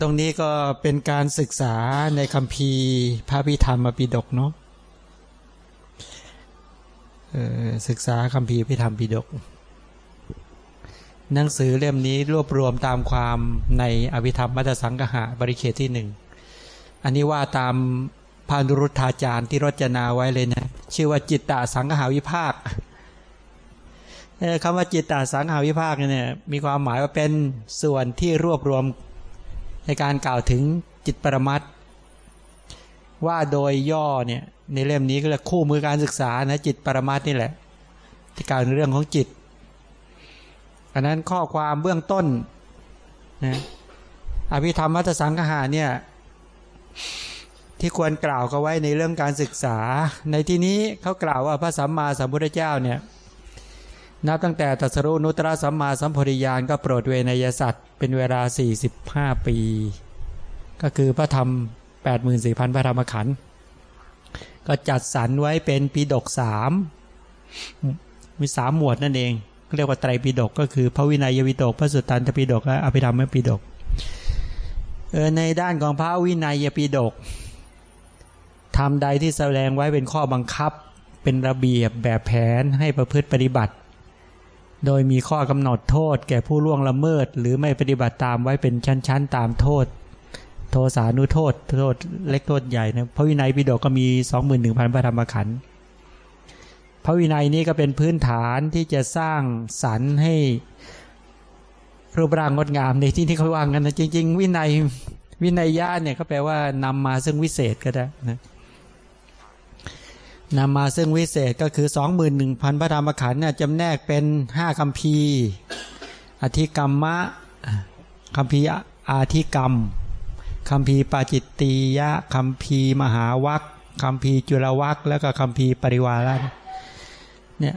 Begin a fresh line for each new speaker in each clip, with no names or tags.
ตรงนี้ก็เป็นการศึกษาในคำพีพระพิธรรมปิฎกเนาะศึกษาคำพีพิธรรมปิฎกหนังสือเล่มนี้รวบรวมตามความในอภิธรรมมัตสังกหะบริเขตที่หนึ่งอันนี้ว่าตามพานุรุทธาจารย์ที่รจนาไว้เลยนะ ชื่อว่าจิตตสังหาวิภาคคำว่าจิตตสังหาวิภาคเนี่ยมีความหมายว่าเป็นส่วนที่รวบรวม ในการกล่าวถึงจิตปรมัตว่าโดยย่อเนี่ยในเล่มนี้ก็เรียกคู่มือการศึกษานะจิตปรมัตนี่แหละที่กล่าวในเรื่องของจิตอันนั้นข้อความเบื้องต้นนะอภิธรรมมัตสังหาเนี่ยที่ควรกล่าวเขาไว้ในเรื่องการศึกษา ในที่นี้เขากล่าวว่าพระสัมมาสัมพุทธเจ้าเนี่ยนับตั้งแต่ตรัสรู้นุตตรสัมมาสัมพุทธญาณก็โปรดเวนยสัตว์ เป็นเวลา 45 ปี ก็คือพระธรรม 84,000 พระธรรมขันธ์ก็จัดสรรไว้เป็นปีดกสามมีสามหมวดนั่นเอง เรียกว่าไตรปีดกก็คือพระวินัยวิโดกพระสุตตันตปีดกและอภิธรรมปีดกในด้านของพระวินัยปีดกทำใดที่แสดงไว้เป็นข้อบังคับเป็นระเบียบแบบแผนให้ประพฤติปฏิบัติ โดยมีข้อกำหนดโทษแก่ผู้ล่วงละเมิด หรือไม่ปฏิบัติตามไว้เป็นชั้นๆ ตามโทษ โทสานุโทษ โทษเล็กโทษใหญ่นะพระวินัยปิฎกก็มี 21,000พระธรรมขันธ์พระวินัยนี้ก็เป็นพื้นฐานที่จะสร้างสรรค์ให้รูปร่างงดงามในที่ที่เขาวางกันนะจริง ๆ วินัยวินัยญาเนี่ยก็แปลว่านำมาซึ่งวิเศษก็ได้นะ นำมาซึ่งวิเศษก็คือ 21,000 พระธรรมขันธ์เนี่ยจำแนกเป็น 5คำพีอธิกรรมะคำพีอาธิกรรมคำพีปาจิตตียะคำพีมหาวัคคำพีจุลวัคแล้วก็คำพีปริวาระเนี่ย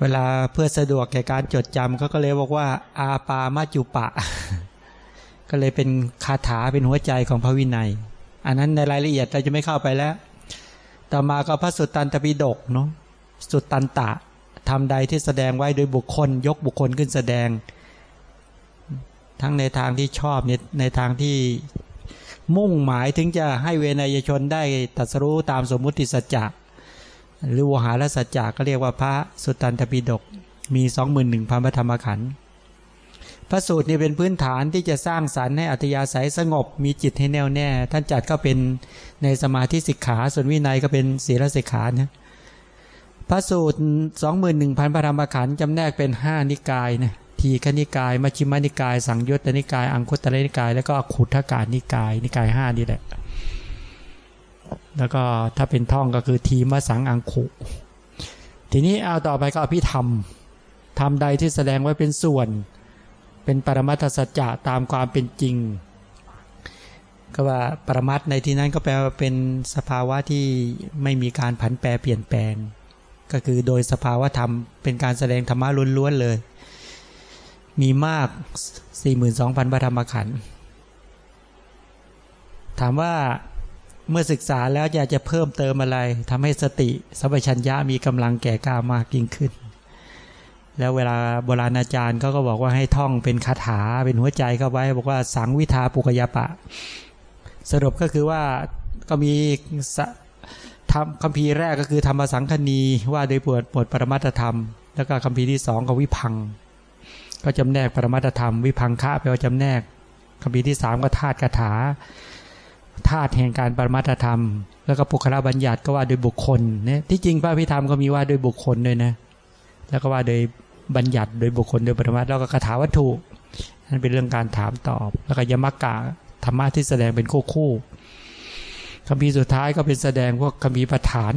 เวลาเพื่อสะดวกแก่การจดจำเขาก็เลยบอกว่า อาปามาจุปะ ก็เลยเป็นคาถาเป็นหัวใจของพระวินัย อันนั้นในรายละเอียดเราจะไม่เข้าไปแล้ว ต่อมาก็พระสุตตันตปิฎกเนาะสุตตันตะทำใดที่แสดงไว้โดยบุคคล ยกบุคคลขึ้นแสดง ทั้งในทางที่ชอบในในทางที่มุ่งหมายถึงจะให้เวนยชนได้ตัดสู้ตามสมมุติสัจจะหรือวหารสัจจะก็เรียกว่าพระสุตตันตปิฎกมีสองหมื่นหนึ่งพันพระธรรมขันธ์ พระสูตรนี่เป็นพื้นฐานที่จะสร้างสรรค์ให้อัตยาศัยสงบ มีจิตให้แน่วแน่ ท่านจัดก็เป็นในสมาธิสิกขา ส่วนวินัยก็เป็นศีลสิกขานะพระสูตรสองหมื่นหนึ่งพันพระธรรมขันธ์จำแนกเป็นห้านิกายนะทีฆนิกาย มัชฌิมานิกาย สังยุตตนิกาย อังคุตตรนิกาย แล้วก็ขุทกานิกาย นิกายห้านี่แหละ แล้วก็ถ้าเป็นท่องก็คือทีมสังอังคุ ทีนี้เอาต่อไปก็อภิธรรมทำใดที่แสดงไว้เป็นส่วน เป็นปรมัตถสัจจะตามความเป็นจริง ก็ว่าปรมัตในที่นั้นก็แปลว่าเป็นสภาวะที่ไม่มีการผันแปรเปลี่ยนแปลง ก็คือโดยสภาวะธรรมเป็นการแสดงธรรมะล้วนๆเลย มีมาก 42,000พระธรรมขันธ์ถามว่าเมื่อศึกษาแล้วอยากจะเพิ่มเติมอะไรทำให้สติสัพชัญญะมีกำลังแก่กล้ามากยิ่งขึ้น แล้วเวลาโบราณอาจารย์เขาก็บอกว่าให้ท่องเป็นคาถาเป็นหัวใจเข้าไว้ บอกว่าสังวิทาปุกยาปะ สรุปก็คือว่าก็มีทำคำพีแรกก็คือธรรมสังคณีว่าโดยปวดปวดปรมัตธรรม แล้วก็คำพีที่สองก็วิพัง ก็จำแนกปรมัตธรรม วิพังคะแปลว่าจำแนกคำพีที่สามก็ธาตุคาถาธาตุแห่งการปรมัตธรรม แล้วก็ปุคละบัญญัติก็ว่าโดยบุคคลเนี่ยที่จริงพระพิธรรมก็มีว่าโดยบุคคลด้วยนะแล้วก็ว่าโดย บัญญัติโดยบุคคลโดยปรมัตแล้วก็คาถาวัตถุนั่นเป็นเรื่องการถามตอบ แล้วก็ยมกะธรรมะที่แสดงเป็นคู่คู่คำพีสุดท้ายก็เป็นแสดงพวกคำพีประฐาน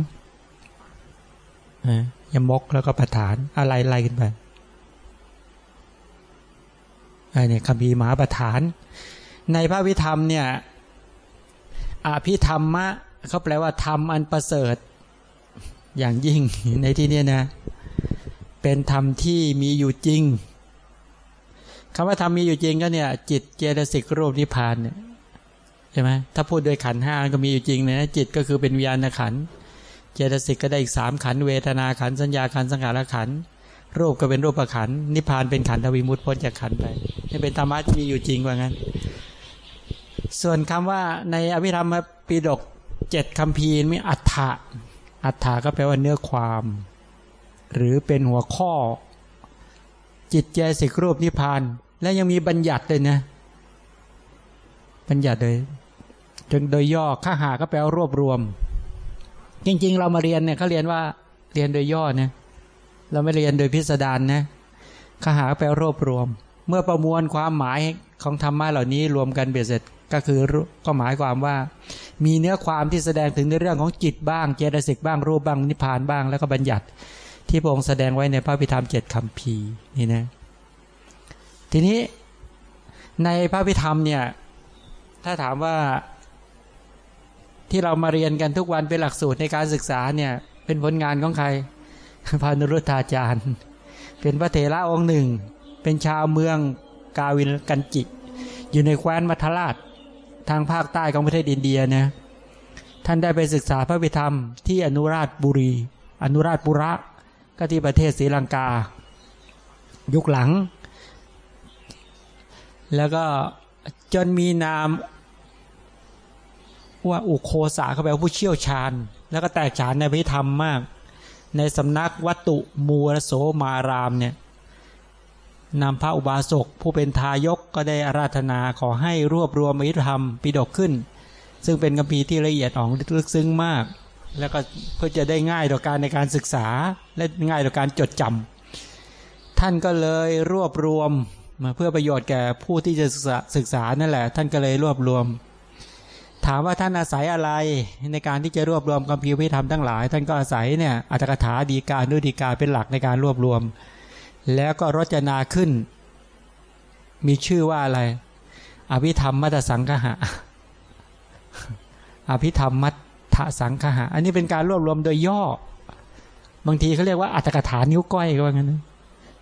ยมกแล้วก็ประฐานอะไรไล่กันไปไอ้เนี่ยคำพีมหาประฐาน ในพระวิธรรมเนี่ยอภิธรรมะเขาแปลว่าธรรมอันประเสริฐ อย่างยิ่งในที่นี้นะ เป็นธรรมที่มีอยู่จริงคำว่าธรรมมีอยู่จริงก็เนี่ย จิตเจตสิกรูปนิพพานเนี่ยใช่ไหมถ้าพูดโดยขันห้าก็มีอยู่จริงนะจิตก็คือเป็นวิญญาณขันเจตสิกก็ได้อีกสามขันเวทนาขันสัญญาขันสังขารขันรูปก็เป็นรูปขันนิพพานเป็นขันทวิมุตพ้นจากขันไปนี่เป็นธรรมะที่มีอยู่จริงว่างั้น ส่วนคำว่าในอภิธรรมปีดกเจ็ดคำพีมีอัฏฐะอัฏฐะก็แปลว่าเนื้อความ หรือเป็นหัวข้อ จิตใจสิกรูปนิพพาน และยังมีบัญญัติเลยนะ บัญญัติเลยจนโดยย่อข้าหาก็แปลว่ารวบรวม จริง ๆ เรามาเรียนเนี่ยเขาเรียนว่าเรียนโดยย่อเนี่ยเราไม่เรียนโดยพิสดารนะข้าหาแปลรวบรวม เมื่อประมวลความหมายของธรรมะเหล่านี้รวมกันเบียดเสร็จก็คือก็หมายความว่า มีเนื้อความที่แสดงถึงในเรื่องของจิตบ้างเจตสิกบ้างรูปบ้างนิพพานบ้างแล้วก็บัญญัติ ที่พระองค์แสดงไว้ในพระพิธรรมเจ็ดคำพีนี่นะ ทีนี้ในพระพิธรรมเนี่ย ถ้าถามว่าที่เรามาเรียนกันทุกวันเป็นหลักสูตรในการศึกษาเนี่ย เป็นผลงานของใครพานุรุธาจารย์ เป็นพระเถระองค์หนึ่ง เป็นชาวเมืองกาวินกันจิ อยู่ในแคว้นมัทราชทางภาคใต้ของประเทศอินเดียนะท่านได้ไปศึกษาพระวิธรรมที่อนุราชบุรี อนุราชบุระ ก็ที่ประเทศศรีลังกา ยุคหลัง แล้วก็จนมีนามว่าอุโคสาเขาแปลว่าผู้เชี่ยวชาญ แล้วก็แตกฉานในพิธรรมมาก ในสำนักวัตุมูรโสมารามเนี่ยนำพระอุบาสกผู้เป็นทายกก็ได้อาราธนาขอให้รวบรวมอิธรรมปิดกขึ้น ซึ่งเป็นกัมพีที่ละเอียดอ่อนลึกซึ้งมาก แล้วก็เพื่อจะได้ง่ายต่อการในการศึกษา และง่ายต่อการจดจำท่านก็เลยรวบรวมมาเพื่อประโยชน์แก่ผู้ที่จะศึกษาศึกษานั่นแหละ ท่านก็เลยรวบรวม ถามว่าท่านอาศัยอะไรในการที่จะรวบรวมกัมพีพิธรรมทั้งหลาย ท่านก็อาศัยเนี่ยอัตถกถาดีการนุดีกาเป็นหลักในการรวบรวม แล้วก็รจนาขึ้น มีชื่อว่าอะไร อภิธรรมมัตสังคหะอภิธรรมมัต ถสังคหะ อันนี้เป็นการรวบรวมโดยย่อ บางทีเขาเรียกว่าอัตถกถานิ้วก้อยก็ว่างั้น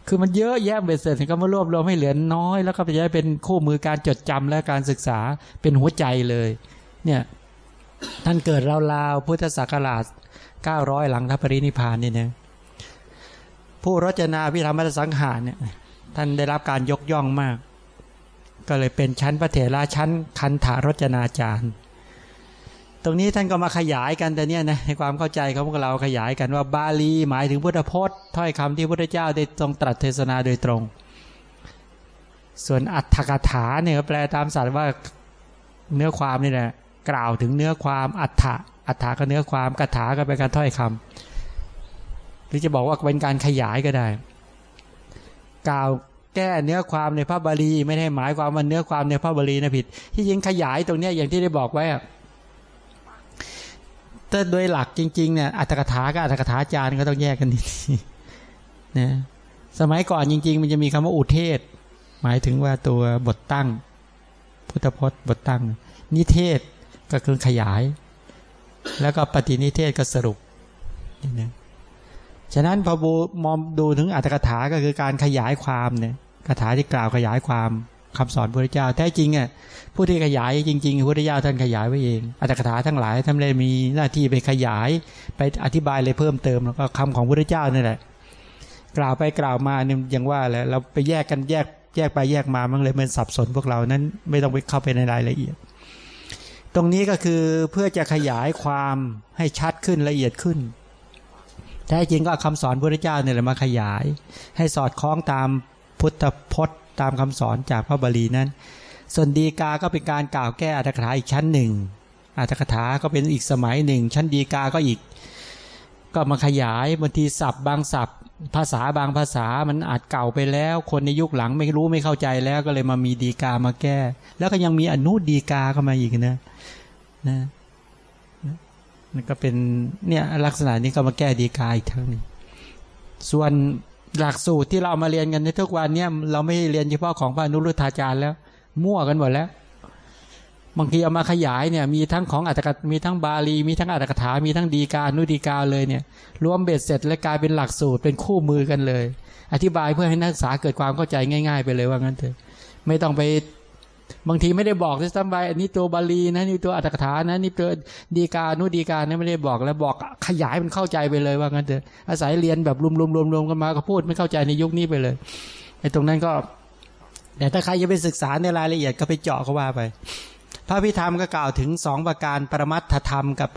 คือมันเยอะแยะเบ็ดเสร็จก็มารวบรวมให้เหลือน้อย แล้วก็ไปใช้เป็นคู่มือการจดจำและการศึกษาเป็นหัวใจเลย เนี่ยท่านเกิดราวๆพุทธศักราช 900 หลังทัพปรินิพานนี่นะผู้รจนาพิธรรมสังหารเนี่ยท่านได้รับการยกย่องมาก ก็เลยเป็นชั้นพระเถระชั้นคันธารจนาจารย์ ตรงนี้ท่านก็มาขยายกันแต่เนี้ยนะในความเข้าใจของพวกเราขยายกันว่าบาลีหมายถึงพุทธพจน์ถ้อยคำที่พระเจ้าได้ทรงตรัสเทศนาโดยตรง ส่วนอัตถกถาเนี่ยแปลตามสัตว์ว่าเนื้อความนี่แหละกล่าวถึงเนื้อความอัฏฐะอัฏฐะก็เนื้อความกถาก็เป็นการถ้อยคำหรือจะบอกว่าเป็นการขยายก็ได้ กล่าวแก้เนื้อความในพระบาลีไม่ได้หมายความว่าเนื้อความในพระบาลีนะผิด ที่จริงขยายตรงนี้อย่างที่ได้บอกไว้ ถ้าโดยหลักจริงๆเนี่ยอัตถกถากับอัตถกถาจารย์ก็ต้องแยกกันดีนะสมัยก่อนจริง ๆ มันจะมีคำว่าอุเทศ หมายถึงว่าตัวบทตั้ง พุทธพจน์บทตั้ง นิเทศก็คือขยาย แล้วก็ปฏินิเทศก็สรุปนี่ฉะนั้นพอบูมอมดูถึงอัตถกถาก็คือการขยายความเนี่ยคาถาที่กล่าวขยายความ คำสอนพระเจ้า แท้จริงอะผู้ที่ขยายจริงๆพระพุทธเจ้าท่านขยายไว้เองอัตถกถาทั้งหลายท่านเลยมีหน้าที่ไปขยายไปอธิบายเลยเพิ่มเติมแล้วก็คำของพระพุทธเจ้านี่แหละ กล่าวไปกล่าวมาเนี่ยยังว่าแหละเราไปแยกกันแยกแยกไปแยกมามันเลยมันสับสนพวกเรานั้น ไม่ต้องไปเข้าไปในรายละเอียด ตรงนี้ก็คือเพื่อจะขยายความให้ชัดขึ้นละเอียดขึ้นแท้จริงก็คำสอนพระเจ้าเนี่ยแหละมาขยาย ให้สอดคล้องตามพุทธพจน์ ตามคำสอนจากพระบาลีนั้น ส่วนดีกาก็เป็นการกล่าวแก้อัตถกถาอีกชั้นหนึ่งอัตถกถาก็เป็นอีกสมัยหนึ่ง ชั้นดีกาก็อีก ก็มาขยายบางทีศัพท์บางศัพท์ ภาษาบางภาษามันอาจเก่าไปแล้ว คนในยุคหลังไม่รู้ไม่เข้าใจแล้วก็เลยมามีดีกามาแก้ แล้วก็ยังมีอนุดีกาเข้ามาอีกนะนะนั่นก็เป็นเนี่ยลักษณะนี้ก็มาแก้ดีกาอีกทั้งนึงส่วน หลักสูตรที่เรามาเรียนกันในทุกวันเนี่ยเราไม่เรียนเฉพาะของพระนุรุธาจารย์แล้ว มั่วกันหมดแล้วบางทีเอามาขยายเนี่ยมีทั้งของอัตถกมีทั้งบาลี มีทั้งอัตถกถา มีทั้งดีกานุดีกาเลยเนี่ย รวมเบ็ดเสร็จและกลายเป็นหลักสูตรเป็นคู่มือกันเลย อธิบายเพื่อให้นักศึกษาเกิดความเข้าใจง่าย ๆ ไปเลยว่างั้นเถอะไม่ต้องไป บางทีไม่ได้บอกด้วยซ้ำไปอันนี้ตัวบาลีนะนี่ตัวอัตถกถานะนี่ตัวดีกานุดีกานะไม่ได้บอกแล้วบอกขยายมันเข้าใจไปเลยว่างั้นเถอะอาศัยเรียนแบบรวมรวมรวมรวมกันมาก็พูดไม่เข้าใจในยุคนี้ไปเลยไอ้ตรงนั้นก็แต่ถ้าใครจะไปศึกษาในรายละเอียดก็ไปเจาะเขาว่าไป พระพิธรรมก็กล่าวถึงสองประการปรมัตถธรรมกับ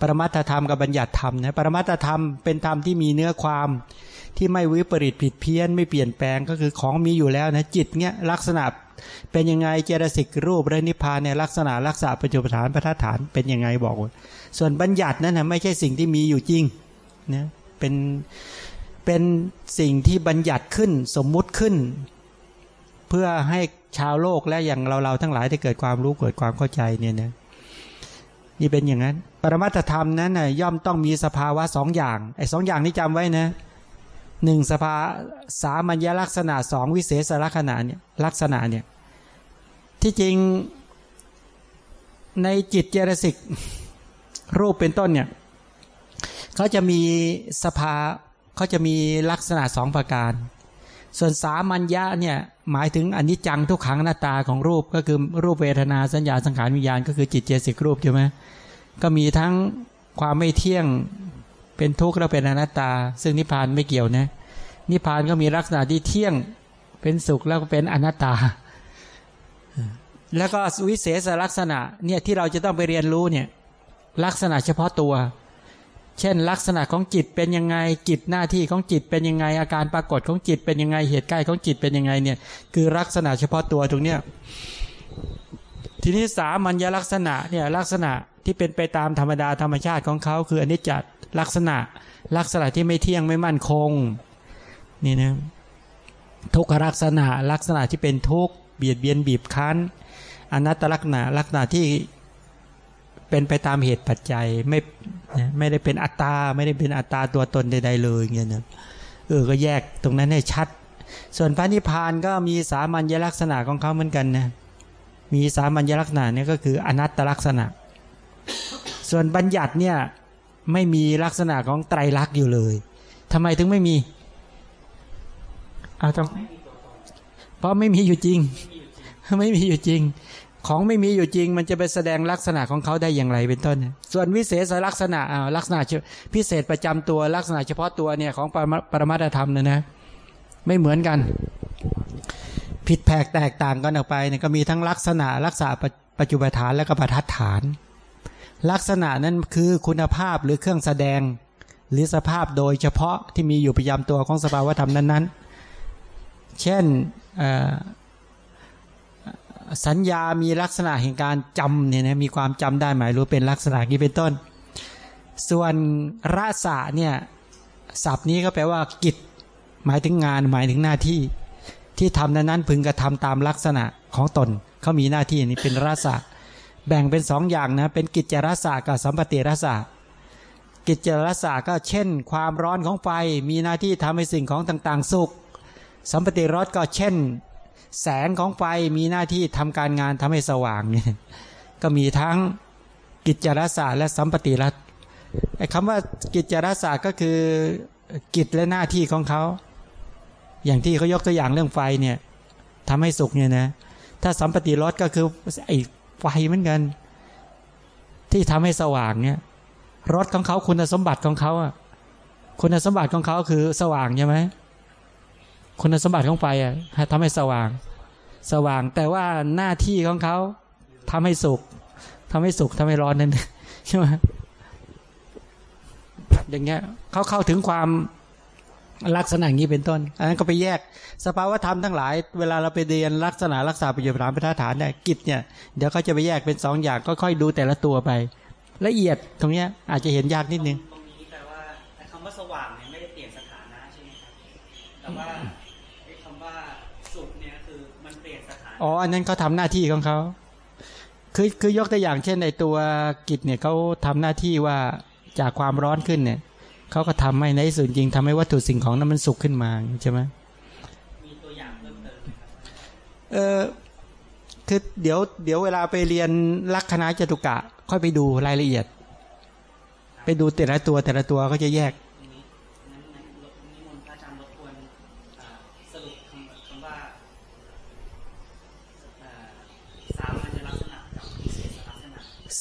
ปรมัตถธรรมกับบัญญัติธรรมนะปรมัตถธรรมเป็นธรรมที่มีเนื้อความ ที่ไม่วิปริตผิดเพี้ยนไม่เปลี่ยนแปลงก็คือของมีอยู่แล้วนะจิตเนี้ยลักษณะเป็นยังไงเจตสิกรูปและนิพพานในลักษณะรักษาปัจจุบันประทัฐานเป็นยังไงบอกส่วนบัญญัตินั้นนะไม่ใช่สิ่งที่มีอยู่จริงนะเป็นเป็นสิ่งที่บัญญัติขึ้นสมมุติขึ้น เพื่อให้ชาวโลกและอย่างเราเราทั้งหลายได้เกิดความรู้เกิดความเข้าใจเนี่ยนะนี่เป็นอย่างนั้น ปรมัตธรรมนั้นนะย่อมต้องมีสภาวะสองอย่างไอ้สองอย่างนี้จำไว้นะ หนึ่งสภาสามัญลักษณะสองวิเศษลักษณะเนี่ยลักษณะเนี่ยที่จริงในจิตเจตสิกรูปเป็นต้นเนี่ยเขาจะมีสภาเขาจะมีลักษณะสองประการ ส่วนสามัญญะเนี่ยหมายถึงอนิจจังทุกขังหน้าตาของรูปก็คือรูปเวทนาสัญญาสังขารวิญญาณก็คือจิตเจสิกรูปใช่ไหมก็มีทั้งความไม่เที่ยง เป็นทุกข์แล้วเป็นอนัตตา ซึ่งนิพพานไม่เกี่ยวนะ นิพพานก็มีลักษณะที่เที่ยง เป็นสุขแล้วก็เป็นอนัตตา แล้วก็วิเศษลักษณะเนี่ยที่เราจะต้องไปเรียนรู้เนี่ยลักษณะเฉพาะตัว เช่น ลักษณะของจิตเป็นยังไง จิตหน้าที่ของจิตเป็นยังไง อาการปรากฏของจิตเป็นยังไง เหตุใกล้ของจิตเป็นยังไงเนี่ยคือลักษณะเฉพาะตัวตรงเนี้ยทีนี้สามัญลักษณะเนี่ยลักษณะที่เป็นไปตามธรรมดาธรรมชาติของเขาคืออนิจจ ลักษณะลักษณะที่ไม่เที่ยงไม่มั่นคงนี่นะทุกขลักษณะลักษณะที่เป็นทุกข์เบียดเบียนบีบคั้นอนัตตลักษณะลักษณะที่เป็นไปตามเหตุปัจจัยไม่ไม่ได้เป็นอัตตาไม่ได้เป็นอัตตาตัวตนใด ๆ เลยเงี้ยนะเออก็แยกตรงนั้นให้ชัด ส่วนพระนิพพานก็มีสามัญลักษณะของเขาเหมือนกันนะมีสามัญลักษณะนี่ก็คืออนัตตลักษณะ ส่วนบัญญัติเนี่ย ไม่มีลักษณะของไตรลักษณ์อยู่เลยทำไมถึงไม่มีอาต้องเพราะไม่มีอยู่จริง ไม่มีอยู่จริง ของไม่มีอยู่จริง มันจะไปแสดงลักษณะของเขาได้อย่างไรเป็นต้น ส่วนวิเศษลักษณะลักษณะพิเศษประจำตัวลักษณะเฉพาะตัวเนี่ยของปรมาตธรรมเนี่ยนะ ไม่เหมือนกัน ผิดแผกแตกต่างกันออกไปเนี่ยก็มีทั้งลักษณะรักษาปัจจุบันฐานและก็ประทัดฐาน ลักษณะนั้นคือคุณภาพหรือเครื่องแสดง หรือสภาพโดยเฉพาะที่มีอยู่ประจำตัวของสภาวธรรมนั้นๆ เช่นสัญญามีลักษณะแห่งการจำเนี่ยนะมีความจำได้หมายรู้เป็นลักษณะนี้เป็นต้น ส่วนรสะเนี่ยศัพท์นี้ก็แปลว่ากิจ หมายถึงงานหมายถึงหน้าที่ ที่ทำนั้นนั้นพึงกระทำตามลักษณะของตนเขามีหน้าที่นี้เป็นรสะ แบ่งเป็นสองอย่างนะเป็นกิจจรสากับสัมปติรสากิจจรสาก็เช่น ความร้อนของไฟมีหน้าที่ทำให้สิ่งของต่างๆ สุกสัมปติรสก็เช่น แสงของไฟมีหน้าที่ทำการงานทำให้สว่างเนี่ยก็มีทั้งกิจจรสาและสัมปติรสไอ้คำว่ากิจจรสาก็คือกิจและหน้าที่ของเขา อย่างที่เขายกตัวอย่างเรื่องไฟเนี่ยทำให้สุกเนี่ยนะ ถ้าสัมปติรสก็คือไอ ไฟเหมือนกัน ที่ทำให้สว่างเนี่ยรถของเขาคุณสมบัติของเขาอะคุณสมบัติของเขาคือสว่างใช่ไหมคุณสมบัติของไฟอะทำให้สว่าง สว่างแต่ว่าหน้าที่ของเขาทำให้สุกทำให้สุกทำให้ร้อนนั่นใช่ไหมอย่างเงี้ยเขาเข้าถึงความ ลักษณะอย่างนี้เป็นต้น อันนั้นก็ไปแยก สภาวธรรมทั้งหลาย เวลาเราไปเรียนลักษณะรักษาประโยชน์ฐานประฐานเนี่ยกิจเนี่ยเดี๋ยวเขาจะไปแยกเป็นสองอย่างก็ค่อยดูแต่ละตัวไป ละเอียดตรงเนี้ยอาจจะเห็นยากนิดนึง
ตรงนี้แปลว่าคำว่าสว่างเนี่ยไม่ได้เปลี่ยนสถานะใช่ไหมครับแต่ว่าคำว่าสุขเนี่ยคือมันเปลี่ยนสถานะอ๋อ
อันนั้นเขาทาหน้าที่ของเขาคือคือยกตัวอย่างเช่นในตัวกิจเนี่ยเขาทำหน้าที่ว่าจากความร้อนขึ้นเนี่ย เขาก็ทำให้ในส่วนจริงทำให้วัตถุสิ่งของนั้นมันสุกขึ้นมาใช่ไหม
มีตัวอย่างเพิ่มเติม
เออคือเดี๋ยวเดี๋ยวเวลาไปเรียนลักคณะจตุกะ ค่อยไปดูรายละเอียด ไปดูแต่ละตัวแต่ละตัวก็จะแยก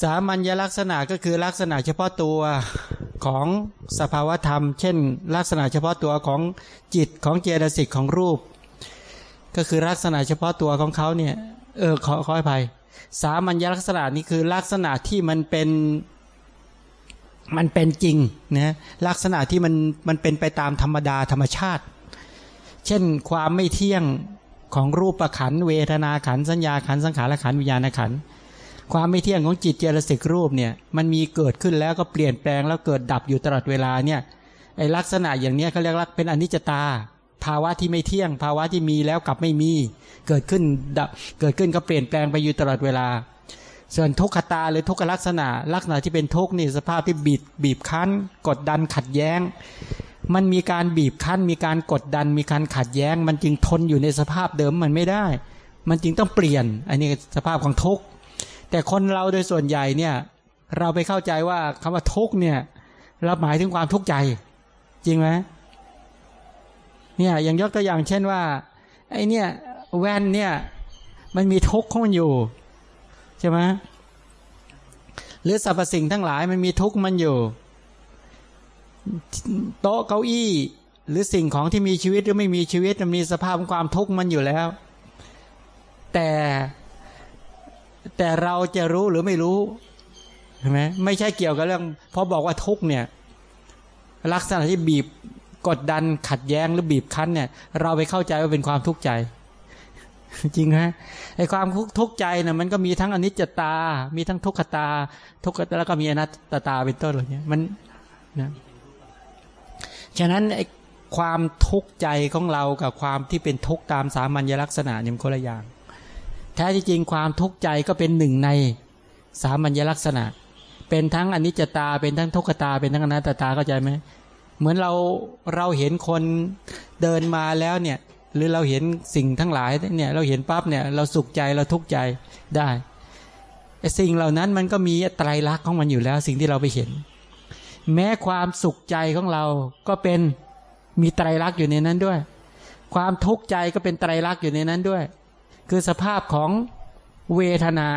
สามัญลักษณะก็คือลักษณะเฉพาะตัวของสภาวธรรม เช่น ลักษณะเฉพาะตัวของจิตของเจตสิกของรูป ก็คือลักษณะเฉพาะตัวของเขาเนี่ยเออขอขออภัยสามัญลักษณะนี้คือลักษณะที่มันเป็นมันเป็นจริงนะลักษณะที่มันมันเป็นไปตามธรรมดาธรรมชาติ เช่นความไม่เที่ยงของรูปประขันเวทนาขันสัญญาขันสังขารขันวิญญาณขัน ความไม่เที่ยงของจิตเจตสิกรูปเนี่ย มันมีเกิดขึ้นแล้วก็เปลี่ยนแปลงแล้วเกิดดับอยู่ตลอดเวลาเนี่ยไอลักษณะอย่างเนี้ยเขาเรียกว่าเป็นอนิจจตา ภาวะที่ไม่เที่ยง ภาวะที่มีแล้วกลับไม่มี เกิดขึ้นดับเกิดขึ้นก็เปลี่ยนแปลงไปอยู่ตลอดเวลา ส่วนทุกขตาหรือทุกขลักษณะ ลักษณะที่เป็นทุกข์นี่สภาพที่บีบบีบคั้น กดดันขัดแย้ง มันมีการบีบคั้น มีการกดดัน มีการขัดแย้ง มันจึงทนอยู่ในสภาพเดิมมันไม่ได้ มันจึงต้องเปลี่ยนอันนี้สภาพของทุกข์ แต่คนเราโดยส่วนใหญ่เนี่ย เราไปเข้าใจว่าคำว่าทุกเนี่ยเราหมายถึงความทุกข์ใจ จริงไหมเนี่ยอย่างยกตัวอย่างเช่นว่า ไอเนี่ยแว่นเนี่ย มันมีทุกข์ของมันอยู่ ใช่ไหมหรือสรรพสิ่งทั้งหลายมันมีทุกข์มันอยู่ โต๊ะเก้าอี้ หรือสิ่งของที่มีชีวิตหรือไม่มีชีวิตมันมีสภาพของความทุกข์มันอยู่แล้ว แต่ แต่เราจะรู้หรือไม่รู้ใช่ไหมไม่ใช่เกี่ยวกับเรื่องพอบอกว่าทุกเนี่ย ลักษณะที่บีบกดดันขัดแย้งหรือบีบคั้นเนี่ย เราไปเข้าใจว่าเป็นความทุกข์ใจ จริงไหมไอความทุกข์ใจเนี่ยมันก็มีทั้งอนิจจตา มีทั้งทุกขตา ทุกขแล้วก็มีอนัตตาเป็นต้นอะไรเงี้ยมันนะฉะนั้นไอความทุกข์ใจของเรากับความที่เป็นทุกข์ตามสามัญลักษณะเนี่ยมันคนละอย่าง แท้ที่จริงความทุกข์ใจก็เป็นหนึ่งในสามัญลักษณะ เป็นทั้งอนิจจตา เป็นทั้งทุกขตา เป็นทั้งอนัตตาเข้าใจไหมเหมือนเราเราเห็นคนเดินมาแล้วเนี่ย หรือเราเห็นสิ่งทั้งหลายเนี่ย เราเห็นปั๊บเนี่ยเราสุขใจเราทุกข์ใจได้ไอ้สิ่งเหล่านั้นมันก็มีไตรลักษณ์ของมันอยู่แล้ว สิ่งที่เราไปเห็น แม้ความสุขใจของเราก็เป็นมีไตรลักษณ์อยู่ในนั้นด้วย ความทุกข์ใจก็เป็นไตรลักษณ์อยู่ในนั้นด้วย คือสภาพของเวทนา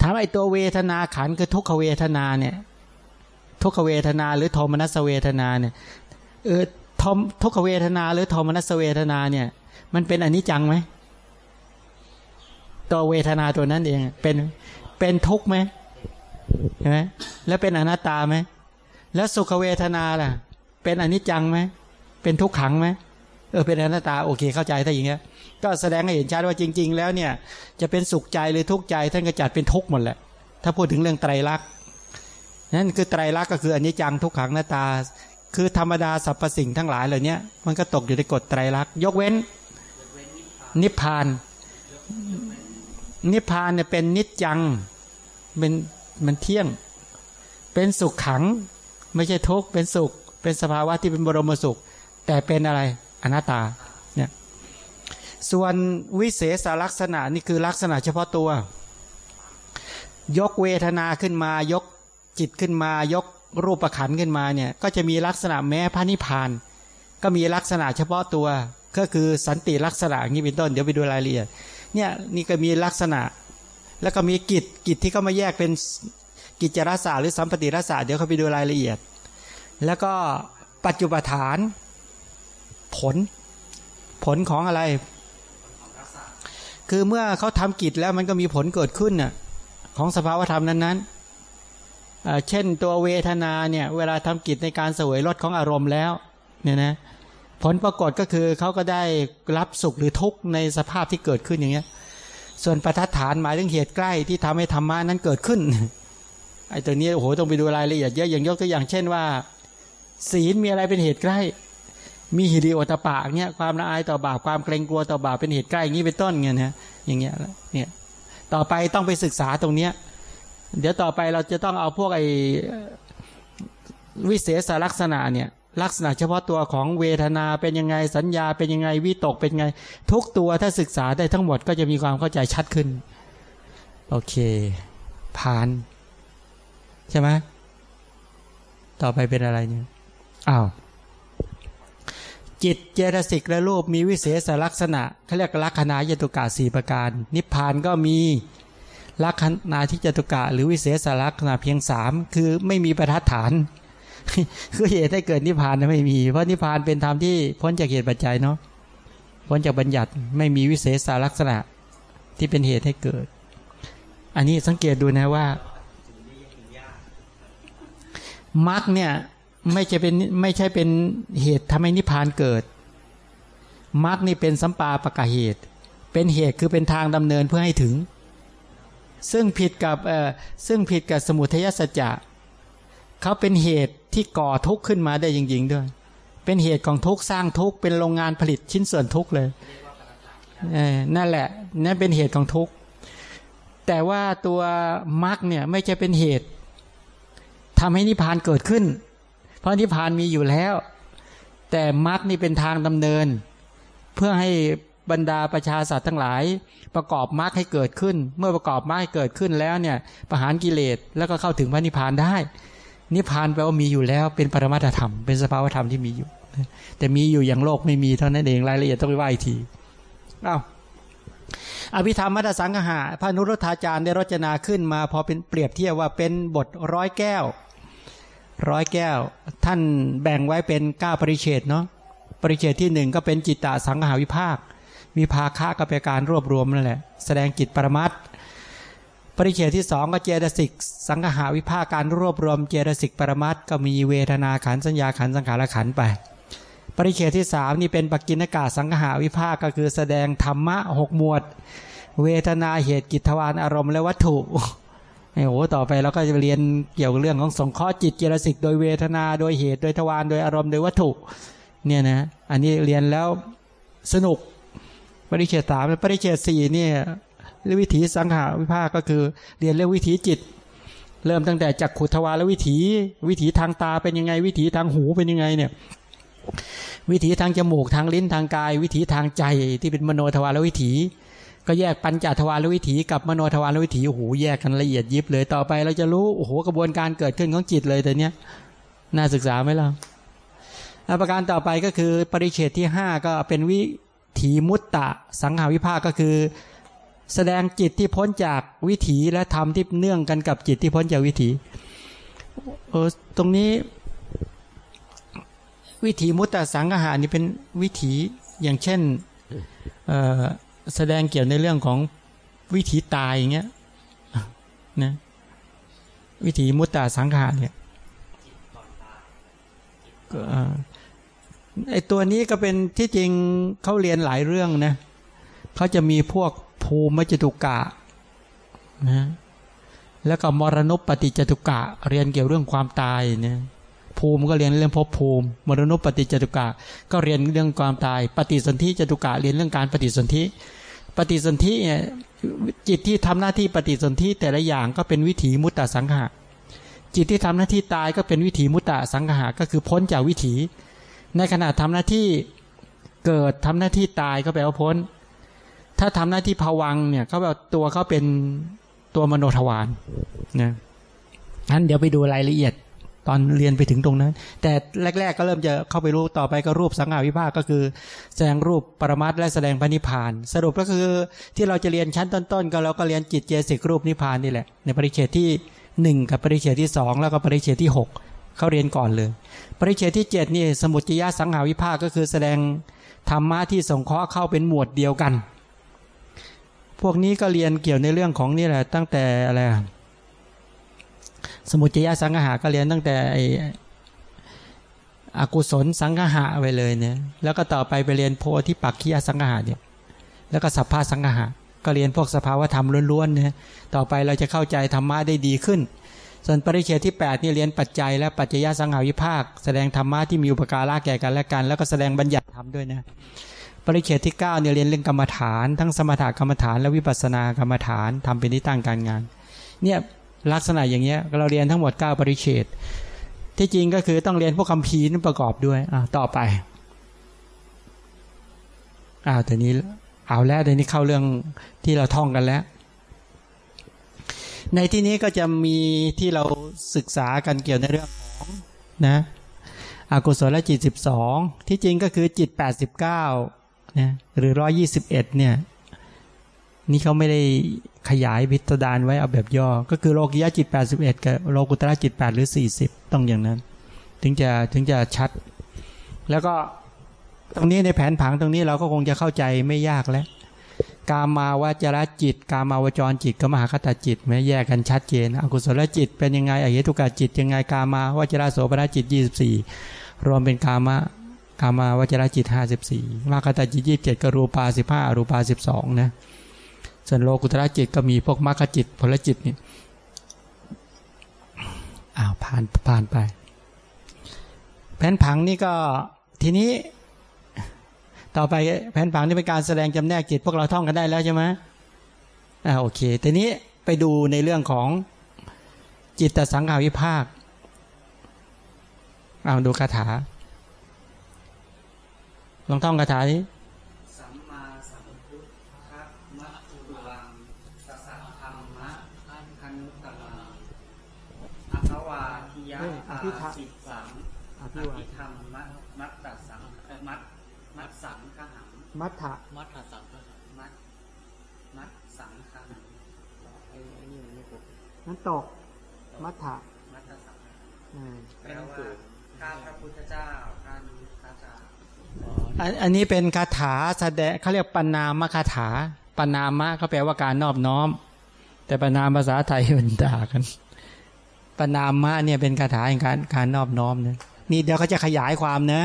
ถามไอตัวเวทนาขันคือทุกขเวทนาเนี่ย ทุกขเวทนาหรือโทมนัสเวทนาเนี่ยเออทมทุกขเวทนาหรือโทมนัสเวทนาเนี่ย มันเป็นอนิจจังไหมตัวเวทนาตัวนั้นเองเป็นเป็นทุกข์ไหมใช่ไหมแล้วเป็นอนัตตาไหมแล้วสุขเวทนาล่ะ เป็นอนิจจังไหมเป็นทุกขังไหมเออเป็นอนัตตาโอเคเข้าใจถ้าอย่างเงี้ย ก็แสดงให้เห็นชัดว่าจริง ๆ แล้วเนี่ยจะเป็นสุขใจหรือทุกข์ใจ ท่านก็จัดเป็นทุกข์หมดแหละ ถ้าพูดถึงเรื่องไตรลักษณ์นั่นคือไตรลักษณ์ก็คืออนิจจังทุกขังหน้าตา คือธรรมดาสรรพสิ่งทั้งหลายเหล่านี้มันก็ตกอยู่ในกฎไตรลักษณ์ยกเว้น นิพพาน นิพพานเนี่ยเป็นนิจจังเป็นมันเที่ยง เป็นสุขขัง ไม่ใช่ทุกข์เป็นสุข เป็นสภาวะที่เป็นบรมสุข แต่เป็นอะไรอนัตตา ส่วนวิเศษลักษณะนี่คือลักษณะเฉพาะตัว ยกเวทนาขึ้นมายกจิตขึ้นมายกรูปขันขึ้นมาเนี่ยก็จะมีลักษณะแม้พระนิพพาน ก็มีลักษณะเฉพาะตัว ก็คือสันติลักษณะนี้เป็นต้นเดี๋ยวไปดูรายละเอียดเนี่ยนี่ก็มีลักษณะ แล้วก็มีกิจกิจที่เขามาแยกเป็นกิจจรสาหรือสัมปติรสาเดี๋ยวเขาไปดูรายละเอียด แล้วก็ปัจจุบฐาน ผล ผลของอะไร คือเมื่อเขาทำกิจแล้วมันก็มีผลเกิดขึ้นน่ะของสภาวธรรมนั้นๆเช่นตัวเวทนาเนี่ยเวลาทำกิจในการสวยรสของอารมณ์แล้วเนี่ยนะผลปรากฏก็คือเขาก็ได้รับสุขหรือทุกข์ในสภาพที่เกิดขึ้นอย่างเงี้ย ส่วนประทัดฐานหมายถึงเหตุใกล้ที่ทำให้ธรรมะนั้นเกิดขึ้นไอ้ตัวนี้โอ้โหต้องไปดูรายละเอียดเยอะอย่างยกตัวอย่างเช่นว่า ศีลมีอะไรเป็นเหตุใกล้ มีฮิริโอตปะเนี่ยความละอายต่อบาปความเกรงกลัวต่อบาปเป็นเหตุใกล้อย่างนี้เป็นต้นเงี้ยนะอย่างเงี้ยเนี่ยต่อไปต้องไปศึกษาตรงเนี้ยเดี๋ยวต่อไปเราจะต้องเอาพวกไอ้วิเศษลักษณะเนี่ยลักษณะเฉพาะตัวของเวทนาเป็นยังไงสัญญาเป็นยังไงวิตกเป็นไง ทุกตัวถ้าศึกษาได้ทั้งหมดก็จะมีความเข้าใจชัดขึ้น โอเค ผ่าน ใช่ไหมต่อไปเป็นอะไรเนี่ยอ้าว จิตเจตสิกและรูปมีวิเศษลักษณะเขาเรียกลักษณะยตุกะสี่ประการ นิพพานก็มีลักษณะที่จตุกะ หรือวิเศษลักษณะเพียงสามคือไม่มีประทัดฐาน คือเหตุให้เกิดนิพพานไม่มี เพราะนิพพานเป็นธรรมที่พ้นจากเหตุปัจจัยเนาะพ้นจากบัญญัติไม่มีวิเศษลักษณะที่เป็นเหตุให้เกิด อันนี้สังเกตดูนะว่า
ถึงได้ถึงยาก
มรรคเนี่ย ไม่ใช่เป็นไม่ใช่เป็นเหตุทำให้นิพพานเกิดมรรคนี่เป็นสัมปาปะกะเหตุ เป็นเหตุคือเป็นทางดำเนินเพื่อให้ถึง ซึ่งผิดกับเอ่อซึ่งผิดกับสมุทัยสัจจะเขาเป็นเหตุที่ก่อทุกข์ขึ้นมาได้จริงๆด้วย เป็นเหตุของทุกข์สร้างทุกข์เป็นโรงงานผลิตชิ้นส่วนทุกข์เลยเนั่นแหละนั่นเป็นเหตุของทุกข์แต่ว่าตัวมรรคเนี่ยไม่ใช่เป็นเหตุทำให้นิพพานเกิดขึ้น เพราะนิพพานมีอยู่แล้ว แต่มรรคนี่เป็นทางดำเนิน เพื่อให้บรรดาประชาสัตว์ทั้งหลาย ประกอบมรรคให้เกิดขึ้น เมื่อประกอบมรรคให้เกิดขึ้นแล้วเนี่ยประหารกิเลสแล้วก็เข้าถึงพระนิพพานได้ นิพพานแปลว่ามีอยู่แล้วเป็นปรมัตถธรรม เป็นสภาวธรรมที่มีอยู่ แต่มีอยู่อย่างโลกไม่มีเท่านั้นเองรายละเอียดต้องไปว่าอีกทีอ้าวอภิธรรมมัตตสังหะพระนุรุทธาจารย์ได้รจนาขึ้นมา พอเป็นเปรียบเทียบว่าเป็นบทร้อยแก้ว ร้อยแก้ว ท่านแบ่งไว้เป็นเก้าปริเฉดเนาะปริเฉดที่หนึ่งก็เป็นจิตตสังหาวิภาคมีภาคะก็เป็นการรวบรวมนั่นแหละ แสดงจิตปรมัตถ์ปริเฉดที่สองก็เจตสิกสังหาวิภาคการรวบรวมเจตสิกปรมัตถ์ก็มีเวทนาขันสัญญาขันสังขารขันไป ปริเฉดที่สามนี่เป็นปกิณกาสังหาวิภาคก็คือแสดงธรรมะหกหมวด เวทนาเหตุกิจทวารอารมณ์และวัตถุ โอ้โหต่อไปเราก็จะเรียนเกี่ยวกับเรื่องของสงเคราะห์จิตเจตสิกโดยเวทนาโดยเหตุโดยทวารโดยอารมณ์โดยวัตถุ เนี่ยนะ อันนี้เรียนแล้วสนุก ปริเฉดสามปริเฉดสี่เนี่ยเรื่องวิถีสังหาวิภาคก็คือ เรียนเรื่องวิถีจิต เริ่มตั้งแต่จักขุทวารและวิถี วิถีทางตาเป็นยังไง วิถีทางหูเป็นยังไงเนี่ยวิถีทางจมูกทางลิ้นทางกาย วิถีทางใจที่เป็นมโนทวารและวิถี ก็แยกปัญจทวารวิถีกับมโนทวารวิถีโอ้โหแยกกันละเอียดยิบเลยต่อไป เราจะรู้โอ้โหกระบวนการเกิดขึ้นของจิตเลยแต่เนี้ยน่าศึกษาไหมล่ะแล้วประการต่อไปก็คือปริเฉดที่ห้าก็เป็นวิถีมุตตะ สังหาวิภาคก็คือ แสดงจิตที่พ้นจากวิถีและธรรมที่เนื่องกันกับจิตที่พ้นจากวิถีเออตรงนี้ วิถีมุตตะสังหานี่เป็นวิถีอย่างเช่นเอ่อ แสดงเกี่ยวในเรื่องของวิถีตายอย่างเงี้ยนะวิถีมุตตาสังขารเนี่ยก็ไอตัวนี้ก็เป็นที่จริงเขาเรียนหลายเรื่องนะเขาจะมีพวกภูมิจตุกะนะแล้วก็มรณปฏิจตุกะ เรียนเกี่ยวเรื่องความตายเนี่ยภูมิก็เรียนเรื่องภพภูมิ มรณปฏิจตุกะ ก็เรียนเรื่องความตาย ปฏิสนธิจตุกะเรียนเรื่องการปฏิสนธิ ปฏิสนธิเนี่ยจิตที่ทำหน้าที่ปฏิสนธิแต่ละอย่างก็เป็นวิถีมุตตะสังหะจิตที่ทำหน้าที่ตายก็เป็นวิถีมุตตะสังหะก็คือพ้นจากวิถี ในขณะทำหน้าที่เกิดทำหน้าที่ตายก็แปลว่าพ้น ถ้าทำหน้าที่ภวังเนี่ยเขาแบบตัวเขาเป็นตัวมโนทวารนะนั้นเดี๋ยวไปดูรายละเอียด ตอนเรียนไปถึงตรงนั้น แต่แรก ๆ ก็เริ่มจะเข้าไปรู้ต่อไปก็รูปสังหาวิภาคก็คือ แสดงรูปปรมัตและแสดงพระนิพพาน สรุปก็คือที่เราจะเรียนชั้นต้นๆก็เราก็เรียนจิตเจสิกรูปนิพพานนี่แหละ ในปริเฉดที่หนึ่งกับปริเฉดที่สองแล้วก็ปริเฉดที่หกเขาเรียนก่อนเลย ปริเฉดที่เจ็ดนี่สมุจยะสังหาวิภาคก็คือแสดงธรรมะที่สงเคราะห์เข้าเป็นหมวดเดียวกัน พวกนี้ก็เรียนเกี่ยวในเรื่องของนี่แหละ ตั้งแต่อะไร สมุจยะสังหาก็เรียนตั้งแต่ไออกุศลสังหะไปเลยเนี่ย แล้วก็ต่อไปไปเรียนโพธิปักขียสังหะเนี่ย แล้วก็สัพพะสังหะก็เรียนพวกสภาวธรรมล้วนๆเนี่ยต่อไปเราจะเข้าใจธรรมะได้ดีขึ้น ส่วนปริเฉดที่8นี่เรียนปัจจัยและปัจจยสังหาวิภาค แสดงธรรมะที่มีอุปการะแก่กันและกัน แล้วก็แสดงบัญญัติธรรมด้วยนะปริเฉดที่9เนี่ยเรียนเรื่องกรรมฐาน ทั้งสมถกรรมฐานและวิปัสสนากรรมฐานทำเป็นที่ตั้งการงาน เนี่ย ลักษณะอย่างเงี้ยเราเรียนทั้งหมด 9 ปริเฉดที่จริงก็คือต้องเรียนพวกคำพีนั้นประกอบด้วยอ่าต่อไปอ้าวแต่นี้เอาแล้วเดี๋ยวนี้เข้าเรื่องที่เราท่องกันแล้ว ในที่นี้ก็จะมีที่เราศึกษากันเกี่ยวในเรื่องของนะอากุศลจิตสิบสองที่จริงก็คือจิตแปดสิบเก้านะหรือร้อยี่สิบเอ็ดเนี่ยนี่เขาไม่ได้ ขยายพิสดารไว้เอาแบบย่อ ก็คือโลกิยะจิต 81 กับโลกุตระจิต 8 หรือ 40 ต้องอย่างนั้น ถึงจะถึงจะชัด แล้วก็ตรงนี้ในแผนผังตรงนี้เราก็คงจะเข้าใจไม่ยากแล้ว กามาวจรจิต กามาวจรจิตกับมหาคตาจิตแม้แยกกันชัดเจน อกุศลจิตเป็นยังไงอเหตุกาจิต ยังไงกามาวจรโสปนจิต 24 รวมเป็นกามะกามาวจรจิต 54มหาคตาจิต 27ก็รูปา 15อรูปา 12 นะ ส่วนโลกุตระจิตก็มีพวกมรรคจิตผลจิตนี่อ้าวผ่านผ่านไป แผนผังนี่ก็ทีนี้ต่อไปแผนผังนี่เป็นการแสดงจำแนกจิต พวกเราท่องกันได้แล้วใช่ไหมอ่าโอเคทีนี้ไปดูในเรื่องของจิตตสังขาวิภาคเอาดูคาถา ลองท่องคาถานี้
สัมมาสัมพุทธะมัตตุลังสัสสะธรรมะอันคันุตตมาอัคควาทิยะอาสิสังอภิธรรมมัตมัตตสังเอ่อมัตมัตสังขหัง
มัทธะ
มัดหาสังฆะ
มัตมัตสังขหัง
ไอ้ไอ้นี่มันไม่ครบ
นั้นตก มัทธะ
มัตตสัง
อ่า
แปลว่าข้าพระพุทธเจ้าข้านุพระเจ้า
อันอันนี้เป็นคาถาแสดงเขาเรียกปนามคาถาปนามะเขาแปลว่าการนอบน้อม แต่ปนามภาษาไทยมันด่ากันปนามะเนี่ยเป็นคาถาแห่งการการนอบน้อมนะนี่เดี๋ยวเขาจะขยายความนะ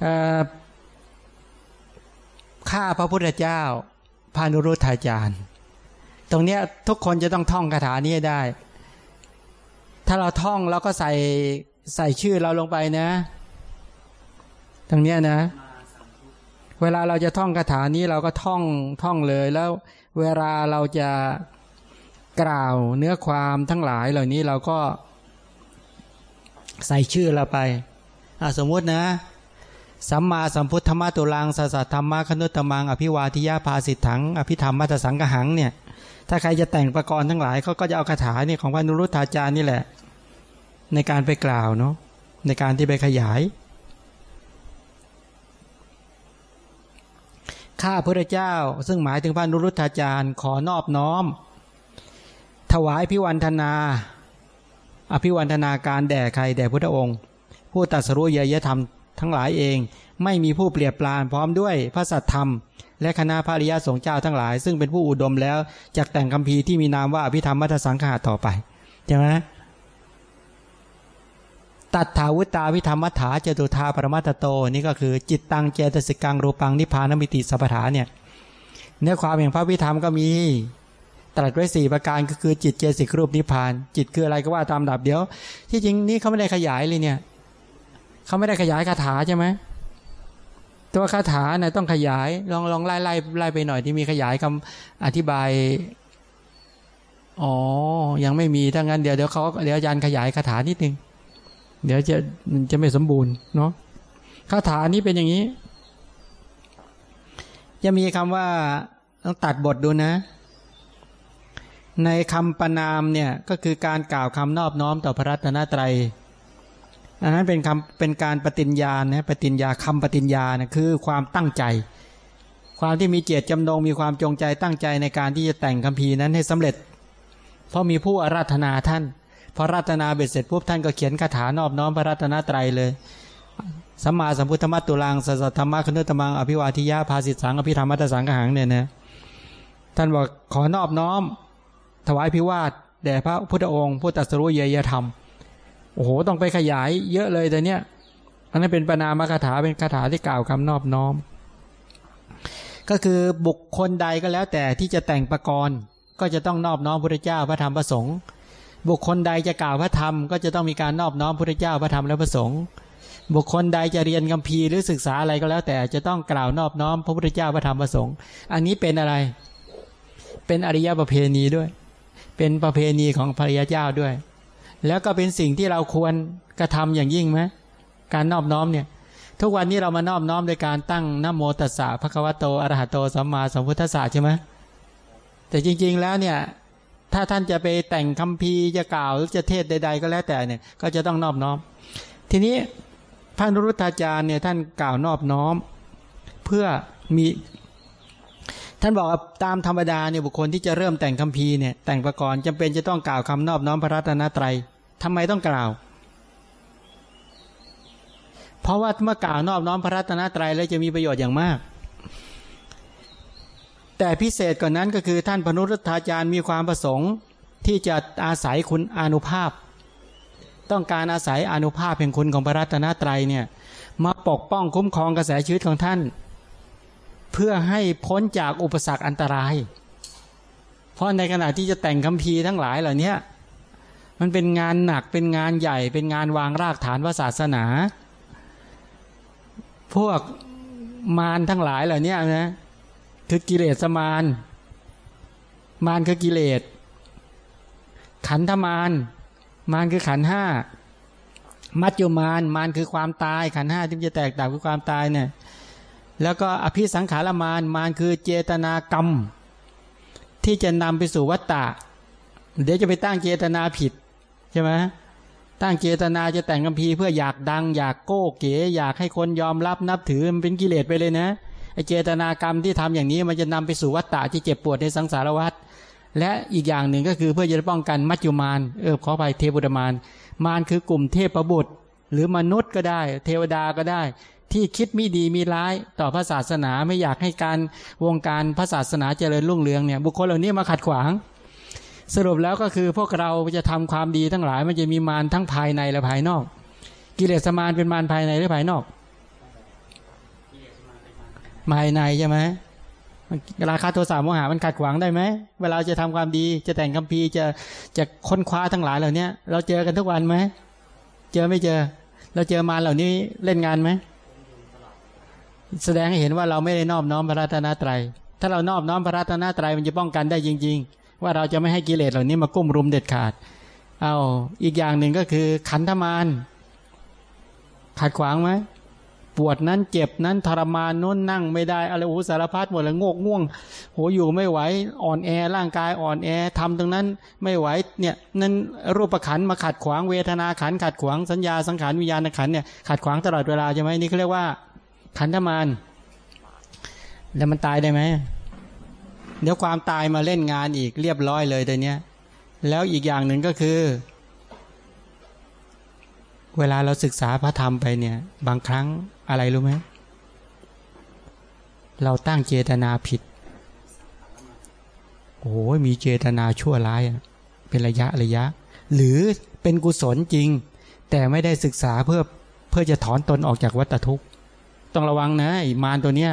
เอ่อ ข้าพระพุทธเจ้าพานุรุทธาจารย์ ตรงเนี้ยทุกคนจะต้องท่องคาถานี้ได้ ถ้าเราท่องเราก็ใส่ใส่ชื่อเราลงไปนะ ตรงเนี้ยนะ เวลาเราจะท่องคาถานี้เราก็ท่องท่องเลยแล้ว เวลาเราจะกล่าวเนื้อความทั้งหลายเหล่านี้เราก็ใส่ชื่อเราไปอะสมมตินะ สัมมาสัมพุทธมะตุลังสัสธรรมะคนุตตมัง อภิวาทิยาภาสิทธัง อภิธรรมมัตสังกหังเนี่ย ถ้าใครจะแต่งประกรณ์ทั้งหลายเขาก็จะเอาคาถาเนี่ยของพระนุรุทธาจารย์นี่แหละ ในการไปกล่าวเนาะในการที่ไปขยาย ข้าพระเจ้าซึ่งหมายถึงพระนุรุทธาจารย์ ขอนอบน้อม ถวายพิวันธนา อภิวันธนาการแด่ใครแด่พุทธองค์ ผู้ตรัสรู้เยยธรรม ทั้งหลายเอง ไม่มีผู้เปรียบปรานพร้อมด้วยพระสัทธรรม และคณะพระริยสงฆ์เจ้าทั้งหลาย ซึ่งเป็นผู้อุดมแล้วจากแต่งคำพีร์ที่มีนามว่าอภิธรรมมัทสังฆาต่อไปใช่ไหมตัดถาวุตาวิธรรมมัฐาเจตุธาปรมัตโตนี่ก็คือจิตตังเจตสิกังรูปังนิพพานมิติสัพถาเนี่ยเนื้อความแห่งพระวิธรรมก็มีตรัสไว้สี่ประการก็คือจิตเจสิกรูปนิพพาน จิตคืออะไรก็ว่าตามดับเดียว ที่จริงนี่เขาไม่ได้ขยายเลยเนี่ย เขาไม่ได้ขยายคาถาใช่ไหมตัวคาถาเนี่ยต้องขยาย ลองลองไล่ไล่ไล่ไปหน่อยที่มีขยายคำอธิบาย อ๋อ ยังไม่มีถ้างั้นเดี๋ยวเดี๋ยวเขาเดี๋ยวอาจารย์ขยายคาถานิดนึง เดี๋ยวจะมันจะไม่สมบูรณ์เนาะคาถานี้เป็นอย่างนี้ จะมีคำว่าต้องตัดบทดูนะ ในคำประนามเนี่ยก็คือการกล่าวคำนอบน้อมต่อพระรัตนตรัย อันนั้นเป็นคำเป็นการปฏิญญานะปฏิญญาคำปฏิญญานะคือความตั้งใจ ความที่มีเจตจำนงมีความจงใจตั้งใจในการที่จะแต่งคำพีร์นั้นให้สำเร็จ เพราะมีผู้อาราธนาท่านพอรัตนาเบ็ดเสร็จปุ๊บท่านก็เขียนคาถานอบน้อมพระรัตนตรัยเลยสัมมาสัมพุทธมัตตุลังสัสธรรมะคนุตมังอภิวาทิยาภาสิตสังอภิธรรมมัตตสังกหังเนี่ยนะท่านบอกขอนอบน้อม ถวายพิวาทแด่พระพุทธองค์ผู้ตรัสรู้เยยธรรม โอ้โหต้องไปขยายเยอะเลยแต่เนี้ยอันนั้นเป็นปนามคาถาเป็นคาถาที่กล่าวคำนอบน้อม ก็คือบุคคลใดก็แล้วแต่ที่จะแต่งประกรณ์ก็จะต้องนอบน้อมพระเจ้าพระธรรมพระสงฆ์บุคคลใดจะกล่าวพระธรรม ก็จะต้องมีการนอบน้อมพระเจ้าพระธรรมและพระสงฆ์บุคคลใดจะเรียนคัมภีร์หรือศึกษาอะไรก็แล้ว แต่จะต้องกล่าวนอบน้อมพระพุทธเจ้าพระธรรมพระสงฆ์อันนี้เป็นอะไร เป็นอริยประเพณีด้วย เป็นประเพณีของพระยาเจ้าด้วย แล้วก็เป็นสิ่งที่เราควรกระทำอย่างยิ่งไหมการนอบน้อมเนี่ยทุกวันนี้เรามานอบน้อมโดยการตั้งนโมตัสสะภะคะวะโตอรหะโตสัมมาสัมพุทธัสสะใช่ไหมแต่จริง ๆแล้วเนี่ยถ้าท่านจะไปแต่งคำพีจะกล่าวหรือจะเทศใด ๆ ก็แล้วแต่เนี่ยก็จะต้องนอบน้อม ทีนี้พระนรุตาจารย์เนี่ยท่านกล่าวนอบน้อม เพื่อมี ท่านบอกตามธรรมดาเนี่ยบุคคลที่จะเริ่มแต่งคำพีเนี่ยแต่งประกรณ์จำเป็นจะต้องกล่าวคำนอบน้อมพระรัตนตรัย ทำไมต้องกล่าว เพราะว่าเมื่อกล่าวนอบน้อมพระรัตนตรัยแล้วจะมีประโยชน์อย่างมาก แต่พิเศษกว่านนั้นก็คือท่านพนุรุทธาจารย์มีความประสงค์ ที่จะอาศัยคุณอนุภาพ ต้องการอาศัยอนุภาพแห่งคุณของพระรัตนตรัยเนี่ยมาปกป้องคุ้มครองกระแสชีวิตของท่าน เพื่อให้พ้นจากอุปสรรคอันตราย เพราะในขณะที่จะแต่งคำพีร์ทั้งหลายเหล่านี้ มันเป็นงานหนักเป็นงานใหญ่ เป็นงานวางรากฐานว่าศาสนา พวกมารทั้งหลายเหล่านี้นะคือกิเลสมารมารคือกิเลส ขันธมารมารคือขันห้ามัจจุมารมารคือความตาย ขันห้าที่จะแตกต่างคือความตายเนี่ยแล้วก็อภิสังขารมารมารคือเจตนากรรม ที่จะนำไปสู่วัตตะเดี๋ยวจะไปตั้งเจตนาผิด ช่ไหมตั้งเจตนาจะแต่งกัมพีเพื่ออยากดัง อยากโก้เก๋ อยากให้คนยอมรับนับถือมันเป็นกิเลสไปเลยนะไอเจตนากรรมที่ทำอย่างนี้มันจะนำไปสู่วัฏฏะที่เจ็บปวดในสังสารวัฏและอีกอย่างหนึ่งก็คือเพื่อจะป้องกันมัจจุมานเออขอไปเทวดามานมารคือกลุ่มเทพบุตร หรือมนุษย์ก็ได้ เทวดาก็ได้ ที่คิดไม่ดีมีร้ายต่อพระศาสนาไม่อยากให้การวงการพระศาสนาเจริญรุ่งเรืองเนี่ยบุคคลเหล่านี้มาขัดขวาง สรุปแล้วก็คือพวกเราจะทำความดีทั้งหลาย มันจะมีมารทั้งภายในและภายนอก กิเลสมารเป็นมารภายในหรือภายนอกภายในใช่ไหมราคาโทสะโมหะมันขัดขวางได้ไหมเวลาจะทำความดีจะแต่งคำพีจะจะค้นคว้าทั้งหลายเหล่านี้เราเจอกันทุกวันไหมเจอไม่เจอ เราเจอมารเหล่านี้เล่นงานไหมแสดงให้เห็นว่าเราไม่ได้นอบน้อมพระรัตนตรัยถ้าเรานอบน้อมพระรัตนตรัยมันจะป้องกันได้จริง ๆ ว่าเราจะไม่ให้กิเลสเหล่านี้มากุ้มรุมเด็ดขาด เอาอีกอย่างหนึ่งก็คือ ขันธมารขัดขวางไหมปวดนั้นเจ็บนั้นทรมานน้นนั่งไม่ได้อะไรโอ้สารพัดหมดเลยงกง่วงโหอยู่ไม่ไหวอ่อนแอร่างกายอ่อนแอทำตรงนั้นไม่ไหวเนี่ยนั้นรูปขันมาขัดขวางเวทนาขันขัดขวางสัญญาสังขารวิญญาณขันเนี่ยขัดขวางตลอดเวลาใช่ไหมนี่เขาเรียกว่าขันธมารแล้วมันตายได้ไหม เดี๋ยวความตายมาเล่นงานอีกเรียบร้อยเลยแต่เนี้ย แล้วอีกอย่างหนึ่งก็คือ เวลาเราศึกษาพระธรรมไปเนี่ย บางครั้งอะไรรู้ไหมเราตั้งเจตนาผิด โอ้ยมีเจตนาชั่วร้ายเป็นระยะระยะ หรือเป็นกุศลจริง แต่ไม่ได้ศึกษาเพื่อเพื่อจะถอนตนออกจากวัฏทุกข์ ต้องระวังนะมารตัวเนี้ย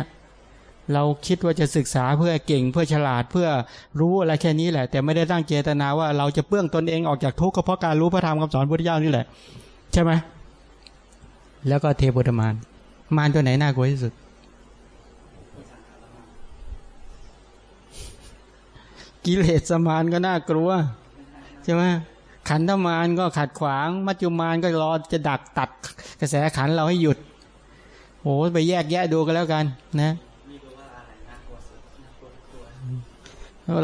เราคิดว่าจะศึกษาเพื่อเก่งเพื่อฉลาดเพื่อรู้อะไรแค่นี้แหละ แต่ไม่ได้ตั้งเจตนาว่าเราจะเปื้องตนเองออกจากทุกข์ก็เพราะการรู้พระธรรมคำสอนพุทธเจ้านี่แหละ ใช่ไหมแล้วก็เทพุทธมารมารตัวไหนน่ากลัวที่สุด กิเลสมารก็น่ากลัวใช่ไหมขันธมารก็ขัดขวาง มัจจุมารก็รอจะดักตัดกระแสขันเราให้หยุดโอ้ไปแยกแยะดูกันแล้วกัน นะ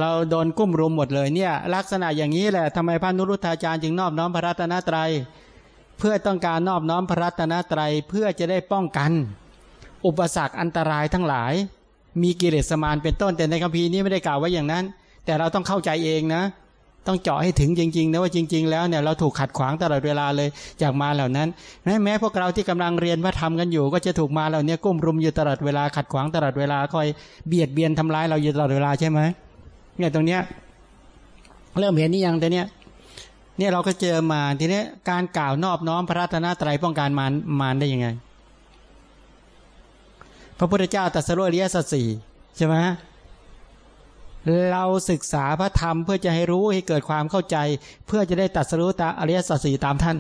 เราโดนกุ้มรุมหมดเลยเนี่ย ลักษณะอย่างนี้แหละทำไมพระนุรุธาจารย์จึงนอบน้อมพระรัตนตรัย เพื่อต้องการนอบน้อมพระรัตนตรัยเพื่อจะได้ป้องกัน อุปสรรคอันตรายทั้งหลาย มีกิเลสมารเป็นต้นแต่ในคัมภีร์นี้ไม่ได้กล่าวไว้อย่างนั้น แต่เราต้องเข้าใจเองนะ ต้องเจาะให้ถึงจริงๆนะว่าจริง ๆ แล้วเนี่ยเราถูกขัดขวางตลอดเวลาเลยจากมาเหล่านั้นแม้แม้พวกเราที่กำลังเรียนว่าทำกันอยู่ ก็จะถูกมาเหล่านี้กุ้มรุมอยู่ตลอดเวลาขัดขวางตลอดเวลาคอยเบียดเบียนทำร้ายเราอยู่ตลอดเวลาใช่ไหม เนี่ยตรงเนี้ยเริ่มเห็นนี่ยังแต่เนี้ยเนี่ยเราก็เจอมาทีนี้การกล่าวนอบน้อมพระรัตนตรัยป้องกันมารมารได้ยังไง พระพุทธเจ้าตรัสรู้อริยสัจสี่ใช่ไหมเราศึกษาพระธรรมเพื่อจะให้รู้ให้เกิดความเข้าใจ เพื่อจะได้ตัดสรู้ตาอริยสัจสี่ตามท่าน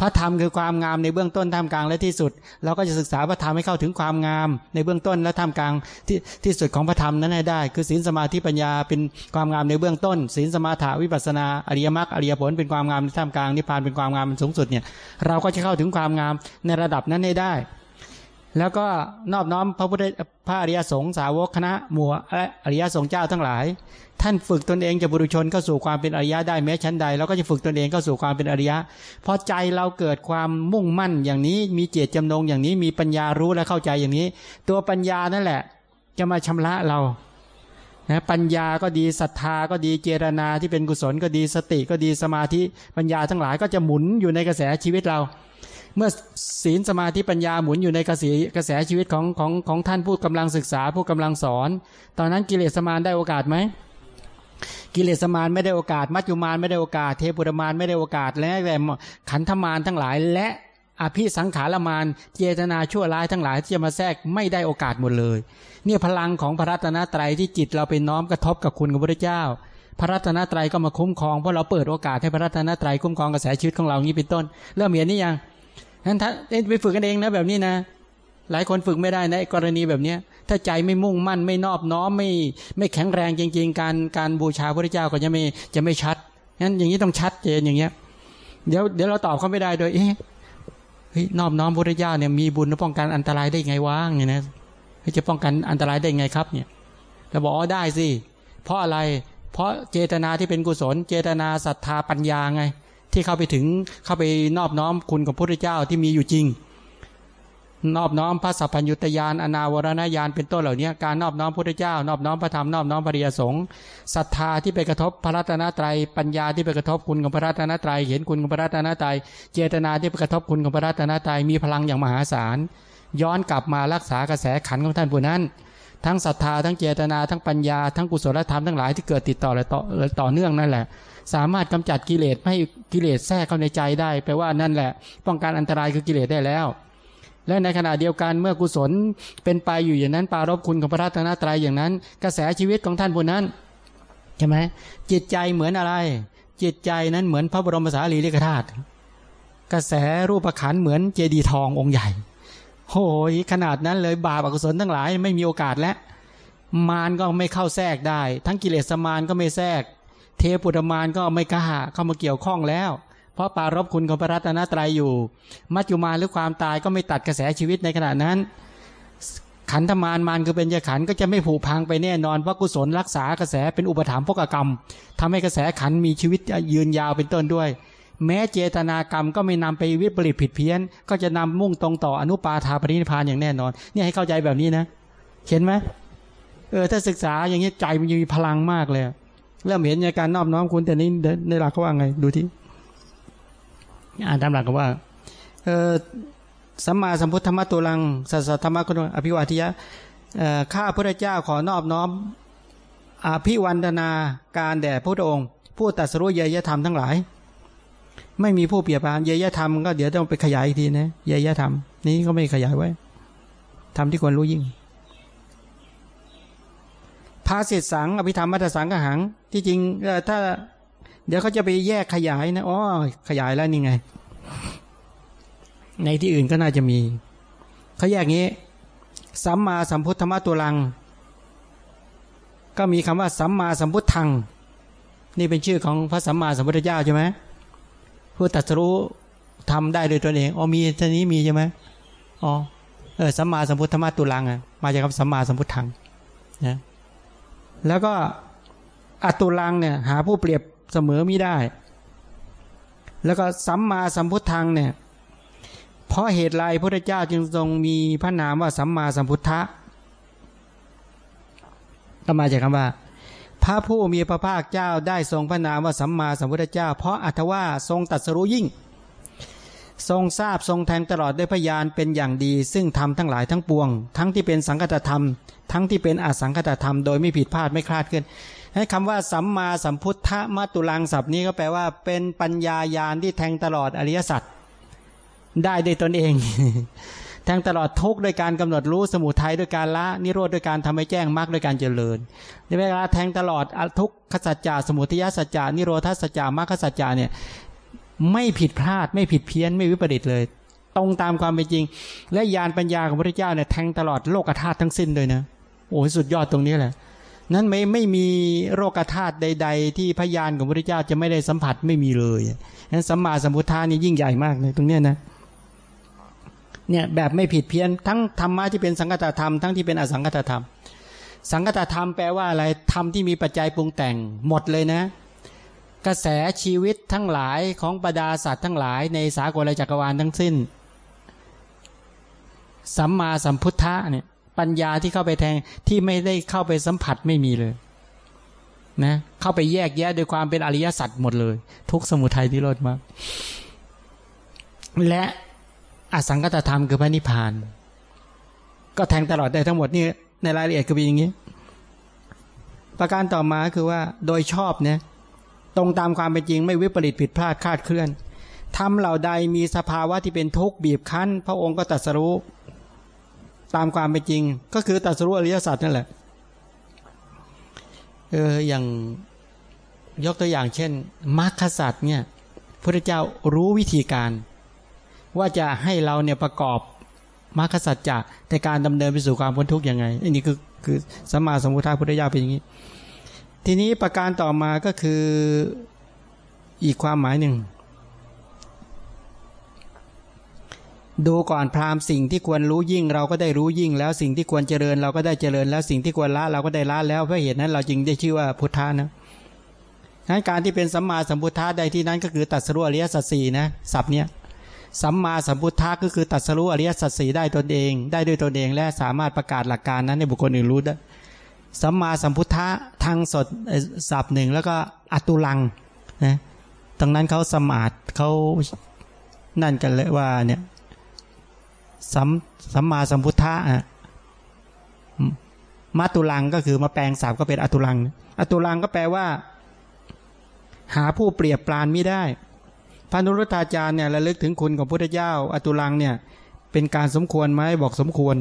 พระธรรมคือความงามในเบื้องต้นท่ามกลางและที่สุด เราก็จะศึกษาพระธรรมให้เข้าถึงความงาม ในเบื้องต้นและท่ามกลางที่ที่สุดของพระธรรมนั้นให้ได้ คือศีลสมาธิปัญญาเป็นความงามในเบื้องต้นศีลสมาถาวิปัสนาอริยมรรคอริยผลเป็นความงามในท่ามกลางนิพพานเป็นความงามสูงสุดเนี่ยเราก็จะเข้าถึงความงามในระดับนั้นให้ได้ แล้วก็นอบน้อมพระพุทธพระอริยสงฆ์สาวกคณะหมู่อริยสงฆ์เจ้าทั้งหลาย ท่านฝึกตนเองจะบุรุชนเข้าสู่ความเป็นอริยะได้แม้ชั้นใดเราก็จะฝึกตนเองเข้าสู่ความเป็นอริยะพอใจเราเกิดความมุ่งมั่นอย่างนี้มีเจตจำนงอย่างนี้มีปัญญารู้และเข้าใจอย่างนี้ ตัวปัญญานั่นแหละ จะมาชำระเรานะปัญญาก็ดีศรัทธาก็ดีเจรนาที่เป็นกุศลก็ดีสติก็ดีสมาธิปัญญาทั้งหลายก็จะหมุนอยู่ในกระแสชีวิตเรา เมื่อศีลสมาธิปัญญาหมุนอยู่ในกระแสกระแสชีวิตของของของท่านผู้กำลังศึกษาผู้กำลังสอน ตอนนั้นกิเลสมารได้โอกาสไหมกิเลสมารไม่ได้โอกาส มัจจุมารไม่ได้โอกาส เทปุรมารไม่ได้โอกาส และแต่ขันธมารทั้งหลาย และอภิสังขารมารเจตนาชั่วร้ายทั้งหลายที่จะมาแทรกไม่ได้โอกาสหมดเลย เนี่ยพลังของพระรัตนตรัยที่จิตเราไปน้อมกระทบกับคุณกับพระเจ้า พระรัตนตรัยก็มาคุ้มครองเพราะเราเปิดโอกาสให้พระรัตนตรัยคุ้มครองกระแสชีวิตของเรานี้เป็นต้น เริ่มเห็นนี่ยัง นั้นถ้าไปฝึกกันเองนะแบบนี้นะ หลายคนฝึกไม่ได้นะกรณีแบบเนี้ย ถ้าใจไม่มุ่งมั่นไม่นอบน้อมไม่ไม่แข็งแรงจริง ๆ การการบูชาพระเจ้าก็จะไม่จะไม่ชัดงั้นอย่างนี้ต้องชัดเจนอย่างเงี้ย เดี๋ยวเดี๋ยวเราตอบเขาไม่ได้โดยเอ๊ะเฮ้ยนอบน้อมพระเจ้าเนี่ยมีบุญป้องกันอันตรายได้ไงวะเนี่ยนะจะป้องกันอันตรายได้ไงครับ เนี่ยเราบอกอ๋อได้สิเพราะอะไร เพราะเจตนาที่เป็นกุศล เจตนาศรัทธาปัญญาไง ที่เข้าไปถึงเข้าไปนอบน้อมคุณของพระพุทธเจ้าที่มีอยู่จริง นอบน้อมพระสัพพัญญุตยานอนาวรณญาณเป็นต้นเหล่านี้การนอบน้อมพระพุทธเจ้านอบน้อมพระธรรมนอบน้อมพระริยสงฆ์ศรัทธาที่ไปกระทบพระรัตนตรัยปัญญาที่ไปกระทบคุณของพระรัตนตรัยเห็นคุณของพระรัตนตรัยเจตนาที่ไปกระทบคุณของพระรัตนตรัยมีพลังอย่างมหาศาลย้อนกลับมารักษากระแสขันของท่านผู้นั้นทั้งศรัทธาทั้งเจตนาทั้งปัญญาทั้งกุศลธรรมทั้งหลายที่เกิดติดต่อและต่อต่อเนื่องนั่นแหละ สามารถกำจัดกิเลสไม่ให้กิเลสแทรกเข้าในใจได้แปลว่านั่นแหละ ป้องกันอันตรายคือกิเลสได้แล้ว และในขณะเดียวกันเมื่อกุศลเป็นไปอยู่อย่างนั้น ปารบคุณของพระรัตนตรัยอย่างนั้น กระแสชีวิตของท่านผู้นั้นใช่ไหมจิตใจเหมือนอะไร จิตใจนั้นเหมือนพระบรมสารีริกธาตุกระแสรูปขันเหมือนเจดีย์ทององค์ใหญ่โอ้ยขนาดนั้นเลยบาปอกุศลทั้งหลายไม่มีโอกาสแล้วมารก็ไม่เข้าแทรกได้ ทั้งกิเลสมารก็ไม่แทรก เทปุตมารก็ไม่กล้าเข้ามาเกี่ยวข้องแล้ว เพราะปารบคุณของพระรัตนตรัยอยู่ มัจจุมาหรือความตายก็ไม่ตัดกระแสชีวิตในขณะนั้น ขันธมารมารคือเป็นยขันก็จะไม่ผุพังไปแน่นอนเพราะกุศลรักษากระแสเป็นอุปถัมภกกรรมทำให้กระแสขันมีชีวิตยืนยาวเป็นต้นด้วย แม้เจตนากรรมก็ไม่นำไปวิปริตผิดเพี้ยน ก็จะนำมุ่งตรงต่ออนุปาทาปรินิพานอย่างแน่นอน เนี่ยให้เข้าใจแบบนี้นะ เห็นไหมเออถ้าศึกษาอย่างนี้ใจมันจะมีพลังมากเลย เริ่มเห็นในการนอบน้อมคุณแต่นี้ในหลักเขาว่าไง ดูที่อ่านตามหลักเขาว่า เออสัมมาสัมพุทธธรรมตุลังสัสธรรมะคุณอภิวาทิยะข้าพระเจ้าขอนอบน้อมอภิวันดนาการแด่พระองค์ ผู้ตัดสรุเยยธรรมทั้งหลาย ไม่มีผู้เปรียบปานเยยธรรมก็เดี๋ยวต้องไปขยายอีกทีนะเยยธรรม นี้ก็ไม่ขยายไว้ทำที่ควรรู้ยิ่ง ภาสิทสัง อภิธรรมมัตสังกหัง ที่จริงถ้า เดี๋ยวเขาจะไปแยกขยายนะอ๋อขยายแล้วนี่ไง ในที่อื่นก็น่าจะมีเขาแยกงี้สัมมาสัมพุทธมะตุลัง ก็มีคำว่าสัมมาสัมพุทธัง นี่เป็นชื่อของพระสัมมาสัมพุทธเจ้าใช่ไหมผู้ตัดสู้ทำได้โดยตัวเองอ๋อมีท่านี้มีใช่ไหมอ๋อเออสัมมาสัมพุทธมะตุลังอะมาจากคำสัมมาสัมพุทธังนะ แล้วก็อัตุลังเนี่ยหาผู้เปรียบเสมอไม่ได้ แล้วก็สัมมาสัมพุทธังเนี่ยเพราะเหตุไรพระเจ้าจึงทรงมีพระนามว่าสัมมาสัมพุทธะก็มาจากคำว่า พระผู้มีพระภาคเจ้าได้ทรงพระนามว่าสัมมาสัมพุทธเจ้า เพราะอัตว่าทรงตัดสรู้ยิ่ง ทรงทราบทรงแทงตลอดด้วยพยานเป็นอย่างดี ซึ่งทำทั้งหลายทั้งปวง ทั้งที่เป็นสังกัตธรรม ทั้งที่เป็นอสังกัตธรรมโดยไม่ผิดพลาดไม่คลาดเคลื่อนให้คำว่าสัมมาสัมพุทธมัตุลังศัพท์นี้ก็แปลว่า เป็นปัญญายาณที่แทงตลอดอริยสัจได้ด้วยตนเอง แทงตลอดทุกโดยการกำหนดรู้สมุทัยด้วยการละนิโรธด้วยการทำให้แจ้งมรรคด้วยการเจริญในเวลาแทงตลอดทุกขสัจจะสมุทัยสัจจะนิโรธสัจจะมรรคสัจจะเนี่ย ไม่ผิดพลาด ไม่ผิดเพี้ยนไม่วิปริตเลย ตรงตามความเป็นจริง และญาณปัญญาของพระเจ้าเนี่ยแทงตลอดโลกธาตุทั้งสิ้นเลยนะโอ้สุดยอดตรงนี้แหละ นั้นไม่ไม่มีโรคธาตุใด ๆ ที่พยานของพระเจ้าจะไม่ได้สัมผัสไม่มีเลยนั้นสัมมาสัมพุทธานี่ยิ่งใหญ่มากเลยตรงเนี้ยนะเนี่ยแบบไม่ผิดเพี้ยนทั้งธรรมะที่เป็นสังกัตธรรมทั้งที่เป็นอสังกัตธรรม สังกัตธรรมแปลว่าอะไรธรรมที่มีปัจจัยปรุงแต่งหมดเลยนะ กระแสชีวิตทั้งหลายของบรรดาสัตว์ทั้งหลายในสากลจักรวาลทั้งสิ้น สัมมาสัมพุทธะเนี่ยปัญญาที่เข้าไปแทงที่ไม่ได้เข้าไปสัมผัสไม่มีเลยนะเข้าไปแยกแยะโดยความเป็นอริยสัจหมดเลย ทุกสมุทัยที่ลดมาและอสังกตธรรมคือพระนิพพาน ก็แทงตลอดได้ทั้งหมดนี่ในรายละเอียดก็เป็นอย่างนี้ ประการต่อมาคือว่าโดยชอบเนี่ย ตรงตามความเป็นจริงไม่วิปริตผิดพลาดคาดเคลื่อนทำเหล่าใดมีสภาวะที่เป็นทุกข์บีบคั้น พระองค์ก็ตรัสรู้ตามความเป็นจริง ก็คือตรัสรู้อริยสัจนั่นแหละเอออย่างยกตัวอย่างเช่นมรรคสัจเนี่ยพระเจ้ารู้วิธีการ ว่าจะให้เราเนี่ยประกอบมรรคสัจจะในการดำเนินไปสู่ความพ้นทุกข์ยังไงอันนี้คือคือสมมาสมุทธาพุทธเจ้าเป็นอย่างนี้ ทีนี้ประการต่อมาก็คืออีกความหมายหนึ่ง ดูก่อนพราหมณ์สิ่งที่ควรรู้ยิ่ง เราก็ได้รู้ยิ่ง แล้วสิ่งที่ควรเจริญ เราก็ได้เจริญ แล้วสิ่งที่ควรละเราก็ได้ละแล้วเพราะเหตุนั้นเราจึงได้ชื่อว่าพุทธานะนั้นการที่เป็นสัมมาสัมพุทธะใดที่นั้นก็คือตัดสรุอริยสัจสี่นะศัพท์เนี้ยสัมมาสัมพุทธะก็คือตัดสรุอริยสัจสี่ได้ตนเอง ได้ด้วยตนเองและสามารถประกาศหลักการนั้นให้บุคคลอื่นรู้ได้ สัมมาสัมพุทธะทางสดศัพท์หนึ่งแล้วก็อตุลังนะตรงนั้นเขาสมาดเขานั่นกันเลยว่าเนี่ยสัมสัมมาสัมพุทธะอะมาตุลังก็คือมาแปลงศัพท์ก็เป็นอตุลัง อตุลังก็แปลว่า หาผู้เปรียบปรานไม่ได้ พระนุรุตาจารย์เนี่ยระลึกถึงคุณของพุทธเจ้า อตุลังเนี่ย เป็นการสมควรไหมบอกสมควร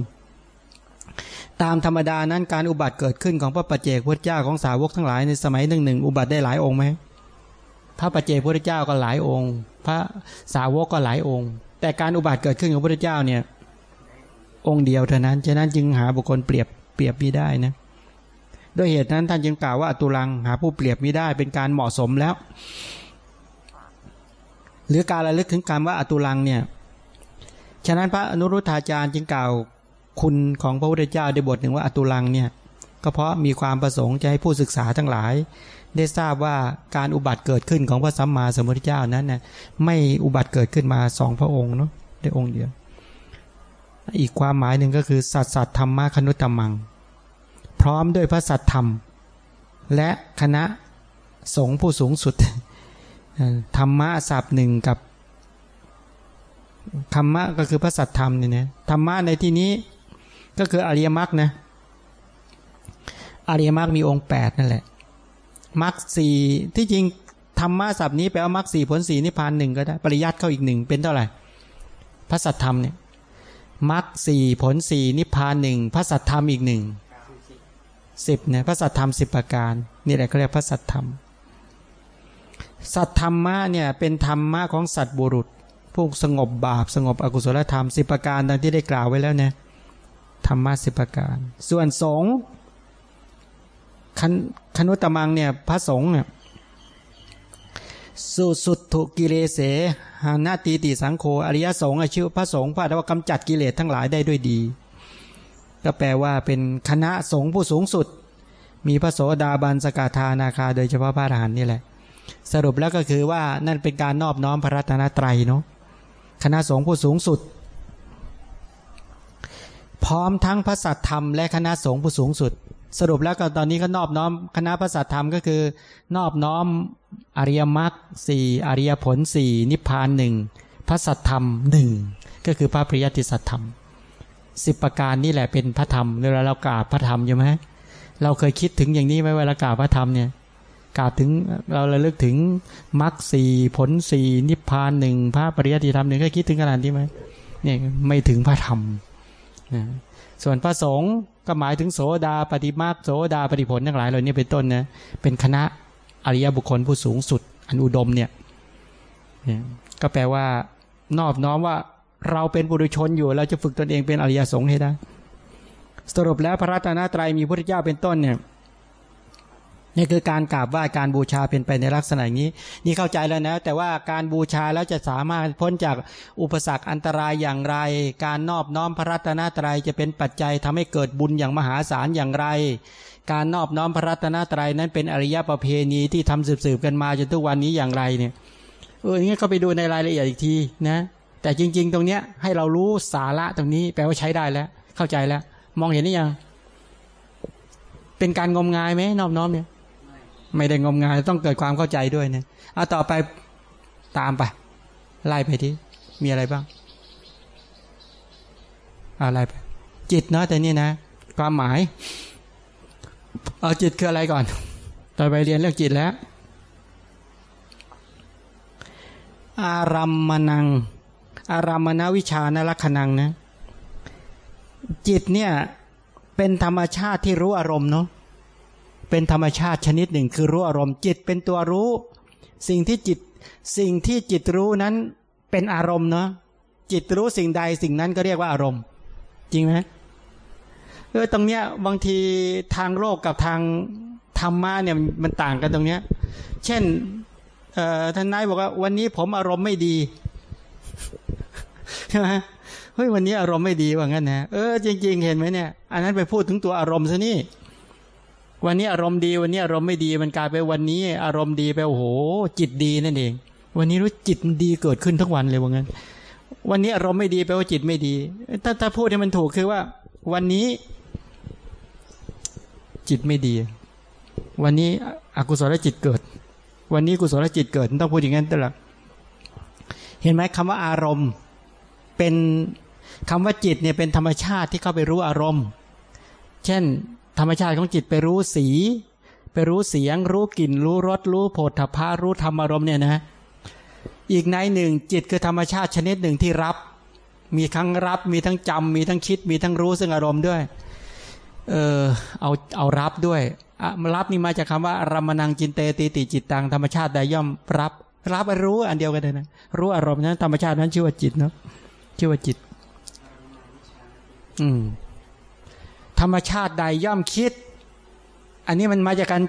ตามธรรมดานั้นการอุบัติเกิดขึ้นของพระปัจเจกพุทธเจ้าของสาวกทั้งหลายในสมัยหนึ่งหนึ่งอุบัติได้หลายองค์ไหมพระปัจเจกพุทธเจ้าก็หลายองค์ พระสาวกก็หลายองค์ แต่การอุบัติเกิดขึ้นของพระพุทธเจ้าเนี่ยองค์เดียวเท่านั้นฉะนั้นจึงหาบุคคลเปรียบเปรียบไม่ได้นะด้วยเหตุนั้นท่านจึงกล่าวว่าอตุลังหาผู้เปรียบไม่ได้เป็นการเหมาะสมแล้ว หรือการระลึกถึงการว่าอตุลังเนี่ยฉะนั้นพระอนุรุทธาจารย์จึงกล่าว คุณของพระพุทธเจ้าในบทหนึ่งว่าอตุลังเนี่ยก็เพราะมีความประสงค์จะให้ผู้ศึกษาทั้งหลาย ได้ทราบว่าการอุบัติเกิดขึ้นของพระสัมมาสัมพุทธเจ้านั้นน่ยไม่อุบัติเกิดขึ้นมาสองพระองค์เนาะได้องค์เดียว อีกความหมายหนึ่งก็คือ สัตสัตธรรมะคนุตตมัง พร้อมด้วยพระสัตธรรม และคณะสงฆ์ผู้สูงสุดธรรมะศัพท์หนึ่งกับธรรมะก็คือพระสัตธรรมเนี่ยนะธรรมะในที่นี้ ก็คืออริยมรรคนะอริยมรรคมีองค์แปดนั่นแหละมรรคสี่ที่จริงธรรมะศัพท์นี้แปลว่ามรรคสี่ผลสี่นิพพานหนึ่งก็ได้ ปริยัติเข้าอีกหนึ่งเป็นเท่าไหร่พระสัตธรรมเนี่ยมรรคสี่ผลสี่นิพพานหนึ่งพระสัตธรรมอีกหนึ่งสิบเนี่ยพระสัตธรรมสิบประการนี่แหละเขาเรียกพระสัตธรรม สัตธรรมะเนี่ยเป็นธรรมะของสัตว์บุรุษ ผู้สงบบาปสงบอกุศลธรรมสิบประการดังที่ได้กล่าวไว้แล้วเนี่ย ธรรมะสิบประการ ส่วนสงฆ์คนุตมังเนี่ยพระสงฆ์เนี่ยสุสุดถุกิเลเสหานาตีติสังโฆอริยสงฆ์ชื่อพระสงฆ์พระว่ากำจัดกิเลสทั้งหลายได้ด้วยดี ก็แปลว่าเป็นคณะสงฆ์ผู้สูงสุด มีพระโสดาบันสกาธานาคา โดยเฉพาะพระอรหันต์นี่แหละ สรุปแล้วก็คือว่านั่นเป็นการนอบน้อมพระรัตนตรัยเนาะคณะสงฆ์ผู้สูงสุด พร้อมทั้งพระสัตธรรมและคณะสงฆ์ผู้สูงสุด สรุปแล้วก็ตอนนี้ก็นอบน้อมคณะพระสัตธรรมก็คือ นอบน้อมอริยมรรคสี่อริยผลสี่นิพพานหนึ่งพระสัตธรรมหนึ่งก็คือพระปริยัติสัตธรรมสิบประการนี่แหละเป็นพระธรรมเวลาเรากราบพระธรรมใช่ไหมเราเคยคิดถึงอย่างนี้ไหมเวลากราบพระธรรมเนี่ยกราบถึงเราระลึกถึงมรรคสี่ผลสี่นิพพานหนึ่งพระปริยัติธรรมหนึ่งก็คิดถึงขนาดนี้ไหมเนี่ยไม่ถึงพระธรรม นะส่วนพระสงฆ์ก็หมายถึงโสดาปฏิมาโสดาปฏิผลทั้งหลายเหล่านี้เป็นต้นนะเป็นคณะอริยบุคคลผู้สูงสุด อันอุดมเนี่ยก็แปลว่านอบน้อมว่าเราเป็นบุรุชนอยู่เราจะฝึกตนเองเป็นอริยสงฆ์ให้ได้สรุปแล้วพระรัตนตรัยมีพระเจ้าเป็นต้นเนี่ย นี่คือการกราบไหว้การบูชาเป็นไปในลักษณะนี้ นี่เข้าใจแล้วนะ แต่ว่าการบูชาแล้วจะสามารถพ้นจากอุปสรรคอันตรายอย่างไร การนอบน้อมพระรัตนตรัยจะเป็นปัจจัยทำให้เกิดบุญอย่างมหาศาลอย่างไร การนอบน้อมพระรัตนตรัยนั้นเป็นอริยประเพณีที่ทำสืบๆกันมาจนทุกวันนี้อย่างไรเนี่ยเอออย่างนี้ก็ไปดูในรายละเอียดอีกทีนะ แต่จริง ๆ ตรงเนี้ยให้เรารู้สาระตรงนี้แปลว่าใช้ได้แล้ว เข้าใจแล้ว มองเห็นหรือยังเป็นการงมงายไหมนอบน้อมเนี่ย ไม่ได้งมงายต้องเกิดความเข้าใจด้วยเนี่ยเอาต่อไปตามไป ไล่ไปที่มีอะไรบ้างอะไรไป จิตเนาะแต่นี่นะ ความหมายเอาจิตคืออะไรก่อน ต่อไปเรียนเรื่องจิตแล้ว อารัมมนัง อารัมมณวิชานลักขณังนะ จิตเนี่ย เป็นธรรมชาติที่รู้อารมณ์เนาะ เป็นธรรมชาติชนิดหนึ่งคือรู้อารมณ์จิตเป็นตัวรู้ สิ่งที่จิตสิ่งที่จิตรู้นั้นเป็นอารมณ์เนาะจิตรู้สิ่งใดสิ่งนั้นก็เรียกว่าอารมณ์ จริงไหมเออตรงเนี้ยบางทีทางโลกกับทางธรรมะเนี่ยมันต่างกันตรงเนี้ย เช่นท่านนายบอกว่าวันนี้ผมอารมณ์ไม่ดีใช่ไหมเฮ้ยวันนี้อารมณ์ไม่ดีว่างั้นนะเออจริง ๆ เห็นไหมเนี่ย อันนั้นไปพูดถึงตัวอารมณ์ซะนี่ วันนี้อารมณ์ดีวันนี้อารมณ์ไม่ดีมันกลายไปวันนี้ อารมณ์ดีไปโอ้โห จิตดีนั่นเอง วันนี้รู้จิตดีเกิดขึ้นทั้งวันเลยว่างั้น วันนี้อารมณ์ไม่ดีแปลว่าจิตไม่ดี ถ้าถ้าพูดให้มันถูกคือว่า วันนี้ จิตไม่ดี วันนี้อกุศลจิตเกิด วันนี้กุศลจิตเกิดต้องพูดอย่างนั้นตลอดเห็นไหมคำว่าอารมณ์เป็นคำว่าจิตเนี่ยเป็นธรรมชาติที่เข้าไปรู้อารมณ์ เช่น ธรรมชาติของจิตไปรู้สี ไปรู้เสียง รู้กลิ่น รู้รสรู้โผฏฐพพะรู้ธรรมอารมณ์เนี่ยนะ อีกในหนึ่งจิตคือธรรมชาติชนิดหนึ่งที่รับ มีทั้งรับมีทั้งจำมีทั้งคิด มีทั้งรู้ซึ่งอารมณ์ด้วย เออเอาเอารับด้วยรับนี่มาจากคาว่ารมนังจินเตติติจิตตังธรรมชาติใดย่อมรับ รับรู้อันเดียวกันเลยนะรู้อารมณ์นั้นธรรมชาตินั้นชื่อว่าจิตเนาะชื่อว่าจิต อืม ธรรมชาติใดย่อมคิด อันนี้มันมาจากการ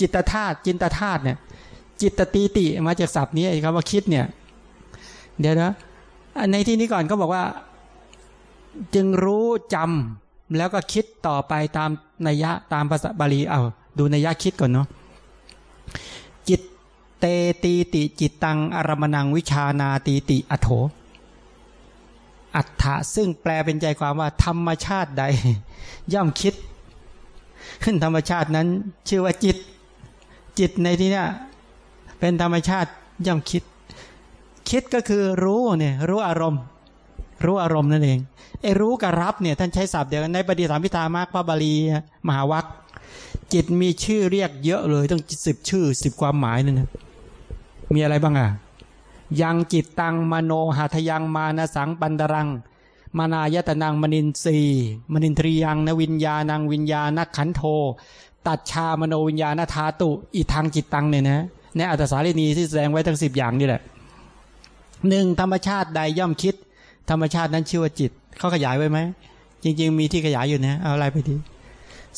จิตธาตุจินตธาตุเนี่ย จิตตีติมาจากศัพท์นี้คำว่าคิดเนี่ย เดี๋ยวนะในที่นี้ก่อนก็บอกว่า จึงรู้จำแล้วก็คิดต่อไปตามนัยยะตามภาษาบาลีเอาดูนัยยะคิดก่อนเนาะจิตเตตีติจิตตังอารมณังวิชานาตีติอโถ อัฏฐะซึ่งแปลเป็นใจความว่า ธรรมชาติใด ย่อมคิด ขึ้นธรรมชาตินั้น ชื่อว่าจิต จิตในที่นี้เป็นธรรมชาติย่อมคิด คิดก็คือรู้เนี่ยรู้อารมณ์ รู้อารมณ์นั่นเองไอ้รู้กับรับเนี่ยท่านใช้ศัพท์เดียวกันในปฏิสามพิธามากพระบาลีมหาวัคจิตมีชื่อเรียกเยอะเลยต้องสิบชื่อสิบความหมายนั่นนะมีอะไรบ้างอะ ยังจิตตังมโนหัทยังมานสังปันดรัง มานายตนังมนินทรีมนินทรียังนวิญญาณังวิญญาณขันโท ตัดชามโนวิญญาณธาตุอีทางจิตตังเนี่ยนะในอัตสารีนีที่แสดงไว้ทั้งสิบอย่างนี่แหละหนึ่งธรรมชาติใดย่อมคิด ธรรมชาตินั้นชื่อว่าจิตเขาขยายไว้ไหมจริง ๆ มีที่ขยายอยู่นะเอาอะไรไปดี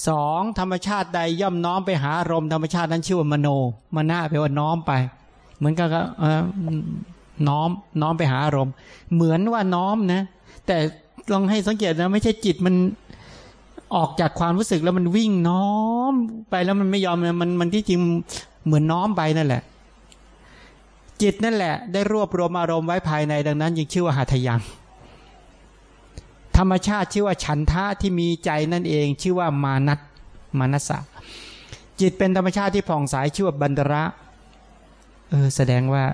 สองธรรมชาติใดย่อมน้อมไปหาอารมณ์ธรรมชาตินั้นชื่อว่ามโนมนาแปลว่าน้อมไป เหมือนกับน้อมน้อมไปหาอารมณ์ เหมือนว่าน้อมนะ แต่ลองให้สังเกตนะไม่ใช่จิตมันออกจากความรู้สึกแล้วมันวิ่งน้อมไปแล้วมันไม่ยอมมันมันที่จริงเหมือนน้อมไปนั่นแหละ จิตนั่นแหละ ได้รวบรวมอารมณ์ไว้ภายในดังนั้นยังชื่อว่าหาทยังธรรมชาติชื่อว่าฉันทะที่มีใจนั่นเองชื่อว่ามานัตมานัสสะจิตเป็นธรรมชาติที่ผ่องใสชื่อว่าบันดระ เออ แสดงว่า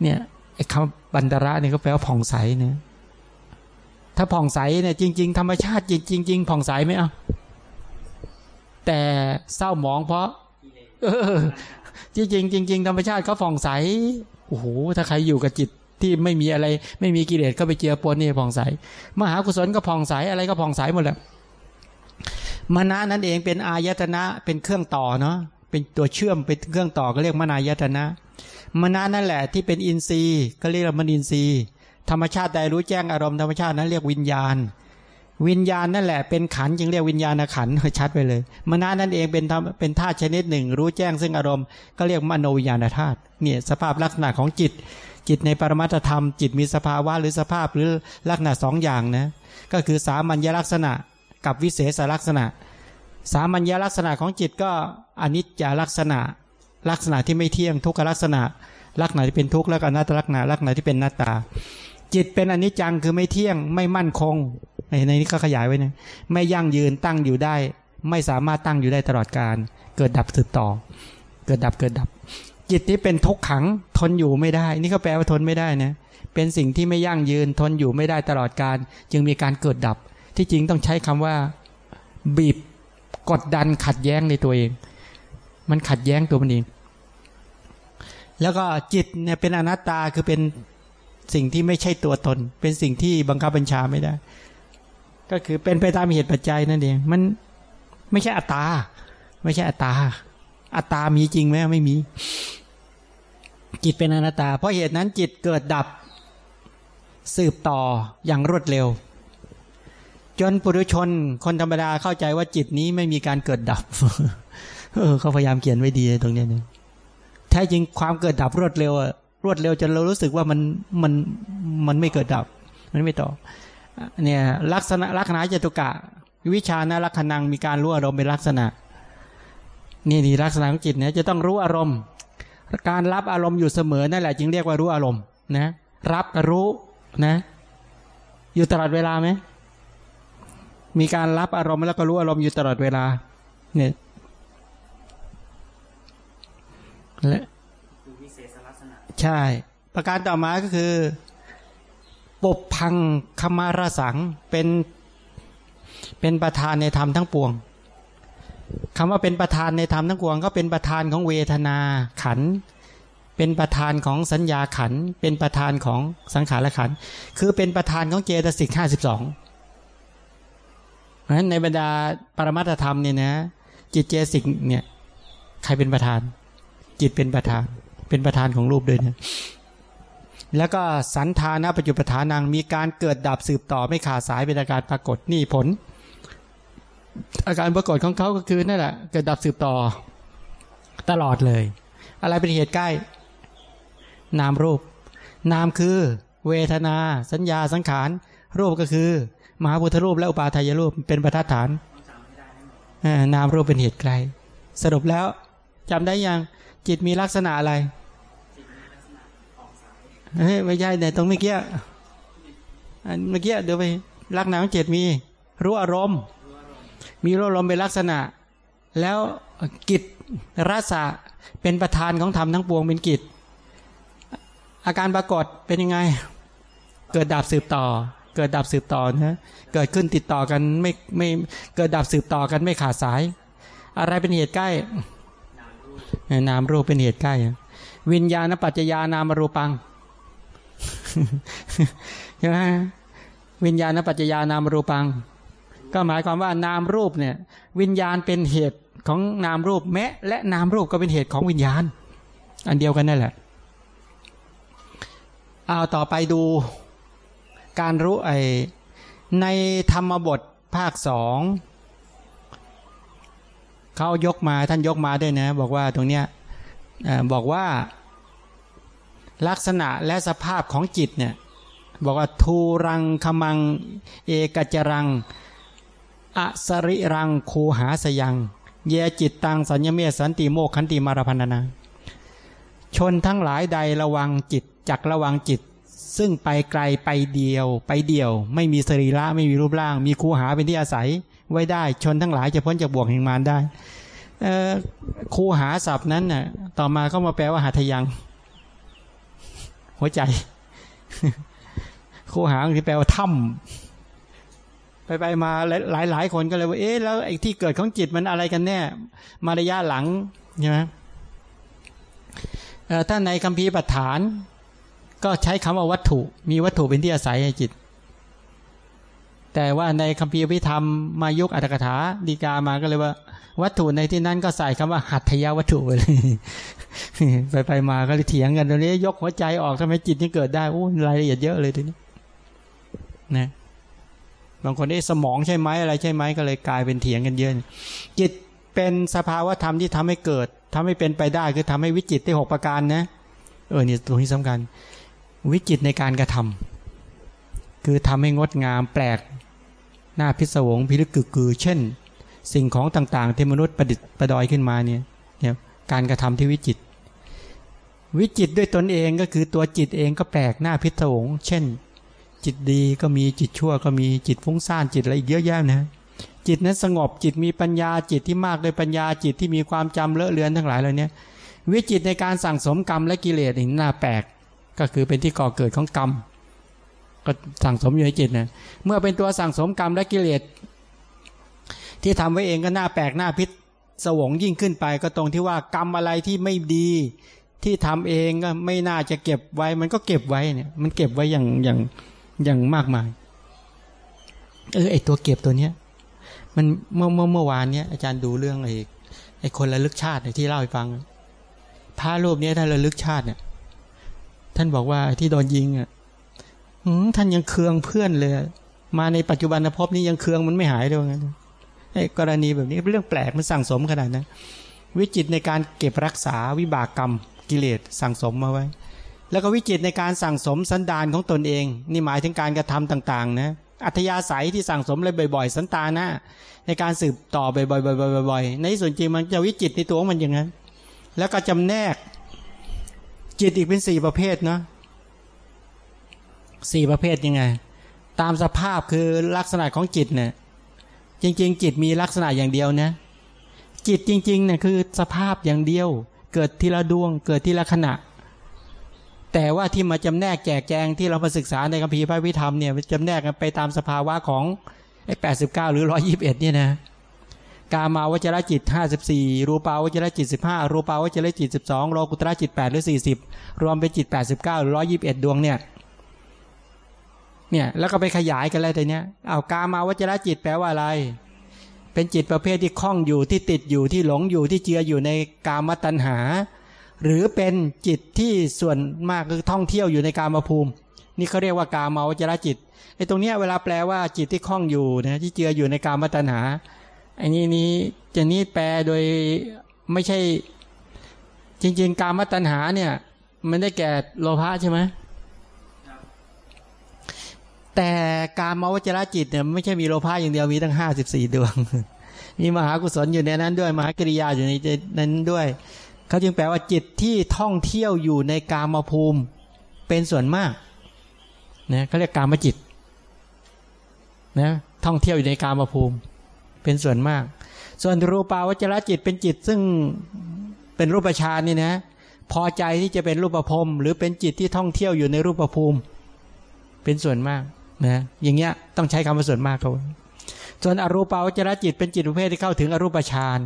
เนี่ยไอ้คำบันดระเนี่ยก็แปลว่าผ่องใสเนี่ยถ้าผ่องใสเนี่ยจริง ๆ ธรรมชาติจริงจริงผ่องใสไหมอะแต่เศร้าหมองเพราะ เออ จริงจริงจริงธรรมชาติเขาผ่องใสโอ้โหถ้าใครอยู่กับจิตที่ไม่มีอะไร ไม่มีกิเลสก็ไปเจือปนนี่ผ่องใส มหากุศลก็ผ่องใสอะไรก็ผ่องใสหมดแหละมณะนั่นเองเป็นอายตนะเป็นเครื่องต่อเนาะ เป็นตัวเชื่อมเป็นเครื่องต่อก็เรียกมนายตนะมณะนั่นแหละที่เป็นอินทรีย์ก็เรียกมนินทรีย์ ธรรมชาติใดรู้แจ้งอารมณ์ธรรมชาตินั้นเรียกวิญญาณ วิญญาณนั่นแหละเป็นขันจึงเรียกวิญญาณขันชัดไปเลยมณะนั่นเองเป็นเป็นธาตุชนิดหนึ่ง รู้แจ้งซึ่งอารมณ์ก็เรียกมโนวิญญาณธาตุเนี่ยสภาพลักษณะของจิต จิตในปรมัตธรรม จิตมีสภาวะหรือสภาพหรือลักษณะสองอย่างนะก็คือสามัญลักษณะกับวิเศษลักษณะ สามัญลักษณะของจิตก็อนิจจลักษณะ ลักษณะที่ไม่เที่ยงทุกขลักษณะ ลักษณะที่เป็นทุกข์แล้วก็นัตตลักษณะลักษณะที่เป็นนาตา จิตเป็นอนิจจังคือไม่เที่ยงไม่มั่นคงในนี้ก็ขยายไว้นะไม่ยั่งยืนตั้งอยู่ได้ ไม่สามารถตั้งอยู่ได้ตลอดการ เกิดดับสืบต่อ เกิดดับเกิดดับ จิตนี้เป็นทุกขังทนอยู่ไม่ได้ นี่ก็แปลว่าทนไม่ได้นะเป็นสิ่งที่ไม่ยั่งยืนทนอยู่ไม่ได้ตลอดการ จึงมีการเกิดดับ ที่จริงต้องใช้คำว่า บีบ กดดันขัดแย้งในตัวเอง มันขัดแย้งตัวมันเอง แล้วก็จิตเนี่ยเป็นอนัตตาคือเป็นสิ่งที่ไม่ใช่ตัวตน เป็นสิ่งที่บังคับบัญชาไม่ได้ ก็คือเป็นไปตามเหตุปัจจัยนั่นเอง มันไม่ใช่อัตตา ไม่ใช่อัตตา อัตตามีจริงไหมไม่มี จิตเป็นอนัตตา เพราะเหตุนั้นจิตเกิดดับสืบต่ออย่างรวดเร็ว จนปุถุชน คนธรรมดาเข้าใจว่าจิตนี้ไม่มีการเกิดดับ เออเขาพยายามเขียนไว้ดีตรงนี้ยนะแท้จริงความเกิดดับรวดเร็วอะรวดเร็วจนเรารู้สึกว่ามันมันมันไม่เกิดดับ มันไม่ต่อเนี่ยลักษณะลักษณะจตุกะ วิชานะลักขณังมีการรู้อารมณ์เป็นลักษณะนี่นี่ลักษณะของจิตเนี่ยจะต้องรู้อารมณ์ การรับอารมณ์อยู่เสมอนั่นแหละจึงเรียกว่ารู้อารมณ์นะ รับกับรู้นะ อยู่ตลอดเวลาไหม มีการรับอารมณ์แล้วก็รู้อารมณ์อยู่ตลอดเวลา เนี่ยและใช่ ประการต่อมาก็คือปบพังคมาราสังเป็นเป็นประธานในธรรมทั้งปวงคำว่าเป็นประธานในธรรมทั้งปวง ก็เป็นประธานของเวทนาขัน เป็นประธานของสัญญาขัน เป็นประธานของสังขารขัน คือเป็นประธานของเจตสิกห้าสิบสอง เพราะฉะนั้นในบรรดาปรมัตถธรรมเนี่ยนะ จิตเจสิกเนี่ยใครเป็นประธาน จิตเป็นประธาน เป็นประธานของรูปด้วยนะแล้วก็สันทานะปัจจุปทานังมีการเกิดดับสืบต่อไม่ขาดสายเป็นอาการปรากฏนี่ผล อาการปรากฏของเขาก็คือนั่นแหละเกิดดับสืบต่อตลอดเลย อะไรเป็นเหตุใกล้ นามรูป นามคือ เวทนา สัญญาสังขาร รูปก็คือ มหาพุทธรูปและอุปาทายรูปเป็นประทัดฐานนามรูปเป็นเหตุไกล สรุปแล้วจำได้ยังจิตมีลักษณะอะไรเฮ้ยไม่ใช่เนี่ยตรงเมื่อกี้อันเมื่อกี้เดี๋ยวไปลักษณะของจิตมี รู้อารมณ์ มีรู้อารมณ์เป็นลักษณะ แล้วกิจรสะเป็นประธานของธรรมทั้งปวงเป็นกิจ อาการปรากฏเป็นยังไง เกิดดับสืบต่อ เกิดดับสืบต่อนะเกิดขึ้นติดต่อกันไม่ไม่เกิดดับสืบต่อกันไม่ขาดสาย อะไรเป็นเหตุใกล้ นามรูปเป็นเหตุใกล้ วิญญาณปัจจยานามรูปังใช่ไหมวิญญาณปัจจยานามรูปัง ก็หมายความว่านามรูปเนี่ย วิญญาณเป็นเหตุของนามรูปแม้และนามรูปก็เป็นเหตุของวิญญาณ อันเดียวกันนั่นแหละเอาต่อไปดู การรู้ไอในธรรมบทภาคสองเขายกมาท่านยกมาด้วยนะ บอกว่าตรงเนี้ยบอกว่าลักษณะและสภาพของจิตเนี่ยบอกว่าทูรังขมัง เอกจรังอสริรังคูหาสยังเยจิตตังสัญญเมสันติโมกขันติมารพันนา ชนทั้งหลายใดระวังจิตจักระวังจิต ซึ่งไปไกลไปเดียว ไปเดียว ไม่มีสรีระไม่มีรูปร่าง มีคูหาเป็นที่อาศัยไว้ได้ชนทั้งหลายจะพ้นจากบ่วงแห่งมารได้คูหาศัพท์นั้นน่ะ ต่อมาก็มาแปลว่าหัตถยัง หัวใจ คูหาที่แปลว่าถ้ำไปไปมาหลายหลายคนก็เลยว่า เอ๊ะแล้วไอ้ที่เกิดของจิตมันอะไรกันแน่ มารยาหลังใช่ไหมถ้าในคัมภีร์ปัฏฐาน ก็ใช้คำว่าวัตถุ มีวัตถุเป็นที่อาศัยให้จิต แต่ว่าในคัมภีร์พิธรรมมายุกอัตถกถาดีกามาก็เลยว่า วัตถุในที่นั้นก็ใส่คำว่าหัตถยาวัตถุไปเลยไปไปมาก็เลยเถียงกันตรงนี้ ยกหัวใจออกทำไมจิตนี่เกิดได้โอ้รายละเอียดเยอะเลยทีนี้นะบางคนได้สมองใช่ไหมอะไรใช่ไหมก็เลยกลายเป็นเถียงกันเยอะจิตเป็นสภาวะธรรมที่ทำให้เกิดทำให้เป็นไปได้คือทำให้วิจิตได้หกประการนะเออเนี่ยตรงนี้สำคัญ วิจิตในการกระทำคือทำให้งดงามแปลกหน้าพิศวงพิลึกกึกกือ เช่น สิ่งของต่างๆ ที่มนุษย์ประดิษฐ์ประดอยขึ้นมาเนี่ยเนี่ยการกระทำที่วิจิต วิจิตด้วยตนเองก็คือตัวจิตเองก็แปลกหน้าพิศวงเช่น จิตดีก็มีจิตชั่วก็มีจิตฟุ้งซ่านจิตอะไรอีกเยอะแยะนะจิตนั้นสงบจิตมีปัญญาจิตที่มากด้วยปัญญาจิตที่มีความจำเลอะเลือนทั้งหลายเหล่านี้วิจิตในการสั่งสมกรรมและกิเลสอีกหน้าแปลก ก็คือเป็นที่ก่อเกิดของกรรม ก็สั่งสมอยู่ในจิตนะเมื่อเป็นตัวสั่งสมกรรมและกิเลสที่ทำไว้เองก็น่าแปลกหน้าพิษสวงยิ่งขึ้นไป ก็ตรงที่ว่ากรรมอะไรที่ไม่ดีที่ทำเองก็ไม่น่าจะเก็บไว้ มันก็เก็บไว้เนี่ย มันเก็บไว้อย่างอย่างอย่างมากมาย เออไอตัวเก็บตัวเนี้ย มันเมื่อเมื่อเมื่อวานเนี้ยอาจารย์ดูเรื่องไอไอคนระลึกชาติที่เล่าให้ฟังพระรูปนี้ท่านระลึกชาติเนี่ย ท่านบอกว่าที่โดนยิงอะท่านยังเคืองเพื่อนเลย มาในปัจจุบันภพนี้ยังเคืองมันไม่หายเลยงั้นไอ้กรณีแบบนี้เป็นเรื่องแปลกมันสั่งสมขนาดนั้นวิจิตในการเก็บรักษาวิบากกรรมกิเลสสั่งสมมาไว้ แล้วก็วิจิตในการสั่งสมสันดานของตนเอง นี่หมายถึงการกระทำต่าง ๆ นะ อัธยาศัยที่สั่งสมเลยบ่อย ๆ สันตานะในการสืบต่อบ่อยๆๆๆในส่วนจริงมันจะวิจิตในตัวมันอย่างนั้น แล้วก็จำแนก จิตอีกเป็นสี่ประเภทเนาะสี่ประเภทยังไง ตามสภาพคือลักษณะของจิตเนี่ยจริง ๆ จิตมีลักษณะอย่างเดียวนะจิตจริงๆเนี่ยคือสภาพอย่างเดียว เกิดทีละดวง เกิดทีละขณะ แต่ว่าที่มาจำแนกแจกแจงที่เรามาศึกษาในคัมภีร์พระวิธรรมเนี่ยจำแนกกันไปตามสภาวะของไอ้แปดสิบเก้าหรือร้อยิบเอ็ดเนี่ยนะ กามาวจรจิตห้าสิบสี่รูปาวจรจิตสิบห้ารูปาวจรจิตสิบสองโลกุตระจิตแปดหรือสี่สิบรวมเป็นจิตแปดสิบเก้าหรือร้อยิบเอ็ดดวงเนี่ยเนี่ยแล้วก็ไปขยายกันเลยแต่เนี้ยเอากามาวจรจิตแปลว่าอะไร เป็นจิตประเภทที่คล้องอยู่ที่ติดอยู่ที่หลงอยู่ที่เจืออยู่ในกามตัณหา หรือเป็นจิตที่ส่วนมากคือท่องเที่ยวอยู่ในกามภูมิ นี่เขาเรียกว่ากามาวจรจิตไอ้ตรงเนี้ยเวลาแปลว่าจิตที่คล้องอยู่นะที่เจืออยู่ในกามตัณหา อ้นี้นี้จะนี้แปลโดยไม่ใช่ จริง ๆ การมตัณหาเนี่ย มันได้แก่โลภะใช่ไหมแต่การมาวจรจิตเนี่ยไม่ใช่มีโลภะอย่างเดียวมีตั้งห้าสิบสี่ดวง มีมหากุศลอยู่ในนั้นด้วย มหากิริยาอยู่ในนั้นด้วย เขาจึงแปลว่าจิตที่ท่องเที่ยวอยู่ในกามภูมิเป็นส่วนมากนะเขาเรียกกามจิตนะท่องเที่ยวอยู่ในกามภูมิ เป็นส่วนมาก ส่วนรูปาวจรจิตเป็นจิตซึ่งเป็นรูปฌานนี่นะ พอใจที่จะเป็นรูปภพหรือเป็นจิตที่ท่องเที่ยวอยู่ในรูปภูมิ เป็นส่วนมากนะอย่างเงี้ยต้องใช้คำว่าส่วนมากเขาส่วนอรูปาวจรจิตเป็นจิตประเภทที่เข้าถึงอรูปฌาน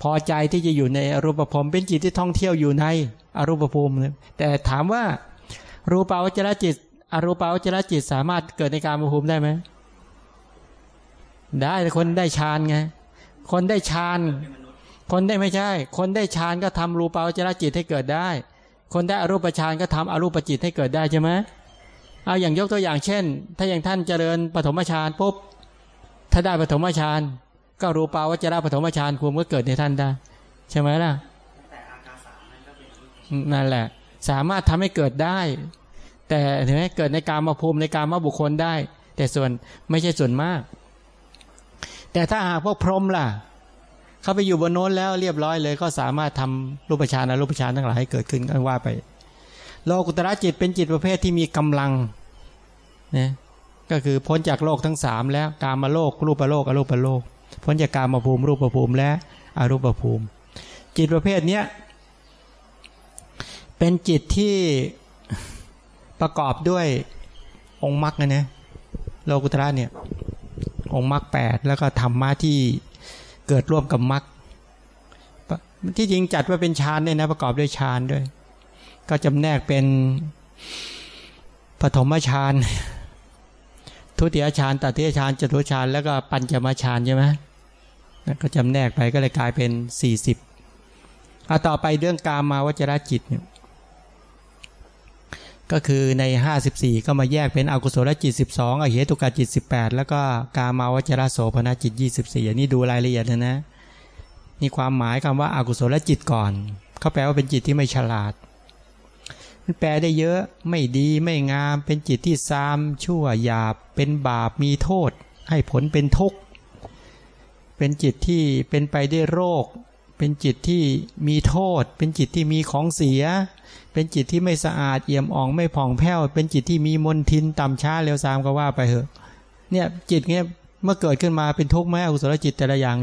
พอใจที่จะอยู่ในอรูปภพเป็นจิตที่ท่องเที่ยวอยู่ในอรูปภูมิแต่ถามว่ารูปาวจรจิตอรูปาวจรจิตสามารถเกิดในการภูมิได้ไหม ได้คนได้ฌานไง คนได้ฌาน คนได้ไม่ใช่ คนได้ฌานก็ทำรูปาวจรจิตให้เกิดได้ คนได้อรูปฌานก็ทำอรูปจิตให้เกิดได้ใช่ไหมเอาอย่างยกตัวอย่างเช่น ถ้าอย่างท่านเจริญปฐมฌานปุ๊บ ถ้าได้ปฐมฌานก็รูปาวจรปฐมฌานภูมิก็เกิดในท่านได้ ใช่ไหมล่ะนั่นแหละ สามารถทำให้เกิดได้ แต่เห็นไหมเกิดในการมาภูมิในการมาบุคคลได้ แต่ส่วนไม่ใช่ส่วนมาก แต่ถ้าหากพวกพรหมล่ะ เขาไปอยู่บนโน้นแล้วเรียบร้อยเลย ก็สามารถทำรูปฌานอรูปฌานทั้งหลายให้เกิดขึ้นก็ว่าไป โลกุตระจิตเป็นจิตประเภทที่มีกำลังนะก็คือพ้นจากโลกทั้งสามแล้วกามาโลกรูปโลกอรูปโลก พ้นจากกามาภูมิ รูปภูมิและอรูปภูมิ จิตประเภทเนี้ยเป็นจิตที่ประกอบด้วยองค์มรรคนะโลกุตระเนี่ย องค์มรรคแปดแล้วก็ธรรมะที่เกิดร่วมกับมรรคที่จริงจัดว่าเป็นฌานเนี่ยนะประกอบด้วยฌานด้วย ก็จำแนกเป็นปฐมฌานทุติยฌานตติยฌานจตุฌานแล้วก็ปัญจมฌานใช่ไหมก็จำแนกไปก็เลยกลายเป็นสี่สิบเอาต่อไปเรื่องกามาวจรจิตเนี่ย ก็คือในห้าสิบสี่ก็มาแยกเป็นอกุศลจิตสิบสองอเหตุกาจิตสิบแปดแล้วก็กามาวจรโสภณจิตยี่สิบสี่อันนี้ดูรายละเอียดนะนะนี่ความหมายคำว่าอากุศลจิตก่อน เขาแปลว่าเป็นจิตที่ไม่ฉลาด มันแปลได้เยอะไม่ดีไม่งาม เป็นจิตที่ซามชั่วหยาบ เป็นบาปมีโทษ ให้ผลเป็นทุกข์ เป็นจิตที่เป็นไปได้โรค เป็นจิตที่มีโทษ เป็นจิตที่มีของเสีย เป็นจิตที่ไม่สะอาดเอี่ยมอ่องไม่ผ่องแผ้ว เป็นจิตที่มีมนทินต่ำช้าเร็วซามก็ว่าไปเถอะ เนี่ยจิตเนี้ยเมื่อเกิดขึ้นมาเป็นทุกข์ไหมอกุศลจิตแต่ละอย่าง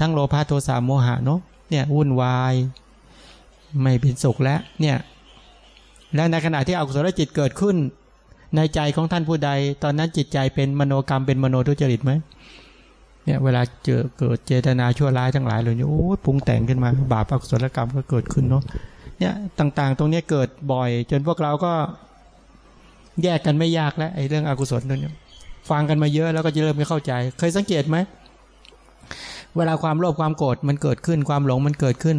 ทั้งโลภะโทสะโมหะเนาะเนี่ยวุ่นวาย ไม่เป็นสุขแล้วเนี่ยและในขณะที่อกุศลจิตเกิดขึ้น ในใจของท่านผู้ใด ตอนนั้นจิตใจเป็นมโนกรรมเป็นมโนทุจริตไหมเนี่ยเวลาเจอเกิดเจตนาชั่วร้ายทั้งหลายเลยเนี่ยโอ้ปรุงแต่งขึ้นมา บาปอกุศลกรรมก็เกิดขึ้นเนาะ เนี่ยต่างๆ ตรงนี้เกิดบ่อย จนพวกเราก็แยกกันไม่ยากแล้วไอ้เรื่องอกุศลตรงนี้ฟังกันมาเยอะแล้วก็จะเริ่มไม่เข้าใจ เคยสังเกตไหมเวลาความโลภความโกรธมันเกิดขึ้นความหลงมันเกิดขึ้น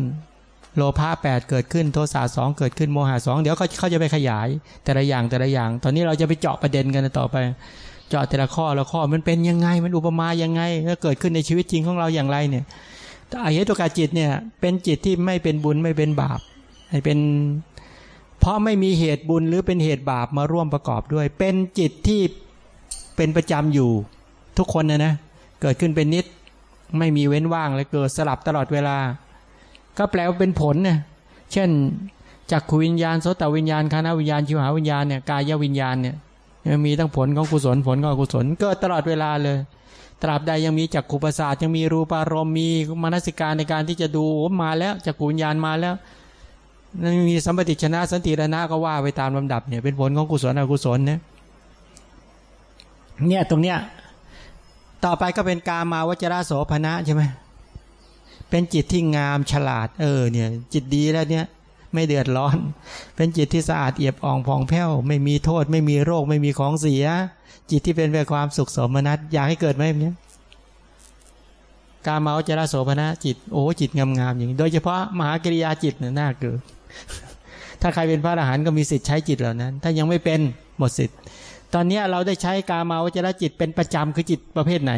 โลภะแปดเกิดขึ้นโทสะสองเกิดขึ้นโมหะสองเดี๋ยวเขาเขาจะไปขยาย แต่ละอย่างแต่ละอย่าง ตอนนี้เราจะไปเจาะประเด็นกันต่อไป เจาะแต่ละข้อละข้อมันเป็นยังไงมันอุปมายังไงแล้วเกิดขึ้นในชีวิตจริงของเราอย่างไรเนี่ยแต่อายตุกาจิตเนี่ยเป็นจิตที่ไม่เป็นบุญไม่เป็นบาป เป็นเพราะไม่มีเหตุบุญหรือเป็นเหตุบาปมาร่วมประกอบด้วย เป็นจิตที่เป็นประจำอยู่ทุกคนนะนะ เกิดขึ้นเป็นนิดไม่มีเว้นว่างเลยเกิดสลับตลอดเวลา ก็แปลว่าเป็นผลเนี่ยเช่นจากขวิญญาณโสตวิญญาณคณะวิญญาณชิวหาวิญญาณเนี่ยกายวิญญาณเนี่ยมีทั้งผลของกุศลผลของอกุศลเกิดตลอดเวลาเลย ตราบใดยังมีจักขุประสาทยังมีรูปารมณ์มีมนสิการในการที่จะดูมาแล้วจากขุวิญญาณมาแล้ว มีสัมปติชนะสันติรณะก็ว่าไปตามลำดับเนี่ยเป็นผลของกุศลอกุศลเนี่ยเนี่ยตรงเนี้ยต่อไปก็เป็นกามาวจราโสภณะใช่ไหมเป็นจิตที่งามฉลาด เออเนี่ยจิตดีแล้วเนี่ยไม่เดือดร้อน เป็นจิตที่สะอาดเอียบอ่องผ่องแผ้ว ไม่มีโทษ ไม่มีโรค ไม่มีของเสีย จิตที่เป็นไปความสุขสมนัตอยากให้เกิดไหมแบบนี้การมาวจราโสภณะจิตโอ้จิตงามๆอย่างนี้โดยเฉพาะมหากริยาจิตเนี่ยน่าเกิด ถ้าใครเป็นพระอรหันต์ก็มีสิทธิ์ใช้จิตเหล่านั้น ถ้ายังไม่เป็นหมดสิทธิ์ ตอนนี้เราได้ใช้กามาวจรจิตเป็นประจำคือจิตประเภทไหน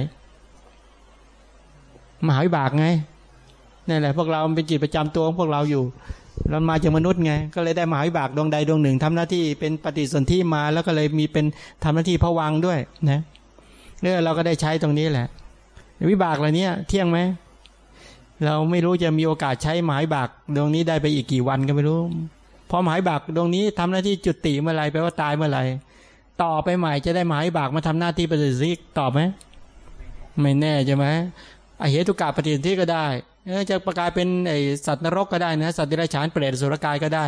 มหาวิบากไงนี่แหละพวกเราเป็นจิตประจำตัวของพวกเราอยู่เรามาจากมนุษย์ไง ก็เลยได้มหาวิบากดวงใดดวงหนึ่งทำหน้าที่เป็นปฏิสนธิมาแล้วก็เลยมีเป็นทำหน้าที่พวังด้วยนะเนี่ยเราก็ได้ใช้ตรงนี้แหละ วิบากเหล่านี้เที่ยงไหม เราไม่รู้จะมีโอกาสใช้หมายบากดวงนี้ได้ไปอีกกี่วันก็ไม่รู้ พอหมายบากดวงนี้ทำหน้าที่จุดติเมื่อไรแปลว่าตายเมื่อไรต่อไปใหม่จะได้หมายบากมาทำหน้าที่ปฏิสิทธิตอบไหมไม่แน่ใช่ไหมอเหตุกาปฏิสิทธิก็ได้จะประกายเป็นไอสัตว์นรกก็ได้นะสัตว์ดิรัจฉานเปรตสุรกายก็ได้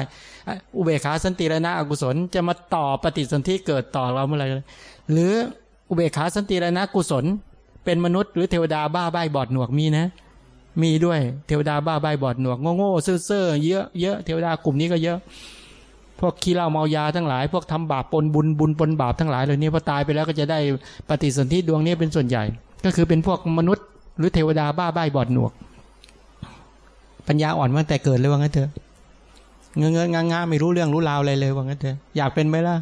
อุเบกขาสันติรณะอกุศลจะมาต่อปฏิสนธิเกิดต่อเราเมื่อไรหรืออุเบกขาสันติรณะกุศล เป็นมนุษย์หรือเทวดาบ้าใบบอดหนวกมีนะ มีด้วยเทวดาบ้าใบบอดหนวกโง่ๆเซ่อๆเยอะเยอะเทวดากลุ่มนี้ก็เยอะ พวกขี้เหล้าเมายาทั้งหลาย พวกทำบาปปนบุญบุญปนบาปทั้งหลายเหล่านี้พอตายไปแล้วก็จะได้ปฏิสนธิดวงนี้เป็นส่วนใหญ่ ก็คือเป็นพวกมนุษย์ หรือเทวดาบ้าใบบอดหนวก ปัญญาอ่อนมาแต่เกิดเลยว่างั้นเถอะเงเงงงาไม่รู้เรื่องรู้ราวอะไรเลยว่างั้นเถอะอยากเป็นไหมล่ะ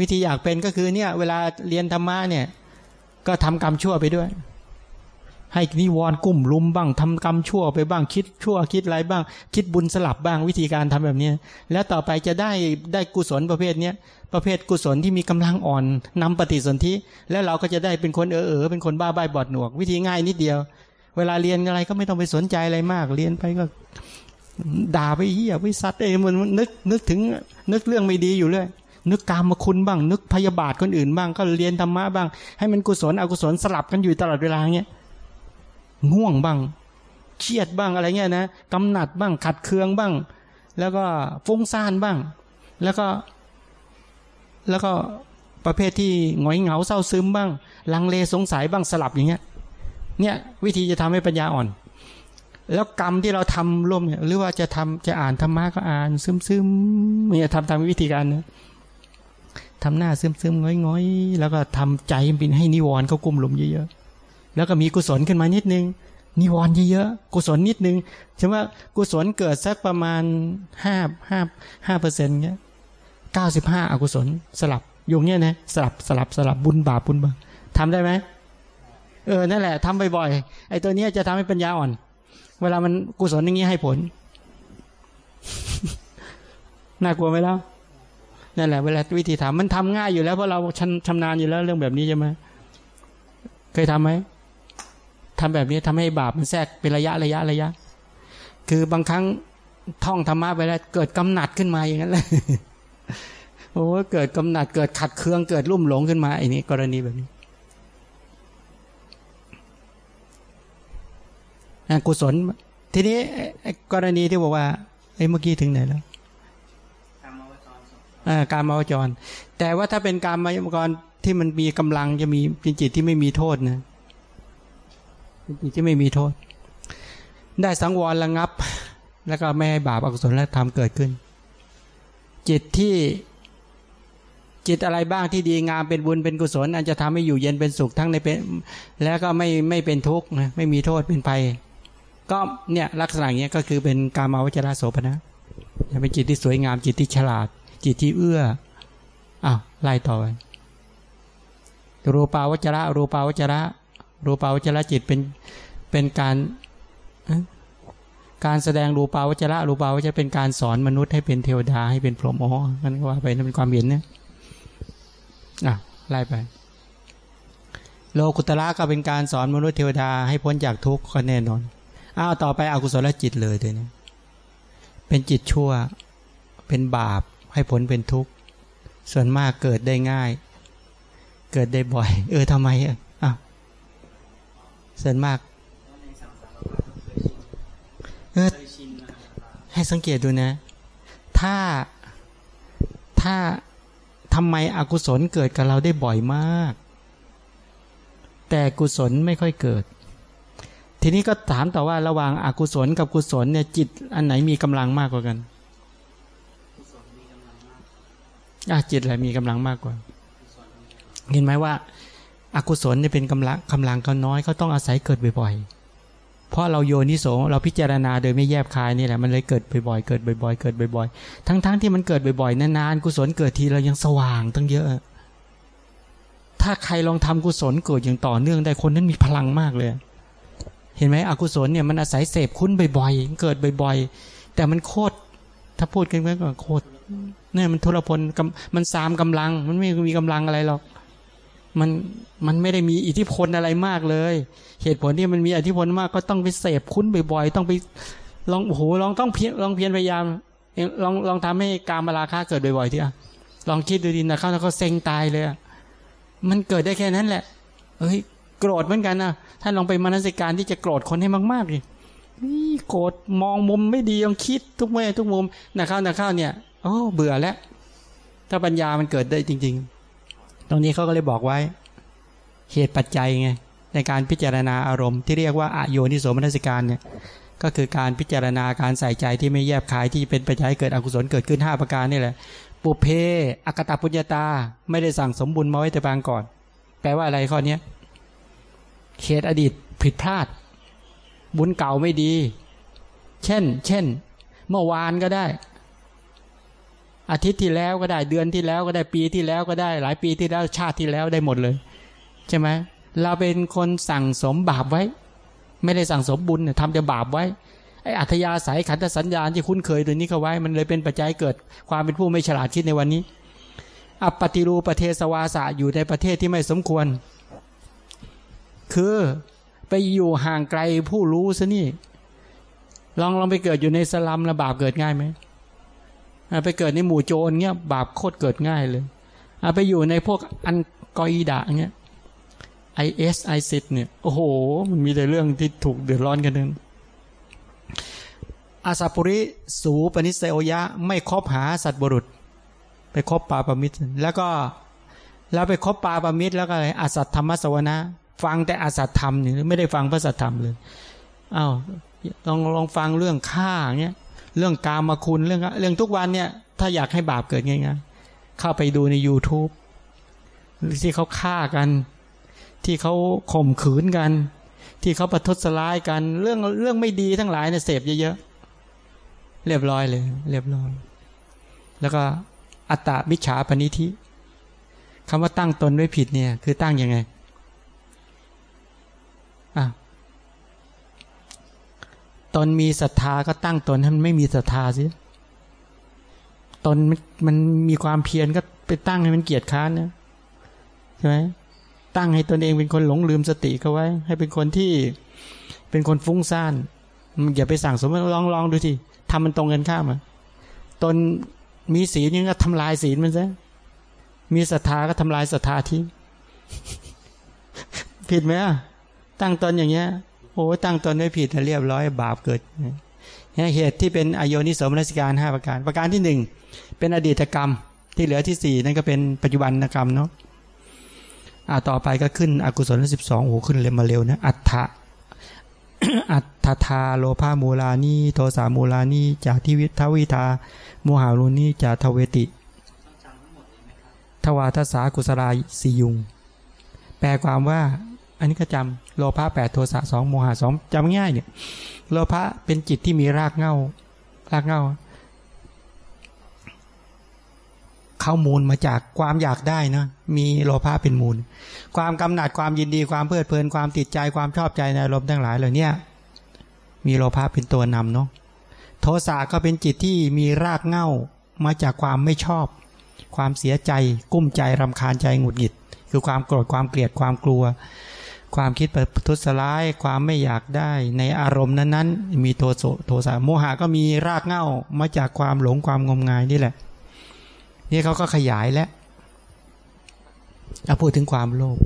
วิธีอยากเป็นก็คือเนี่ย เวลาเรียนธรรมะเนี่ย ก็ทำกรรมชั่วไปด้วย ให้นิวรณ์กุ้มลุมบ้างทำกรรมชั่วไปบ้างคิดชั่วคิดอะไรบ้าง คิดบุญสลับบ้างวิธีการทำแบบนี้แล้วต่อไปจะได้ได้กุศลประเภทเนี้ยประเภทกุศลที่มีกำลังอ่อนนำปฏิสนธิแล้วเราก็จะได้เป็นคนเออเออเป็นคนบ้าใบบอดหนวก วิธีง่ายนิดเดียว เวลาเรียนอะไรก็ไม่ต้องไปสนใจอะไรมาก เรียนไปก็ด่าไปเหี้ยไปซัดเองมันนึกนึกถึงนึกเรื่องไม่ดีอยู่เลยนึกกามมาคุณบ้าง นึกพยาบาทคนอื่นบ้างก็เรียนธรรมะบ้าง ให้มันกุศลอกุศลสลับกันอยู่ตลอดเวลาเงี้ย ง่วงบ้างเครียดบ้างอะไรเงี้ยนะกำหนัดบ้างขัดเคืองบ้าง แล้วก็ฟุ้งซ่านบ้าง แล้วก็ แล้วก็ประเภทที่หงอยเหงาเศร้าซึมบ้าง ลังเลสงสัยบ้างสลับอย่างเงี้ย เนี่ยวิธีจะทำให้ปัญญาอ่อน แล้วกรรมที่เราทำร่วมเนี่ยหรือว่าจะทำจะอ่านธรรมะก็อ่านซึมซึมเนี่ยทำตามวิธีการนะทำหน้าซึมซึมง้อยง้อยแล้วก็ทำใจเป็นให้นิวรณ์เขากุมหลุมเยอะๆ แล้วก็มีกุศลขึ้นมานิดนึง นิวรณ์เยอะๆกุศลนิดนึงใช่ว่ากุศลเกิดสักประมาณห้าห้าห้าเปอร์เซ็นต์เงี้ยเก้าสิบห้าอกุศลสลับอยู่เนี้ยนะสลับสลับสลับบุญบาปบุญบาปทำได้ไหมเออนั่นแหละทำบ่อยๆไอ้ตัวเนี้ยจะทำให้ปัญญาอ่อน เวลามันกุศลอย่างนี้ให้ผลน่ากลัวไหมล่ะนั่นแหละเวลาวิธีทำมันทำง่ายอยู่แล้วเพราะเราชำชำนาญอยู่แล้วเรื่องแบบนี้ใช่ไหมเคยทํำไหม ทำแบบนี้ทำให้บาปมันแทรกเป็นระยะระยะระยะ คือบางครั้งท่องธรรมะไปแล้วเกิดกำหนัดขึ้นมาอย่างนั้นเลยโอ้เกิดกำหนัดเกิดขัดเคืองเกิดรุ่มหลงขึ้นมาไอ้นี้กรณีแบบนี้กุศล ทีนี้กรณีที่บอกว่าเอ้ยเมื่อกี้ถึงไหนแล้ว
กรรมวจรสอง
อ่าการมาวจร แต่ว่าถ้าเป็นการมาวจรที่มันมีกำลังจะมีเป็นจิตที่ไม่มีโทษนะ เป็นจิตที่ไม่มีโทษ ได้สังวรระงับ แล้วก็ไม่ให้บาปอกุศลและธรรมเกิดขึ้น จิตที่จิตอะไรบ้างที่ดีงามเป็นบุญเป็นกุศล อันจะทำให้อยู่เย็นเป็นสุขทั้งในเป็น แล้วก็ไม่ไม่เป็นทุกข์นะไม่มีโทษเป็นภัย ก็เนี่ยลักษณะเงี้ยก็คือเป็นการมาวจราโสภณะเป็นจิตที่สวยงามจิตที่ฉลาด จิตที่เอื้ออ้าวไล่ต่อไปรูปาวจระรูปาวจระ รูปาวจระจิตเป็นเป็นการการแสดงรูปาวจระรูปาวจระเป็นการสอนมนุษย์ให้เป็นเทวดาให้เป็นพรหมอ๋อนั่นก็ว่าไปนั่นเป็นความเห็นเนะอะไล่ไป โลกุตระก็เป็นการสอนมนุษย์เทวดาให้พ้นจากทุกข์ก็แน่นอนอ้าวต่อไปอกุศลจิตเลยเดี๋ยวนี้เป็นจิตชั่วเป็นบาปให้ผลเป็นทุกข์ ส่วนมากเกิดได้ง่าย เกิดได้บ่อย เออทำไมอะ ส่วนมาก
ให้
สังเกตดูนะ ถ้าถ้าทำไมอกุศลเกิดกับเราได้บ่อยมาก แต่กุศลไม่ค่อยเกิด ทีนี้ก็ถามต่อว่าระหว่างอากุศลกับกุศลเนี่ยจิตอันไหนมีกำลังมากกว่ากันอะจิตอะไรมีกำลังมากกว่า เห็นไหมว่า อกุศลเนี่ยเป็นกำลังกำลังเขาน้อยเขาต้องอาศัยเกิดบ่อยๆ เพราะเราโยนิโสเราพิจารณาโดยไม่แยบคายนี่แหละมันเลยเกิดบ่อยๆ เกิดบ่อยๆ เกิดบ่อยๆ ทั้งๆที่มันเกิดบ่อยๆ นานๆ กุศลเกิดทีเรายังสว่างตั้งเยอะ ถ้าใครลองทำกุศลเกิดอย่างต่อเนื่องได้คนนั้นมีพลังมากเลย เห็นไหมอกุศลเนี่ยมันอาศัยเสพคุ้นบ่อยๆ เกิดบ่อยๆ แต่มันโคตร ถ้าพูดกันไว้ก็โคตรเนี่ยมันทุรพลมันสามกำลัง มันไม่มีกำลังอะไรหรอก มันมันไม่ได้มีอิทธิพลอะไรมากเลย เหตุผลที่มันมีอิทธิพลมากก็ต้องไปเสพคุ้นบ่อยๆ ต้องไปลองโอ้โหลองต้องเพียลองเพียรพยายามลองลองทำให้การมาราคาเกิดบ่อยๆที่อะลองคิดดูดินะเขาแล้วก็เซ็งตายเลยอะมันเกิดได้แค่นั้นแหละ เอ้ยโกรธเหมือนกันนะท่านลองไปมานสิการที่จะโกรธคนให้มากๆดินี่โกรธมองมุมไม่ดีลองคิดทุกแม่ทุกมุมนะข้าวนะข้าวเนี่ยโอ้เบื่อแล้ว ถ้าปัญญามันเกิดได้จริง ๆ ตรงนี้เขาก็เลยบอกไว้ เหตุปัจจัยไงในการพิจารณาอารมณ์ที่เรียกว่าอโยนิโสมนสิการเนี่ยก็คือการพิจารณาการใส่ใจที่ไม่แยบคายที่เป็นปัจจัยเกิดอกุศลเกิดขึ้น 5 ประการนี่แหละ ปุเพอากตปุญญาตา ไม่ได้สั่งสมบุญมาไว้แต่ปางก่อน แปลว่าอะไรข้อเนี้ยเหตุอดีตผิดพลาด บุญเก่าไม่ดี เช่น เช่น เมื่อวานก็ได้ อาทิตย์ที่แล้วก็ได้เดือนที่แล้วก็ได้ปีที่แล้วก็ได้ หลายปีที่แล้วชาติที่แล้วได้หมดเลย ใช่ไหมเราเป็นคนสั่งสมบาปไว้ ไม่ได้สั่งสมบุญเนี่ยทำแต่บาปไว้ไอ้อัธยาศัยขันธสัญญาณที่คุ้นเคยตัวนี้เข้าไว้ มันเลยเป็นปัจจัยเกิดความเป็นผู้ไม่ฉลาดคิดในวันนี้อัปปติรูประเทศวาสะอยู่ในประเทศที่ไม่สมควร คือไปอยู่ห่างไกลผู้รู้ซะนี่ ลองลองไปเกิดอยู่ในสลัมแล้วบาปเกิดง่ายไหม ไปเกิดในหมู่โจรเงี้ยบาปโคตรเกิดง่ายเลยอะไปอยู่ในพวกอัลกออิดะห์เงี้ย IS ISIS เนี่ยโอ้โห มันมีแต่เรื่องที่ถูกเดือดร้อนกันนั้นอาสัปปุริสูปนิสเซโอยะ ไม่คบหาสัตว์บุรุษ ไปคบปาปมิตร แล้วก็แล้วไปคบปาปมิตรแล้วก็อะไรอสัทธัมมสวนะ ฟังแต่อสัทธรรมเนี่ยไม่ได้ฟังพระสัทธรรมเลยอ้าวลองลองฟังเรื่องฆ่าเงี้ย เรื่องกามคุณเรื่องเรื่องทุกวันเนี่ยถ้าอยากให้บาปเกิดง่ายๆเข้าไปดูใน YouTube ที่เขาฆ่ากัน ที่เขาข่มขืนกัน ที่เขาประทุษร้ายกัน เรื่องเรื่องไม่ดีทั้งหลายเนี่ยเสพเยอะๆเรียบร้อยเลย เรียบร้อย แล้วก็อัตตามิจฉาปณิธิคำว่าตั้งตนไว้ผิดเนี่ย คือตั้งยังไงอะ ตนมีศรัทธาก็ตั้งตนให้มันไม่มีศรัทธาสิตนมันมันมีความเพียรก็ไปตั้งให้มันเกียจค้านนะใช่ไหมตั้งให้ตนเองเป็นคนหลงลืมสติเขาไว้ ให้เป็นคนที่เป็นคนฟุ้งซ่านอย่าไปสั่งสมมติลองลองดูทีทำมันตรงกันข้ามอะตนมีศีลยังก็ทำลายศีลมันซะมีศรัทธาก็ทำลายศรัทธาทิ้งผิดไหมอะตั้งตนอย่างเงี้ย โอ้ตั้งตนไม่ผิดเรียบร้อยบาปเกิดเนี่ยเหตุที่เป็นอโยนิสมนสิการห้าประการ ประการที่หนึ่งเป็นอดีตกรรมที่เหลือที่สี่นั่นก็เป็นปัจจุบันกรรมเนาะอ่าต่อไปก็ขึ้นอกุศลสิบสองโอ้โหขึ้นเร็วมาเร็วนะอัฏฐะอัตถทาโลภามูลานีโทสามูลานีจากที่วิทวิทาโมหารุนีจากทเวติ
ต้องจำทั้งหมดเลยไหมครับ
ทวาทสากุสลาสียุง แปลความว่า อันนี้ก็จำโลภะแปดโทสะสองโมหะสองจำง่ายเนี่ยโลภะเป็นจิตที่มีรากเง้ารากเง้าเข้ามูลมาจากความอยากได้เนาะมีโลภะเป็นมูล ความกำหนัดความยินดีความเพลิดเพลินความติดใจความชอบใจในอารมณ์ทั้งหลายเหล่านี้มีโลภะเป็นตัวนำเนาะโทสะก็เป็นจิตที่มีรากเง้ามาจากความไม่ชอบ ความเสียใจ กุ้มใจรำคาญใจหงุดหงิด คือความโกรธความเกลียดความกลัว ความคิดประทุษร้าย ความไม่อยากได้ ในอารมณ์นั้นๆ มีโทโสโทสะโมหะก็มีรากเหง้ามาจากความหลงความงมงายนี่แหละ นี่เขาก็ขยายแล้วเอาพูดถึงความโลภ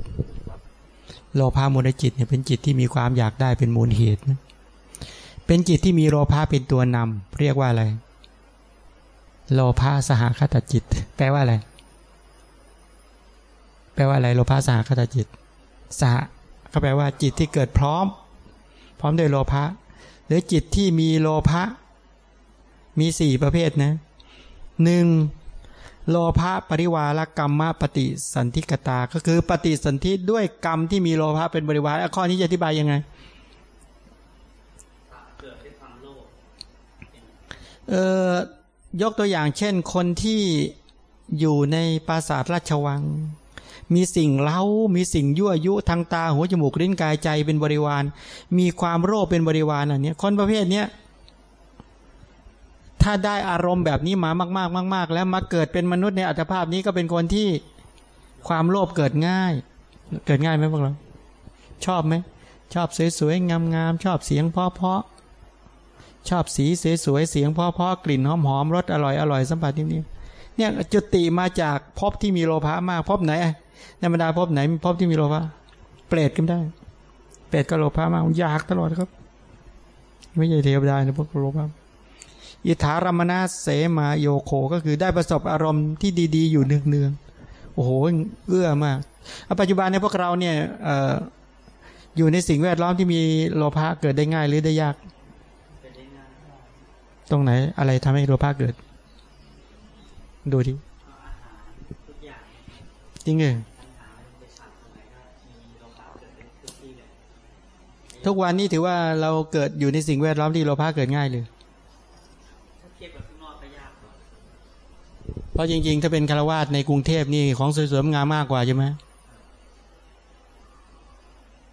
โลภะมูลจิตเนี่ยเป็นจิตที่มีความอยากได้เป็นมูลเหตุนะเป็นจิตที่มีโลภะเป็นตัวนำเรียกว่าอะไร โลภะสหคตจิต แปลว่าอะไร แปลว่าอะไร โลภะสหคตจิต สห ก็แปลว่าจิตที่เกิดพร้อม พร้อมด้วยโลภะหรือจิตที่มีโลภะมีสี่ประเภทนะหนึ่งโลภะปริวารกรรมปฏิสันธิกตา ก็คือปฏิสันธิด้วยกรรมที่มีโลภะเป็นบริวารข้อนี้จะอธิบายยังไง
เกิดด้วยความโลภ
เออยกตัวอย่างเช่นคนที่อยู่ในปราสาทราชวัง มีสิ่งเล้า มีสิ่งยั่วยุทางตาหัวจมูกลิ้นกายใจเป็นบริวาร มีความโลภเป็นบริวารอันนี้คนประเภทเนี้ยถ้าได้อารมณ์แบบนี้มามากๆมาก ๆ แล้วมาเกิดเป็นมนุษย์ในอัตภาพนี้ก็เป็นคนที่ความโลภเกิดง่าย เกิดง่ายไหมพวกเรา ชอบไหม ชอบสวยๆงามๆชอบเสียงเพราะๆชอบสีสวยๆเสียงเพราะๆกลิ่นหอมๆรสอร่อยอร่อยสัมผัสนิ่มๆเนี่ยจุติมาจากภพที่มีโลภะมากภพไหน ในบรรดาภพไหนภพที่มีโลภะเปรตก็ได้ เปรตก็โลภะมากอยากตลอดครับ ไม่ใช่เทวดานะพวกโลภะอิทธารมณะเสมาโยโคก็คือได้ประสบอารมณ์ที่ดีๆ อยู่เนืองๆโอ้โหเอื้อมากปัจจุบันในพวกเราเนี่ยอยู่ในสิ่งแวดล้อมที่มีโลภะเกิดได้ง่ายหรือได้ยาก
ได้ง่าย
ตรงไหนอะไรทำให้โลภะเกิด ดูที
เอาอาหารทุกอย่าง
จริงเหรอ
ปัญหาไปฉาบตรงไหนก็มีโลภะเกิดเป็นทุกที่เลย
ทุกวันนี้ถือว่าเราเกิดอยู่ในสิ่งแวดล้อมที่โลภะเกิดง่ายเลย
เพ
ราะจริงๆ ถ้าเป็นคารวาสในกรุงเทพนี่ของสวยๆงามมากกว่าใช่ไหม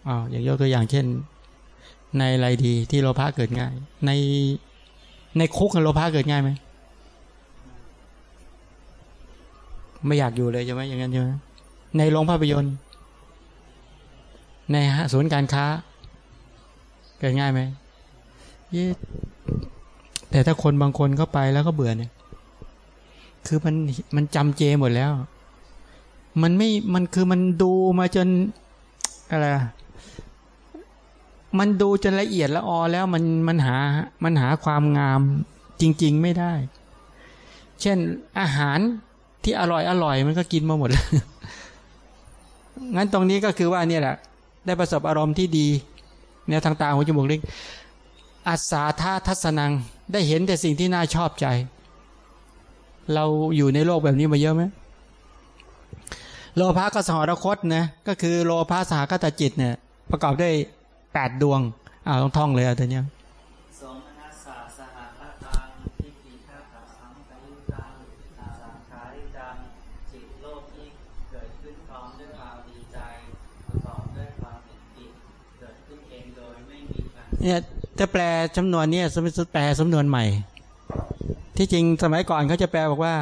อ้าวอย่างยกตัวอย่างเช่น ในอะไรดีที่โลภะเกิดง่าย ในในคุกโลภะเกิดง่ายไหมไม่อยากอยู่เลยใช่ไหมอย่างนั้นใช่ไหมในโรงภาพยนตร์ ในศูนย์การค้า เกิดง่ายไหมเย้แต่ถ้าคนบางคนเข้าไปแล้วก็เบื่อเนี่ย คือมันมันจำเจหมดแล้ว มันไม่มันคือมันดูมาจนอะไรมันดูจนละเอียดละออแล้วมันมันหามันหาความงามจริง ๆ ไม่ได้ เช่นอาหารที่อร่อยอร่อยมันก็กินมาหมดแล้วงั้นตรงนี้ก็คือว่าเนี่ยแหละ ได้ประสบอารมณ์ที่ดี เนี่ยทางตาหูจมูกลิ้นอาสาธาทัศนังได้เห็นแต่สิ่งที่น่าชอบใจ เราอยู่ในโลกแบบนี้มาเยอะไหมโลภะก็สหรคตนะก็คือโลภะสหคตจิตเนี่ย ประกอบด้วยแปดดวงอ่าต้องท่องเลยอะตัวนี้
มนัสสะสหคตังทิฏฐิฆาตาสังกายุตังอาสังขาริตังจิตโลกที่เกิดขึ้นพร้อมด้วยความดีใจประกอบด้วยความเห็นผิดเกิดขึ้นเองโดยไม่มีการ
เนี่ยถ้าแปลจำนวนเนี่ยสมมติแปลสำนวนใหม่ ที่จริงสมัยก่อนเขาจะแปลบอกว่า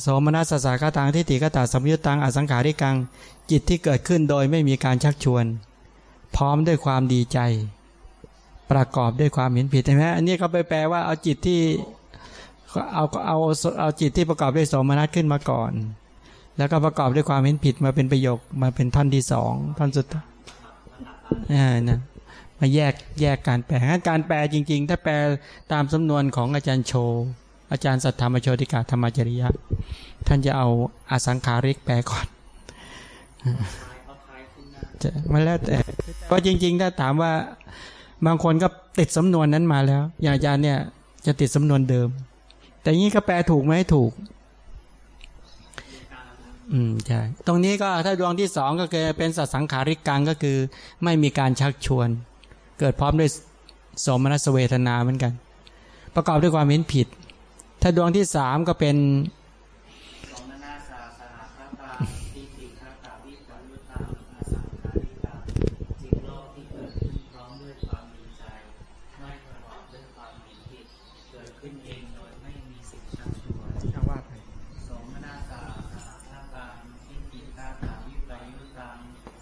โสมนัสสาคตังทิฏฐิกตาสัมยุตตังอสังขาริกังจิตที่เกิดขึ้นโดยไม่มีการชักชวน พร้อมด้วยความดีใจ ประกอบด้วยความเห็นผิดใช่ไหมอันนี้เขาไปแปลว่าเอาจิตที่เอาเอาเอาจิตที่ประกอบด้วยโสมนัสขึ้นมาก่อน แล้วก็ประกอบด้วยความเห็นผิดมาเป็นประโยคมาเป็นท่อนที่สองท่อนสุดท้าย อ่านะมาแยกแยกการแปลงการแปลจริง ๆ ถ้าแปลตามสำนวนของอาจารย์โช อาจารย์สัทธรรมโชติกาธรรมจริยะ ท่านจะเอาอาสังขาริกแปลก่อน
เอาท้ายขึ้นหน้า
จะมาแล้วแต่ก็จริง ๆ ถ้าถามว่าบางคนก็ติดสำนวนนั้นมาแล้ว อย่างอาจารย์เนี่ยจะติดสำนวนเดิม แต่นี้ก็แปลถูกไหมถูก อืมใช่ตรงนี้ก็ถ้าดวงที่สองก็คือเป็นสัตว์สังขาริกังก็คือ ไม่มีการชักชวน เกิดพร้อมด้วยสมนัสเวทนาเหมือนกัน ประกอบด้วยความเห็นผิด ถ้าดวงที่สามก็เป็น
สองนานาสาสหคตาทิฏฐิคตาวิปยุตตาอาสังขาริกาสิ่งโลกที่เกิดขึ้นพร้อมด้วยความดีใจ ไม่ประกอบด้วยความเห็นผิด เกิดขึ้นเองโดยไม่มีสิ่งชักชวน
ชาว่าไป
สมนาสาสหคตาทิฏฐิคตาวิปยุตตา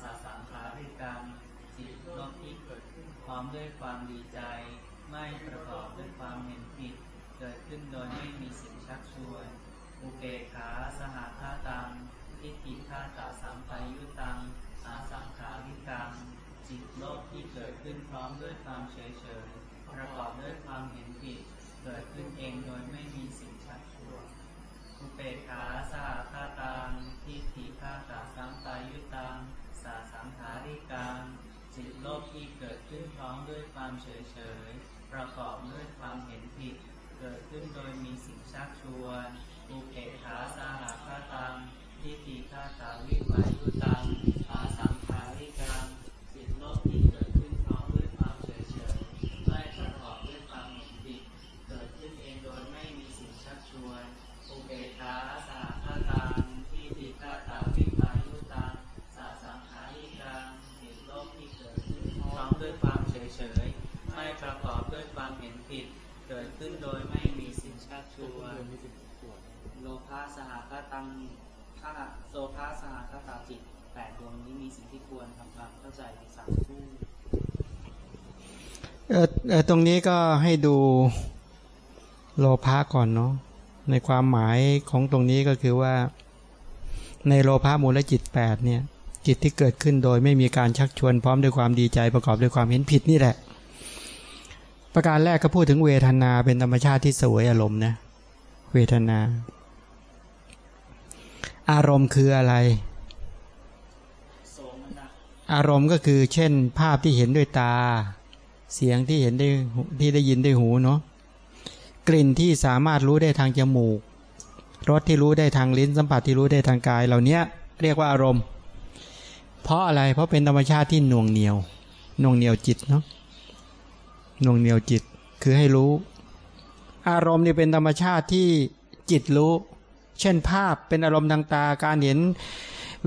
อาสังขาริกาสิ่งโลกที่เกิดขึ้นพร้อมด้วยความดีใจ ไม่ประกอบด้วยความเห็นผิด เกิด ขึ้นโดยไม่มีสิ่งชักชวน อุเบกขาสหคาตังทิฏฐิฆาตาสัมไปยุตังอาสังขาริกังจิตโลกที่เกิดขึ้นพร้อมด้วยความเฉยเฉยประกอบด้วยความเห็นผิดเกิดขึ้นเองโดยไม่มีสิ่งชักชวนอุเบกขาสหคาตังทิฏฐิฆาตาสัมปายุตังสาสังขาริกังจิตโลกที่เกิดขึ้นพร้อมด้วยความเฉยเฉยประกอบด้วยความเห็นผิด เกิดขึ้นโดยมีสิ่งชักชวนอุเกขาสหคาตังทิฏฐิฆาตาวิปายุตังอาสังขาริกังจิตโลกที่เกิดขึ้นพร้อมด้วยความเฉยเฉยไม่ประกอบด้วยความเห็นผิดเกิดขึ้นเองโดยไม่มีสิ่งชักชวนอุเกขาสหคาตังทิฏฐิฆาตาวิปายุตังสาสังขาริกังจิตโลกที่เกิดขึ้นพร้อมด้วยความเฉยเฉยไม่ประกอบด้วยความเห็นผิดเกิดขึ้นโดย ชวนโลภะสหคตังข้าโสภะสหคตาจิตแปดดวงนี้มีสิ่งที่ควรทำความเข้าใจในสามคู่
เออตรงนี้ก็ให้ดูโลภะก่อนเนาะในความหมายของตรงนี้ก็คือว่า ในโลภะมูลจิตแปดเนี่ยจิตที่เกิดขึ้นโดยไม่มีการชักชวนพร้อมด้วยความดีใจประกอบด้วยความเห็นผิดนี่แหละ ประการแรกก็พูดถึงเวทนาเป็นธรรมชาติที่สวยอารมณ์นะ เวทนา อารมณ์คืออะไร อารมณ์ก็คือ เช่น ภาพที่เห็นด้วยตา เสียงที่เห็นได้ที่ได้ยินด้วยหูเนาะกลิ่นที่สามารถรู้ได้ทางจมูกรสที่รู้ได้ทางลิ้นสัมผัสที่รู้ได้ทางกาย เหล่านี้เรียกว่าอารมณ์ เพราะอะไรเพราะเป็นธรรมชาติที่หน่วงเหนียวหน่วงเหนียวจิตเนาะหน่วงเหนียวจิตคือให้รู้ อารมณ์นี่เป็นธรรมชาติที่จิตรู้ เช่นภาพเป็นอารมณ์ทางตาการเห็น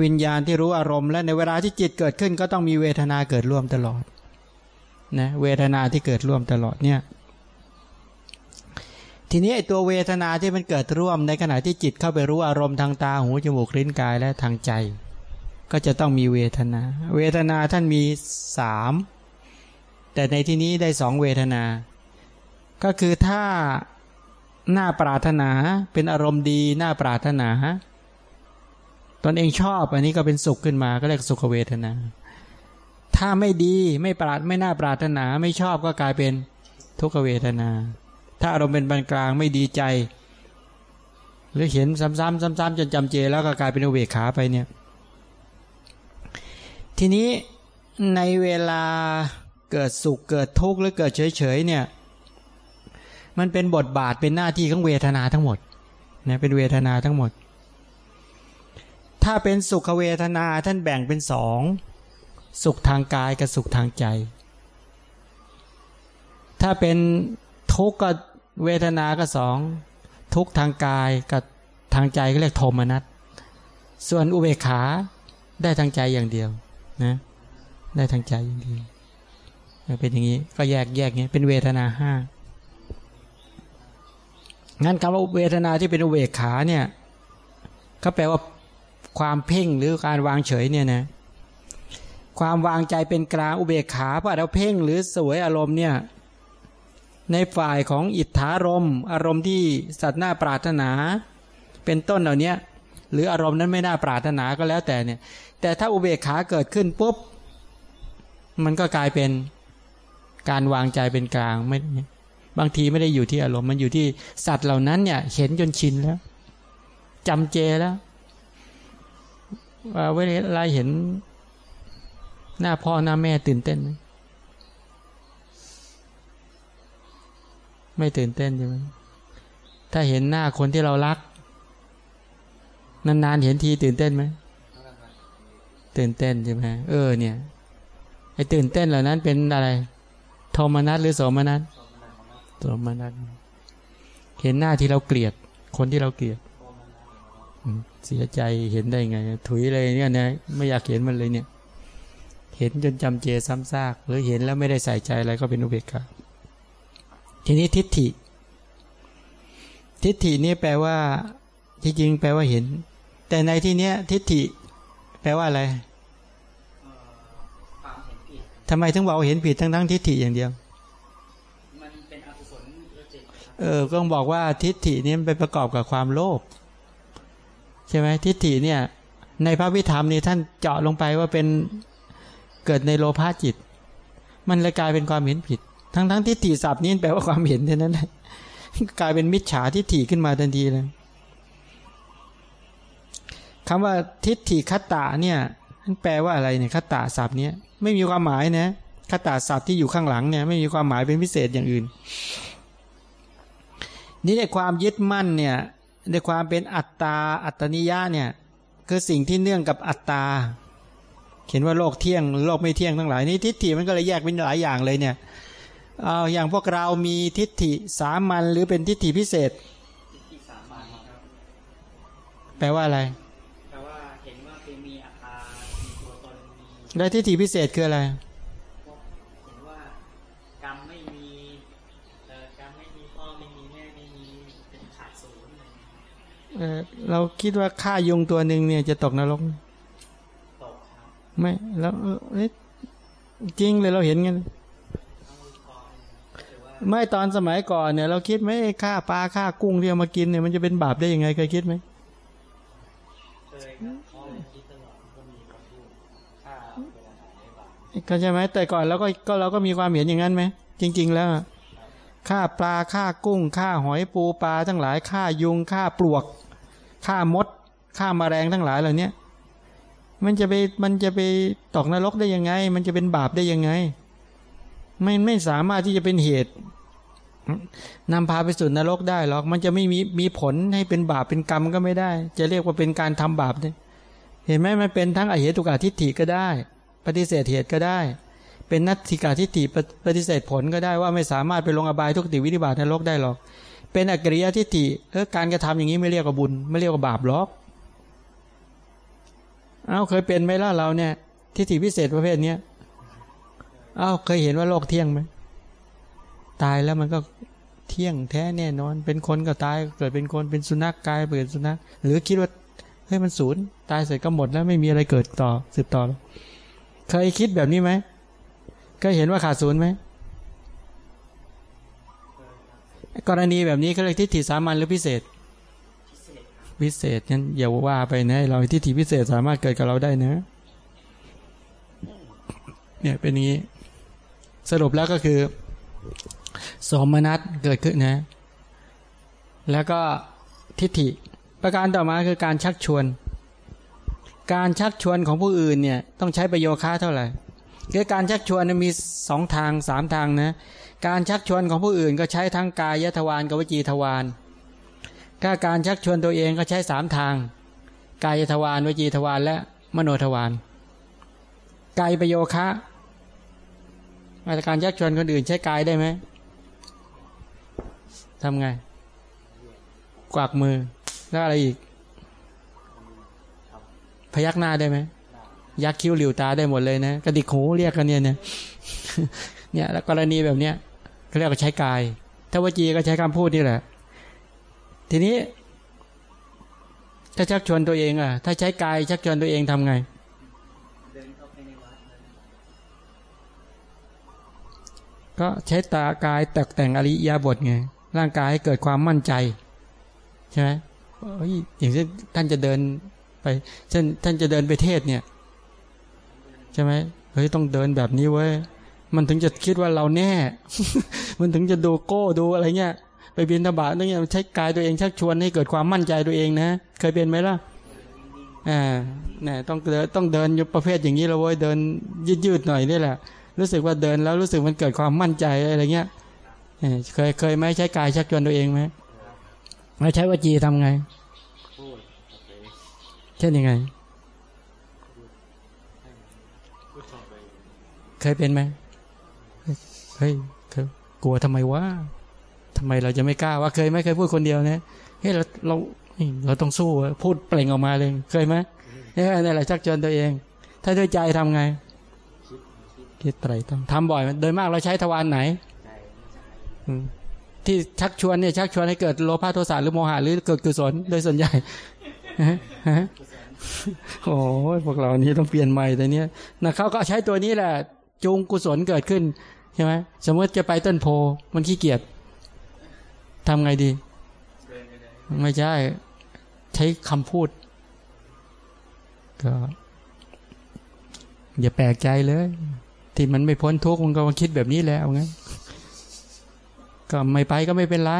วิญญาณที่รู้อารมณ์ และในเวลาที่จิตเกิดขึ้น ก็ต้องมีเวทนาเกิดร่วมตลอดนะเวทนาที่เกิดร่วมตลอดเนี่ยทีนี้ไอตัวเวทนาที่มันเกิดร่วมในขณะที่จิตเข้าไปรู้อารมณ์ทางตาหูจมูกลิ้นกายและทางใจ ก็จะต้องมีเวทนา เวทนาท่านมีสามแต่ในที่นี้ได้สองเวทนา ก็คือถ้าหน้าปรารถนาเป็นอารมณ์ดีหน้าปรารถนา ตนเองชอบอันนี้ก็เป็นสุขขึ้นมาก็เรียกสุขเวทนา ถ้าไม่ดีไม่ปรารไม่น่าปรารถนาไม่ชอบก็กลายเป็นทุกขเวทนา ถ้าอารมณ์เป็นปานกลางไม่ดีใจ หรือเห็นซ้ำๆซ้ำๆจนจำเจ แล้วก็กลายเป็นอุเบกขาไปเนี่ย ทีนี้ในเวลาเกิดสุขเกิดทุกข์หรือเกิดเฉยๆเนี่ย มันเป็นบทบาทเป็นหน้าที่ของเวทนาทั้งหมดนะเป็นเวทนาทั้งหมด ถ้าเป็นสุขเวทนาท่านแบ่งเป็นสองสุขทางกายกับสุขทางใจ ถ้าเป็นทุกขเวทนาก็สองทุกทางกายกับทางใจก็เรียกโทมนัสส่วนอุเบกขาได้ทางใจอย่างเดียวนะได้ทางใจอย่างเดียวเป็นอย่างนี้ก็แยกแยกเงี้ยเป็นเวทนาห้า งั้นคำว่าเวทนาที่เป็นอุเบกขาเนี่ยก็แปลว่าความเพ่งหรือการวางเฉยเนี่ยนะความวางใจเป็นกลางอุเบกขาเพราะเราเพ่งหรือสวยอารมณ์เนี่ยในฝ่ายของอิทธารมอารมณ์ที่สัตว์หน้าปรารถนา เป็นต้นเหล่านี้หรืออารมณ์นั้นไม่น่าปรารถนาก็แล้วแต่เนี่ยแต่ถ้าอุเบกขาเกิดขึ้นปุ๊บ มันก็กลายเป็นการวางใจเป็นกลางไม่ บางทีไม่ได้อยู่ที่อารมณ์มันอยู่ที่สัตว์เหล่านั้นเนี่ย เห็นจนชินแล้วจำเจแล้วว่าเวลาเห็นหน้าพ่อหน้าแม่ตื่นเต้นไหมไม่ตื่นเต้นใช่ไหมถ้าเห็นหน้าคนที่เรารัก นานๆเห็นทีตื่นเต้นไหมตื่นเต้นใช่ไหมเออเนี่ยไอ้ตื่นเต้นเหล่านั้นเป็นอะไรโทมนัสหรือโสมนัส โสมนัสเห็นหน้าที่เราเกลียด คนที่เราเกลียดอืมเสียใจเห็นได้ไง ถุยเลยเนี่ยนะไม่อยากเห็นมันเลยเนี่ย เห็นจนจำเจซ้ำซาก หรือเห็นแล้วไม่ได้ใส่ใจอะไรก็เป็นอุเบกขาทีนี้ทิฏฐิ ทิฏฐินี่แปลว่าจริงๆแปลว่าเห็น แต่ในที่เนี้ย ทิฏฐิ แปลว่าอะไร
เอ่อความเห็นผิด
ทำไมถึงบอกว่าเห็นผิดทั้งทั้งๆทิฏฐิอย่างเดียว
มันเป็นอกุศลจิตครับ
เออก็ต้องบอกว่าทิฏฐินี้มันไปประกอบกับความโลภใช่ไหมทิฏฐิเนี่ย ในพระวิธรรมนี่ท่านเจาะลงไปว่าเป็นเกิดในโลภะจิต มันเลยกลายเป็นความเห็นผิด ทั้งทั้งๆทิฏฐิศัพท์นี้แปลว่าความเห็นเท่านั้นแหละกลายเป็นมิจฉาทิฏฐิขึ้นมาทันทีเลยคำว่าทิฏฐิคตตะเนี่ยมันแปลว่าอะไรเนี่ยคตตะศัพท์เนี้ยไม่มีความหมายนะคตตะศัพท์ที่อยู่ข้างหลังเนี่ยไม่มีความหมายเป็นพิเศษอย่างอื่น นี่ในความยึดมั่นเนี่ยในความเป็นอัตตาอัตตนิยะเนี่ยคือสิ่งที่เนื่องกับอัตตาเห็นว่าโลกเที่ยงหรือโลกไม่เที่ยงทั้งหลายนี่ทิฏฐิมันก็เลยแยกเป็นหลายอย่างเลยเนี่ยเอาอย่างพวกเรามีทิฏฐิสามัญหรือเป็นทิฏฐิพิเศษ
จิตที่สามัญครับ
แปลว่าอะไร
แต่ว่าเห็นว่าคือมีอัตตามีตัวตนมี
และทิฏฐิพิเศษคืออะไร
พวกเห็นว่ากรรมไม่มีเอ่อกรรมไม่มีพ่อไม่มีแม่ไม่มีเป็นขาดศูนย์อะไรอย่าง เรา
คิดว่าฆ่ายุงตัวหนึ่งเนี่ยจะตกนรก
ตกครับ
ไม่แล้วเอ๊ะจริงเลยเราเห็นกัน
ต้อง
ไม่ตอนสมัยก่อนเนี่ย เราคิดไหมฆ่าปลาฆ่ากุ้งที่เอามากินเนี่ยมันจะเป็นบาปได้ยังไงเคยคิดไหม
เคยครับคิดตลอดก็มีคำพูดฆ่าเวลาไหนบาป
ใช่ไหมแต่ก่อนเราก็ก็เราก็มีความเห็นอย่างนั้นไหมจริง ๆ แล้วฆ่าปลาฆ่ากุ้งฆ่าหอยปูปลาทั้งหลายฆ่ายุงฆ่าปลวก ฆ่ามดฆ่าแมลงทั้งหลายเหล่านี้มันจะไปมันจะไปตกนรกได้ยังไง มันจะเป็นบาปได้ยังไง ไม่ไม่สามารถที่จะเป็นเหตุนำพาไปสู่นรกได้หรอก มันจะไม่มีมีผลให้เป็นบาปเป็นกรรมก็ไม่ได้ จะเรียกว่าเป็นการทำบาปเนี่ยเห็นไหมมันเป็นทั้งอเหตุกาทิฏฐิก็ได้ ปฏิเสธเหตุก็ได้ เป็นนัตถิกาทิฏฐิปปฏิเสธผลก็ได้ว่าไม่สามารถไปลงอบายทุกติวิธิบาตนรกได้หรอก เป็นอกริยทิฏฐิเออการกระทำอย่างนี้ไม่เรียกว่าบุญ ไม่เรียกว่าบาปหรอกเอ้าเคยเป็นไหมล่ะเราเนี่ย ทิฏฐิพิเศษประเภทเนี้ยเอ้าเคยเห็นว่าโลกเที่ยงไหมตายแล้วมันก็เที่ยงแท้แน่นอน เป็นคนก็ตายเกิดเป็นคนเป็นสุนัขกลายเปลี่ยนสุนัขหรือคิดว่าเฮ้ยมันศูนย์ตายเสร็จก็หมดแล้วไม่มีอะไรเกิดต่อสืบต่อ เคยคิดแบบนี้ไหมเคยเห็นว่าขาดศูนย์ไหม กรณีแบบนี้เขาเรียกทิฏฐิสามัญหรือพิเศษ
พิเศษ
งั้นอย่าว่าไปนะเราทิฏฐิพิเศษสามารถเกิดกับเราได้นะ เนี่ยเป็นอย่างนี้ สรุปแล้วก็คือสมนัตเกิดขึ้นนะ แล้วก็ทิฏฐิ ประการต่อมาคือการชักชวน การชักชวนของผู้อื่นเนี่ยต้องใช้ประโยค่าเท่าไหร่คือการชักชวนมีสองทางสามทางนะ การชักชวนของผู้อื่นก็ใช้ทั้งกายทวารกับวจีทวารถ้าการชักชวนตัวเองก็ใช้สามทาง กายทวารวจีทวารและมโนทวารกายประโยคะมาตรการชักชวนคนอื่นใช้กายได้ไหมทำไง กวักมือแล้วอะไรอีก พยักหน้าได้ไหมยักคิ้วหลิวตาได้หมดเลยนะกระดิกหูเรียกกันเนี่ยเนี่ยเนี่ยแล้วกรณีแบบเนี้ย เขาเรียกว่าใช้กาย ถ้าวจีก็ใช้คำพูดนี่แหละ ทีนี้ ถ้าชักชวนตัวเองอะ ถ้าใช้กายชักชวนตัวเองทำไง
เดินเข้าไปในวัดเลย
ก็ใช้ตากายตกแต่งอริยาบทไง ร่างกายให้เกิดความมั่นใจ ใช่ไหมเอ้ยอย่างเช่นท่านจะเดินไปเช่นท่านจะเดินไปเทศเนี่ย ใช่ไหมเฮ้ยต้องเดินแบบนี้เว้ย มันถึงจะคิดว่าเราแน่ มันถึงจะดูโก้ดูอะไรเงี้ย ไปบินทบาทนั่นเงี้ยใช้กายตัวเองชักชวนให้เกิดความมั่นใจตัวเองนะ เคยเป็นไหมล่ะอ่าเนี่ยต้องเดินต้องเดินยประเภทอย่างนี้เราเว้ยเดินยืดยืดๆหน่อยนี่แหละ รู้สึกว่าเดินแล้วรู้สึกมันเกิดความมั่นใจอะไรเงี้ยเออเคยเคยไหมใช้กายชักชวนตัวเองไหมแล้วใช้วจีทำไง
เช่
นยังไง
เค
ยเป็นไหม เฮ้ยกลัวทำไมวะทำไมเราจะไม่กล้าว่าเคยไหมเคยพูดคนเดียวนะเฮ้ยเราเราเราต้องสู้พูดเปล่งออกมาเลยเคยไหมเฮ้ยนี่นแหละชักชวนตัวเอง ถ้าด้วยใจทำไง
คิด
ไตรตรองทำบ่อยโดยมากเราใช้ทวารไหนอืที่ชักชวนเนี่ยชักชวนให้เกิดโลภะโทสะหรือโมหะหรือเกิดกุศลโดยส่วนใหญ่ฮะฮะโอ้พวกเรานี้ต้องเปลี่ยนใหม่แต่เนี้ยนะเขาก็ใช้ตัวนี้แหละจูงกุศลเกิดขึ้น ช่ไหมสมมติจะไปต้นโพมันขี้เกียจทำไงดี
ไม่
ใช่ ใช้คำพูด ก็อย่าแปลกใจเลย ที่มันไม่พ้นทุกข์มันก็มาคิดแบบนี้แล้วงั้นก็ไม่ไปก็ไม่เป็นไร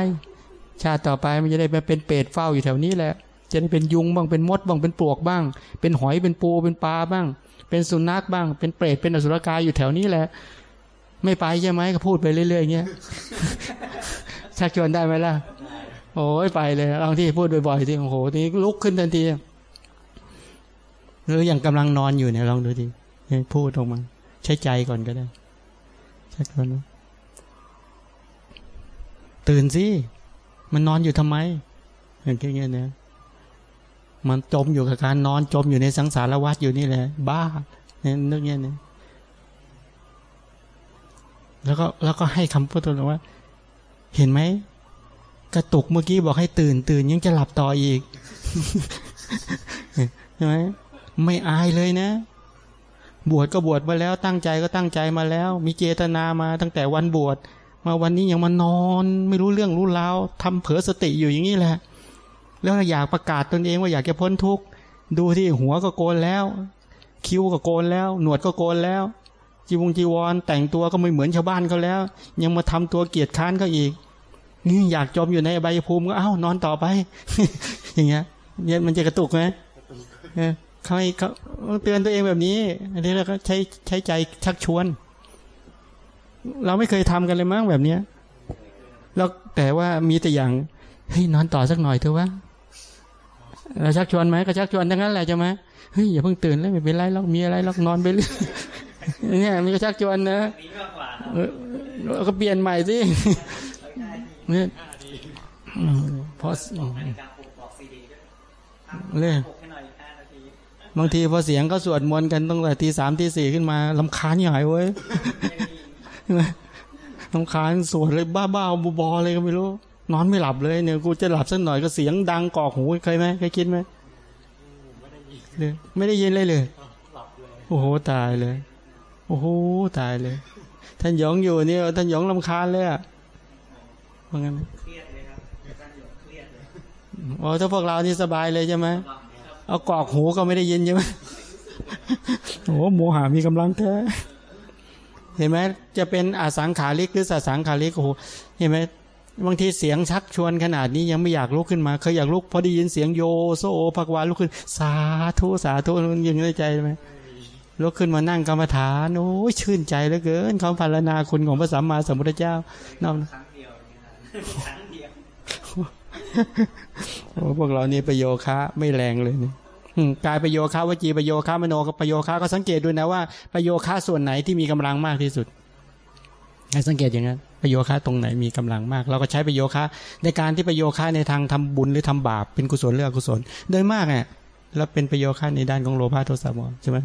ชาติต่อไปมันจะได้มาเป็นเปรตเฝ้าอยู่แถวนี้แหละ จะได้เป็นยุงบ้างเป็นมดบ้างเป็นปลวกบ้าง เป็นหอยเป็นปูเป็นปลาบ้าง เป็นสุนัขบ้าง เป็นเปรตเป็นอสุรกายอยู่แถวนี้แหละ ไม่ไปใช่ไหมก็พูดไปเรื่อยๆอย่างเงี้ยชักชวนได้ไหมล่ะ โอ้ยไปเลยลองที่พูดบ่อยๆที่โอ้โหทีนี้ลุกขึ้นทันทีหรืออย่างกำลังนอนอยู่เนี่ยลองดูดิให้พูดออกมา ใช้ใจก่อนก็ได้ช่ก่อนตื่นสิมันนอนอยู่ทำไม อย่างเงี้ยเนะมันจมอยู่กับการนอนจมอยู่ในสังสารวัฏอยู่นี่แหละ บ้าเนี่ยนึกเงี้ยเนะ แล้วก็แล้วก็ให้คำพูดตัวว่า เห็นไหมกระตุกเมื่อกี้บอกให้ตื่น ตื่นยังจะหลับต่ออีกใช่ไหมไม่อายเลยนะ บวชก็บวชมาแล้ว ตั้งใจก็ตั้งใจมาแล้ว มีเจตนามาตั้งแต่วันบวชมาวันนี้ยังมานอน ไม่รู้เรื่องรู้ราวทำเผลอสติอยู่อย่างนี้แหละ แล้วอยากประกาศตนเองว่าอยากจะพ้นทุกข์ดูที่หัวก็โกนแล้ว คิ้วก็โกนแล้ว หนวดก็โกนแล้ว จีวงจีวร แต่งตัวก็ไม่เหมือนชาวบ้านเขาแล้ว ยังมาทำตัวเกียจค้านเขาอีก นี่อยากจมอยู่ในอบภูมิก็เอ้านอนต่อไป อย่างเงี้ยเนี่ยมันจะกระตุกไหมเขาให้เขาเตือนตัวเองแบบนี้ อันนี้เราก็ใช้ใช้ใจชักชวน เราไม่เคยทำกันเลยมั้งแบบเนี้ยแล้วแต่ว่ามีแต่อย่างเฮ้ยนอนต่อสักหน่อยเถอะวะเราชักชวนไหมก็ชักชวนทั้งนั้นแหละใช่ไหมเฮ้ยอย่าเพิ่งตื่นเลยไม่เป็นไรหรอกมีอะไรหรอกนอนไปเรื่อย เนี่ยมันก็ชักชวนนะ
นี้มากกว่าครับ
เออเราก็เปลี่ยนใหม่สิเนี่ยอืมเพราะ
บอกนาฬิกาปลุกบอกซีดีด้วยทำ
เลย
ปลุกให้หน่อยห้านาที
บางทีพอเสียงเขาสวดมนต์กันตั้งแต่ทีสามทีสี่ขึ้นมาลำคาญใหญ่เว้ยใช่ไหมลำคาญสวดเลยบ้าบ้าๆบอๆเลยก็ไม่รู้ นอนไม่หลับเลยเนี่ยกูจะหลับสักหน่อยก็เสียงดังกอกหูเคยไหมเคยคิดไหม
ไม่ได้ยิน
เลยไม่ได้ยินเลยเลย
หลับเลย
โอ้โหตายเลย โอ้โหตายเลย ท่านหยองอยู่เนี่ยท่านหยองลำคาญเลยอะว่างั้น
เครียดเลยครับอาจารย์หยกเครียดเลย
อ๋อถ้าพวกเรานี่สบายเลยใช่ไหมเอากรอกหูก็ไม่ได้ยินใช่ไหมโอ้โมหามีกำลังแท้เห็นไหมจะเป็นอาสังขาริกหรือสสังขาริกโอ้โหเห็นไหมบางทีเสียงชักชวนขนาดนี้ยังไม่อยากลุกขึ้นมาเคยอยากลุกพอได้ยินเสียงโยโซโอภควาลุกขึ้น สาธุสาธุมันยังในใจไหม ลุกขึ้นมานั่งกรรมฐานโอ้ยชื่นใจเหลือเกินคำพรรณนาคุณของพระสัมมาสัมพุทธเจ้านอก
ครั้งเดียวอย่างเงี้ยนะครั้งเดียว
โอ้พวกเรานี่ประโยคะไม่แรงเลยนี่อืมกายประโยคะวจีประโยคะมโนประโยคะก็สังเกตดูนะว่าประโยคะส่วนไหนที่มีกำลังมากที่สุดให้สังเกตอย่างนั้นประโยคะตรงไหนมีกำลังมาก เราก็ใช้ประโยคะในการที่ประโยคะในทางทำบุญหรือทำบาปเป็นกุศลหรืออกุศล โดยมากอะแล้วเป็นประโยคะในด้านของโลภะโทสะโมหะใช่ไหม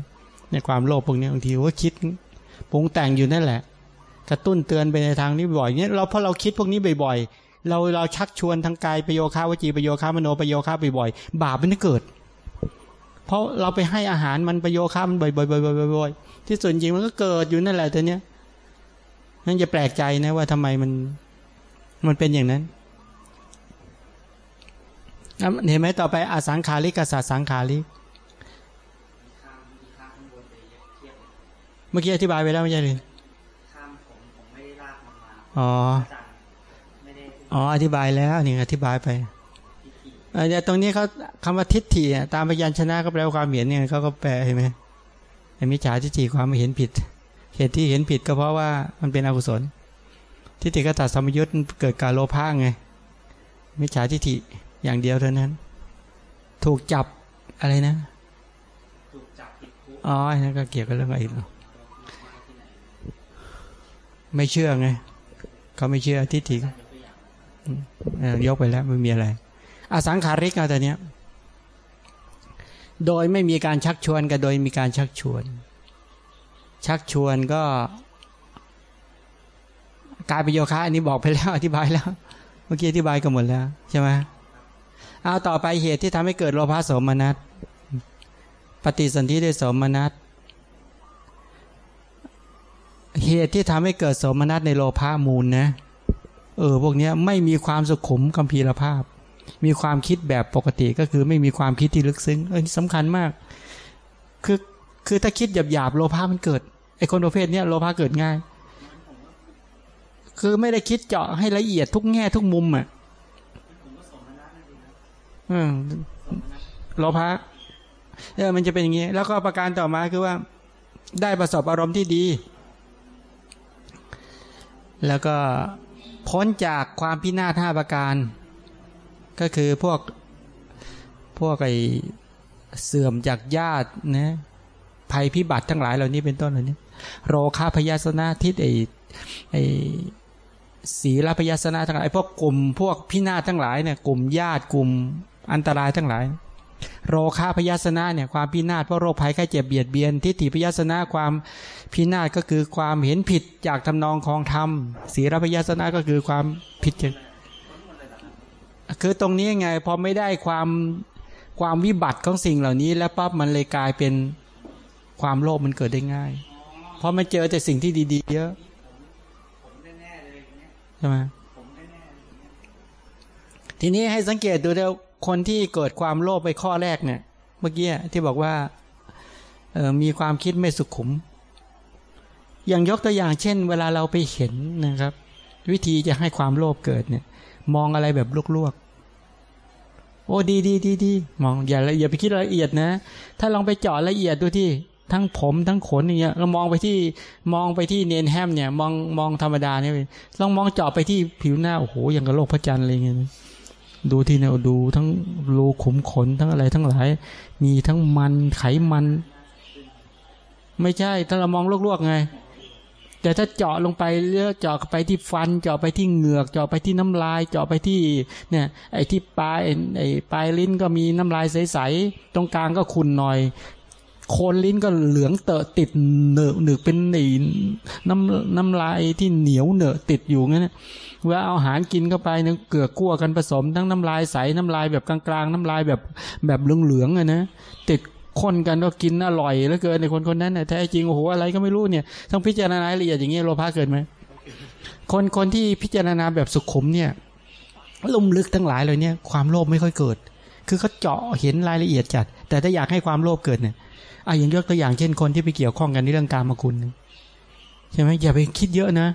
ในความโลภพวกนี้บางทีว่าคิดปรุงแต่งอยู่นั่นแหละ กระตุ้นเตือนไปในทางนี้บ่อยเนี่ยเราเพราะเราคิดพวกนี้บ่อยๆ เราเราชักชวนทางกายประโยคะวจีประโยคะมโนประโยคะบ่อยๆบาปมันจะเกิด เพราะเราไปให้อาหารมันประโยคะมันบ่อยๆบ่อยๆๆที่ส่วนจริงมันก็เกิดอยู่นั่นแหละแต่เนี้ยนั่นจะแปลกใจนะว่าทำไมมันมันเป็นอย่างนั้นเห็นไหมต่อไปอสังขาริกกับสัสังขาริก
มีข้างมีข้างข้างบนไปเทียบเลย
เมื่อกี้อธิบายไปแล้วไม่ใช่หรือ
ข้าง
อ๋อ
อาจารย์ไม่ได้
อ๋ออธิบายแล้วนี่อธิบายไป
พิธี
เออเนี่ยตรงนี้เขาคำว่าทิฏฐิอะตามพยัญชนะก็แปลว่าความเห็นเนี่ยเขาก็แปลเห็นไหมไอ้มิจฉาทิฏฐิความเห็นผิด เหตุที่เห็นผิดก็เพราะว่ามันเป็นอกุศล ทิฏฐิก็ตัดสมยุทธ์เกิดการโลภะไง มิจฉาทิฏฐิอย่างเดียวเท่านั้น ถูกจับอะไรนะ
ถูกจับติดคุก
อ๋ออันนั่นก็เกี่ยวกับเรื่องอะไรอีกเนอะ
ที่ไหน
ไม่เชื่อไงเขาไม่เชื่อทิฏฐิ
ยก
ไปแล้วไม่มีอะไร อสังขาริกเอาแต่เนี้ย โดยไม่มีการชักชวนกับโดยมีการชักชวน ชักชวนก็กายประโยคะอันนี้บอกไปแล้วอธิบายแล้ว เมื่อกี้อธิบายกันหมดแล้วใช่ไหมเอาต่อไปเหตุที่ทำให้เกิดโลภะสมนัสปฏิสนธิด้วยสมนัส เหตุที่ทำให้เกิดสมนัสในโลภะมูลนะเออพวกนี้ไม่มีความสุขุมกัมพีรภาพ มีความคิดแบบปกติก็คือไม่มีความคิดที่ลึกซึ้งเออนี่สำคัญมาก คือคือถ้าคิดหยาบๆโลภะมันเกิดไอคนประเภทเนี้ยโลภะเกิดง่าย คือไม่ได้คิดเจาะให้ละเอียดทุกแง่ทุกมุมอะ
อื
มโลภะเออมันจะเป็นอย่างนี้ แล้วก็ประการต่อมาคือว่า ได้ประสบอารมณ์ที่ดี แล้วก็พ้นจากความพินาศห้าประการ ก็คือพวกพวกไอเสื่อมจากญาตินะภัยพิบัติทั้งหลายเหล่านี้เป็นต้นเหล่านี้โรคาพยาสนาทิศไอไอศีลพยาสนาทั้งหลายพวกกลุ่มพวกพินาศทั้งหลายเนี่ยกลุ่มญาติกลุ่มอันตรายทั้งหลาย โรคาพยาสนะเนี่ยความพินาศเพราะโรคภัยไข้เจ็บเบียดเบียน ทิฏฐิพยาสนะความพินาศก็คือความเห็นผิดจากทำนองของธรรมศีลพยาสนะก็คือความผิดคือตรงนี้ไงพอไม่ได้ความความวิบัติของสิ่งเหล่านี้ แล้วปั๊บมันเลยกลายเป็นความโลภมันเกิดได้ง่าย เพราะมันเจอแต่สิ่งที่ดี ๆ เยอะใช่ไหมทีนี้ให้สังเกตดูแล้ว คนที่เกิดความโลภไปข้อแรกเนี่ย เมื่อกี้ที่บอกว่าออมีความคิดไม่สุขุม อย่างยกตัวอย่างเช่น เวลาเราไปเห็นนะครับ วิธีจะให้ความโลภเกิดเนี่ย มองอะไรแบบลวกๆโอ้ดีดีดีดีมองอย่าละอย่าไปคิดละเอียดนะ ถ้าลองไปเจาะละเอียดดูที่ทั้งผมทั้งขนอย่างเงี้ยเรามองไปที่มองไปที่เนนแฮมเนี่ย มองมองธรรมดาเนี่ยลองมองเจาะไปที่ผิวหน้าโอ้โหอย่างกับโลกพระจันทร์อะไรเงี้ยนะ ดูที่เนี่ยดูทั้งรูขุมขนทั้งอะไรทั้งหลาย มีทั้งมันไขมัน ไม่ใช่ถ้าเรามองลวกๆไง แต่ถ้าเจาะลงไปเลือเจาะไปที่ฟัน เจาะไปที่เหงือก เจาะไปที่น้ำลาย เจาะไปที่เนี่ย ไอ้ที่ปลายไอ้ปลายลิ้นก็มีน้ำลายใสๆตรงกลางก็ขุ่นหน่อย โคนลิ้นก็เหลืองเตอะติดเหนอะหนึกเป็นไอ้น้ำน้ำลายที่เหนียวเหนอะติดอยู่งั้นเวลาเอาอาหารกินเข้าไปเนี่ยเกลือกลัวกันผสม ทั้งน้ำลายใสน้ำลายแบบกลางๆ น้ำลายแบบแบบเหลืองๆอะนะติดคนกันก็กินอร่อยเหลือเกินในคนคนนั้นนะแท้จริงโอ้โหอะไรก็ไม่รู้เนี่ยต้องพิจารณารายละเอียดอย่างเงี้ยโลภะเกิดไหมคนคนที่พิจารณาแบบสุขุมเนี่ยลุ่มลึกทั้งหลายเลยเนี่ย ความโลภไม่ค่อยเกิด คือเขาเจาะเห็นรายละเอียดจัด แต่ถ้าอยากให้ความโลภเกิดเนี่ย อะอย่างยกตัวอย่างเช่นคนที่ไปเกี่ยวข้องกันในเรื่องการมาคุณใช่ไหมอย่าไปคิดเยอะนะ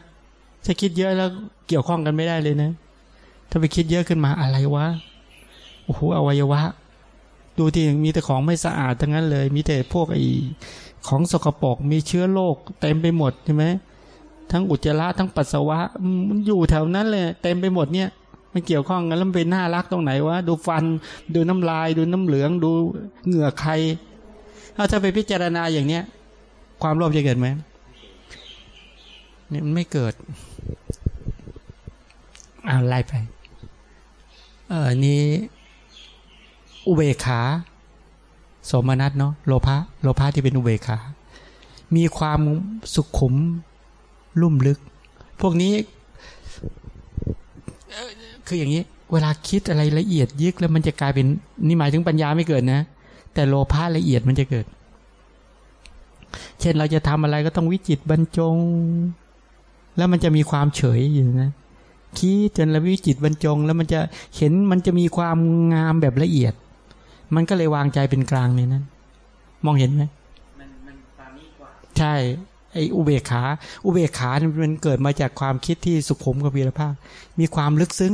ถ้าคิดเยอะแล้วเกี่ยวข้องกันไม่ได้เลยนะ ถ้าไปคิดเยอะขึ้นมาอะไรวะโอ้โหอวัยวะ ดูที่มีแต่ของไม่สะอาดทั้งนั้นเลย มีแต่พวกไอ้ของสกปรกมีเชื้อโรคเต็มไปหมดใช่ไหมทั้งอุจจาระทั้งปัสสาวะมมันอยู่แถวนั้นเลยเต็มไปหมดเนี่ยมันเกี่ยวข้องกันแล้วมันเป็นน่ารักตรงไหนวะดูฟันดูน้ำลายดูน้ำเหลืองดูเหงื่อใคร เอาถ้าไปพิจารณาอย่างเนี้ย ความโลภจะเกิดไหมนี่มันไม่เกิดอ่าไล่ไป เออนี่อุเบกขา สมนัสเนาะโลภะโลภะที่เป็นอุเบกขา มีความสุขุมลุ่มลึก พวกนี้คืออย่างนี้ เวลาคิดอะไรละเอียดยิกแล้วมันจะกลายเป็นนี่หมายถึงปัญญาไม่เกิดนะ แต่โลภะละเอียดมันจะเกิด เช่นเราจะทำอะไรก็ต้องวิจิตรบรรจง แล้วมันจะมีความเฉยอยู่นะคิดจนละวิจิตรบรรจง แล้วมันจะเห็นมันจะมีความงามแบบละเอียด มันก็เลยวางใจเป็นกลางในนั้น มองเห็นไหม
มันมันปราณีตกว่า
ใช่ไอ้อุเบกขา อุเบกขาเนี่ยมันเกิดมาจากความคิดที่สุขุมกับวีรภาพ มีความลึกซึ้ง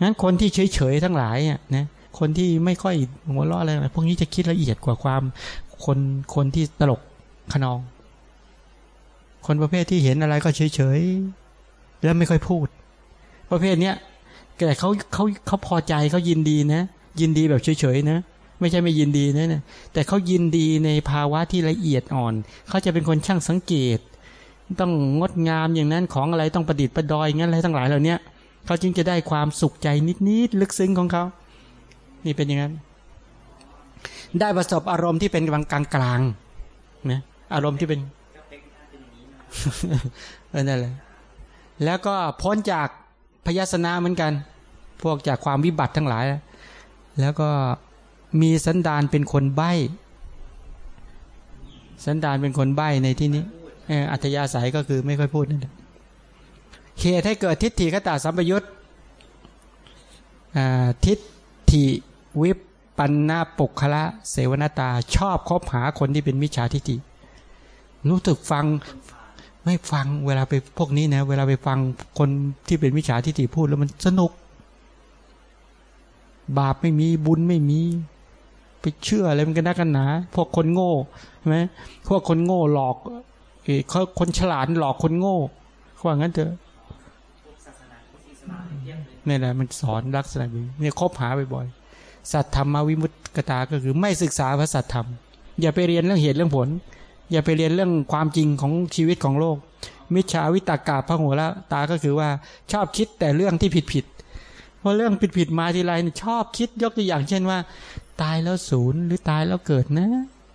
งั้นคนที่เฉยๆทั้งหลายอะนะ คนที่ไม่ค่อยหัวเราะอะไรพวกนี้จะคิดละเอียดกว่าความคนคนที่ตลกขนอง คนประเภทที่เห็นอะไรก็เฉยๆแล้วไม่ค่อยพูด ประเภทเนี้ยแต่เขาเขาเขาพอใจเขายินดีนะ ยินดีแบบเฉยๆนะไม่ใช่ไม่ยินดีนะเนี่ยแต่เขายินดีในภาวะที่ละเอียดอ่อน เขาจะเป็นคนช่างสังเกต ต้องงดงามอย่างนั้นของอะไรต้องประดิษฐ์ประดอยงั้นอะไรทั้งหลายเหล่านี้เขาจึงจะได้ความสุขใจนิดๆลึกซึ้งของเขา นี่เป็นอย่างนั้น ได้ประสบอารมณ์ที่เป็นกลางกลางๆนะอารมณ์ที่เป็น
เป็นน่าเป็นอย่างนี้นะ
เออนั่นแหละแล้วก็พ้นจากพยาสนะเหมือนกัน พวกจากความวิบัติทั้งหลาย แล้วก็มีสันดานเป็นคนใบ้ สันดานเป็นคนใบ้ในที่นี้อัธยาศัยก็คือไม่ค่อยพูดนั่นแหละเหตุให้เกิดทิฏฐิคตาสัมปยุตอ่าทิฏ ฐิวิปปันนาปุคละเสวนตา ชอบคบหาคนที่เป็นมิจฉาทิฏฐิรู้สึกฟังไม่ฟังเวลาไปพวกนี้นะ เวลาไปฟังคนที่เป็นมิจฉาทิฏฐิพูดแล้วมันสนุก บาปไม่มีบุญไม่มี ไปเชื่ออะไรมันกันนักันหนา พวกคนโง่ใช่ไหมพวกคนโง่หลอกเอ้ยเขาคนฉลาดหลอกคนโง่เขาว่างั้นเถอะ
พวกศาสนาพุทธศาสนา เทียบเลย
นี่แหละมันสอนลักษณะนี้เนี่ยคบหาบ่อยๆสัตธรรมวิมุตกตาก็คือไม่ศึกษาพระสัตธรรม อย่าไปเรียนเรื่องเหตุเรื่องผล อย่าไปเรียนเรื่องความจริงของชีวิตของโลก มิจฉาวิตากาพระหัวละตาก็คือว่าชอบคิดแต่เรื่องที่ผิดผิดๆพอเรื่องผิดผิดๆมาทีไรเนี่ยชอบคิดยกตัวอย่างเช่นว่า ตายแล้วศูนย์หรือตายแล้วเกิดนะ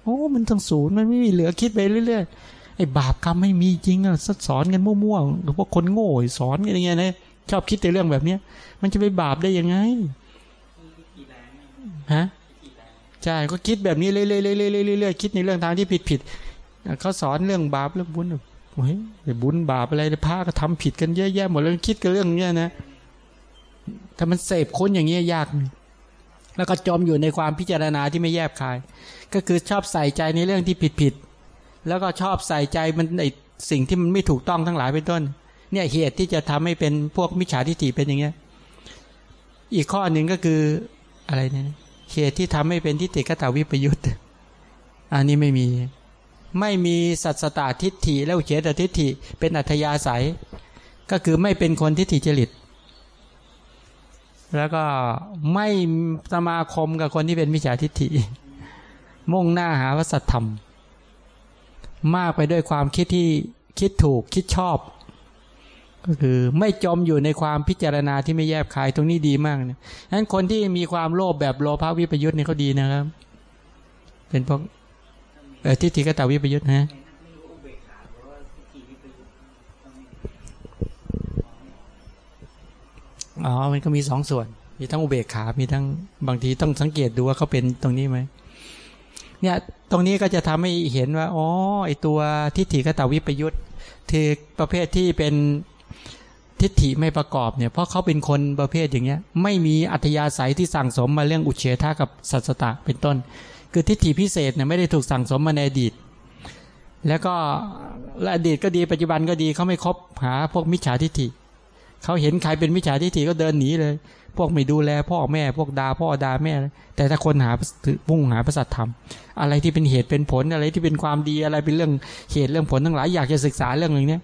โอ้มันต้องศูนย์มันไม่มีเหลือคิดไปเรื่อยๆไอ้บาปกรรมไม่มีจริงอะสอนกันมั่วๆหรือว่าคนโง่สอนกันอย่างเงี้ยนะ ชอบคิดแต่เรื่องแบบเนี้ยมันจะไปบาปได้ยังไงฮะใช่ก็คิดแบบนี้เรื่อยๆเรื่อยๆเรื่อยๆคิดในเรื่องทางที่ผิดผิดๆเขาสอนเรื่องบาปเรื่องบุญโอ้ยบุญบาปอะไรพระก็ทำผิดกันเยอะแยะหมดแล้วคิดกันเรื่องเนี้ยนะถ้ามันเสพค้นอย่างเงี้ยยากแล้วก็จมอยู่ในความพิจารณาที่ไม่แยบคาย ก็คือชอบใส่ใจในเรื่องที่ผิดผิดๆแล้วก็ชอบใส่ใจมันไอสิ่งที่มันไม่ถูกต้องทั้งหลายเป็นต้น เนี่ยเหตุที่จะทำให้เป็นพวกมิจฉาทิฏฐิเป็นอย่างเงี้ย อีกข้อหนึ่งก็คืออะไรเนี่ยเหตุที่ทำให้เป็นทิฏฐิกตาวิปยุตอันนี้ไม่มี ไม่มีสัตสตาทิฏฐิและอุเฉตทิฏฐิเป็นอัธยาศัย ก็คือไม่เป็นคนทิฏฐิจริต แล้วก็ไม่สมาคมกับคนที่เป็นมิจฉาทิฏฐิ มุ่งหน้าหาวัสธรรม มากไปด้วยความคิดที่คิดถูกคิดชอบ ก็คือไม่จมอยู่ในความพิจารณาที่ไม่แยบคายตรงนี้ดีมากนะฉะนั้นคนที่มีความโลภแบบโลภวิปยุทธ์เนี่ยเขาดีนะครับ เป็นพวกทิฏฐิกตาวิปยุทธ์นะ
อ๋อ มั
นก็มีสองส่วน มีทั้งอุเบกขา มีทั้งบางทีต้องสังเกตดูว่าเขาเป็นตรงนี้ไหม เนี่ย ตรงนี้ก็จะทำให้เห็นว่า อ๋อ ไอตัวทิฏฐิกตาวิปยุทธ์คือประเภทที่เป็น ทิฏฐิไม่ประกอบเนี่ยเพราะเขาเป็นคนประเภทอย่างเงี้ย ไม่มีอัธยาศัยที่สั่งสมมาเรื่องอุเฉทากับสัสตะเป็นต้น คือทิฏฐิพิเศษเนี่ยไม่ได้ถูกสั่งสมมาในอดีต แล้วก็และอดีตก็ดีปัจจุบันก็ดีเขาไม่คบหาพวกมิจฉาทิฏฐิเขาเห็นใครเป็นมิจฉาทิฏฐิก็เดินหนีเลย พวกไม่ดูแลพ่อแม่ พวกด่าพ่อด่าแม่ แต่ถ้าคนหามุ่งหาพระสัตธรรม อะไรที่เป็นเหตุเป็นผลอะไรที่เป็นความดีอะไรเป็นเรื่องเหตุเรื่องผลทั้งหลายอยากจะศึกษาเรื่องอย่างเนี้ย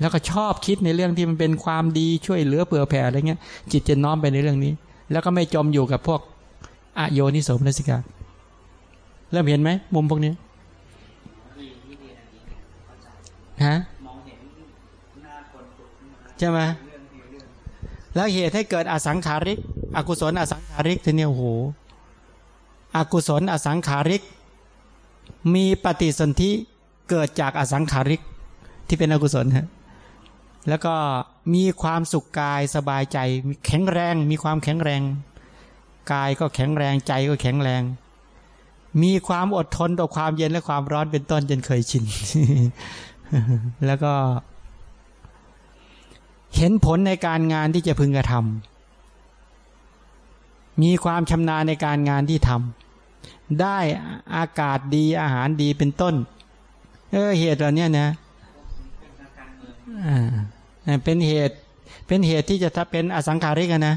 แล้วก็ชอบคิดในเรื่องที่มันเป็นความดีช่วยเหลือเผื่อแผ่อะไรเงี้ย จิตจะน้อมไปในเรื่องนี้ แล้วก็ไม่จมอยู่กับพวกอโยนิโสมนสิกาเริ่มเห็นไหมมุมพวกนี้ฮะใช่ไหมแล้วเหตุให้เกิดอสังขาริก อกุศลอสังขาริกทีนี้โอ้โหอกุศลอสังขาริก มีปฏิสนธิเกิดจากอสังขาริกที่เป็นอกุศลฮะ แล้วก็มีความสุขกายสบายใจมีแข็งแรง มีความแข็งแรง กายก็แข็งแรงใจก็แข็งแรง มีความอดทนต่อความเย็นและความร้อนเป็นต้นจนเคยชิน แล้วก็ เห็นผลในการงานที่จะพึงกระทำมีความชำนาญในการงานที่ทำได้อากาศดีอาหารดีเป็นต้น เออเหตุเหล่านี้นะ
เป็นทางการ เมือง
อ่าเป็นเหตุเป็นเหตุที่จะถ้าเป็นอสังขาริกนะ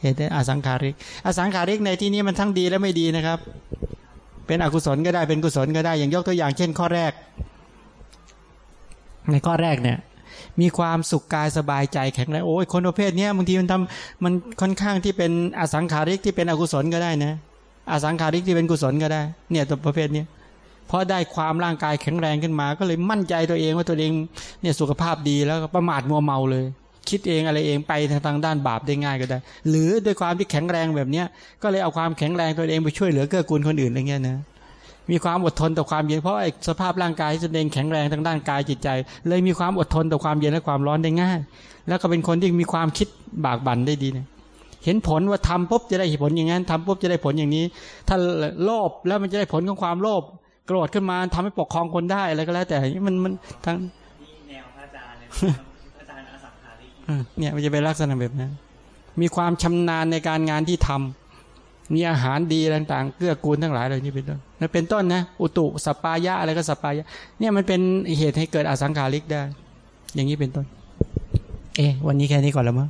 เหตุอสังขาริก อสังขาริกในที่นี้มันทั้งดีและไม่ดีนะครับ เป็นอกุศลก็ได้เป็นกุศลก็ได้ อย่างยกตัวอย่างเช่นข้อแรก ในข้อแรกเนี่ย มีความสุขกายสบายใจแข็งแรงโอ้ยคนประเภทนี้บางทีมันทำมันค่อนข้างที่เป็นอสังขาริกที่เป็นอกุศลก็ได้นะ อสังขาริกที่เป็นกุศลก็ได้ เนี่ยตัวประเภทนี้ เพราะได้ความร่างกายแข็งแรงขึ้นมา ก็เลยมั่นใจตัวเองว่าตัวเองเนี่ยสุขภาพดีแล้วก็ประมาทมัวเมาเลย คิดเองอะไรเองไปทางด้านบาปได้ง่ายก็ได้ หรือด้วยความที่แข็งแรงแบบเนี้ยก็เลยเอาความแข็งแรงตัวเองไปช่วยเหลือเกื้อกูลคนอื่นอะไรเงี้ยนะมีความอดทนต่อความเย็นเพราะไอ้สภาพร่างกายที่ตัวเองแข็งแรงทางด้านกายจิตใจ เลยมีความอดทนต่อความเย็นและความร้อนได้ง่าย แล้วก็เป็นคนที่มีความคิดบากบั่นได้ดีนะเห็นผลว่าทำปุ๊บจะได้ผลอย่างนั้นทำปุ๊บจะได้ผลอย่างนี้ ถ้าโลภแล้วมันจะได้ผลของความโลภ โกรธขึ้นมาทำให้ปกครองคนได้อะไรก็แล้ว แต่มันมันทั้ง
นี่แนวพระอาจารย์เลยพระอาจารย์อสังขาริก
อืมเนี่ยมันจะเป็นลักษณะแบบนั้นมีความชำนาญในการงานที่ทำมีอาหารดีต่างๆ เกื้อกูลทั้งหลายเลยนี่เป็นต้นนั่นเป็นต้นนะ อุตุสปปายะอะไรก็สปปายะ เนี่ยมันเป็นเหตุให้เกิดอสังขาริกได้ อย่างนี้เป็นต้น เอะวันนี้แค่นี้ก่อนแล้วมั้ง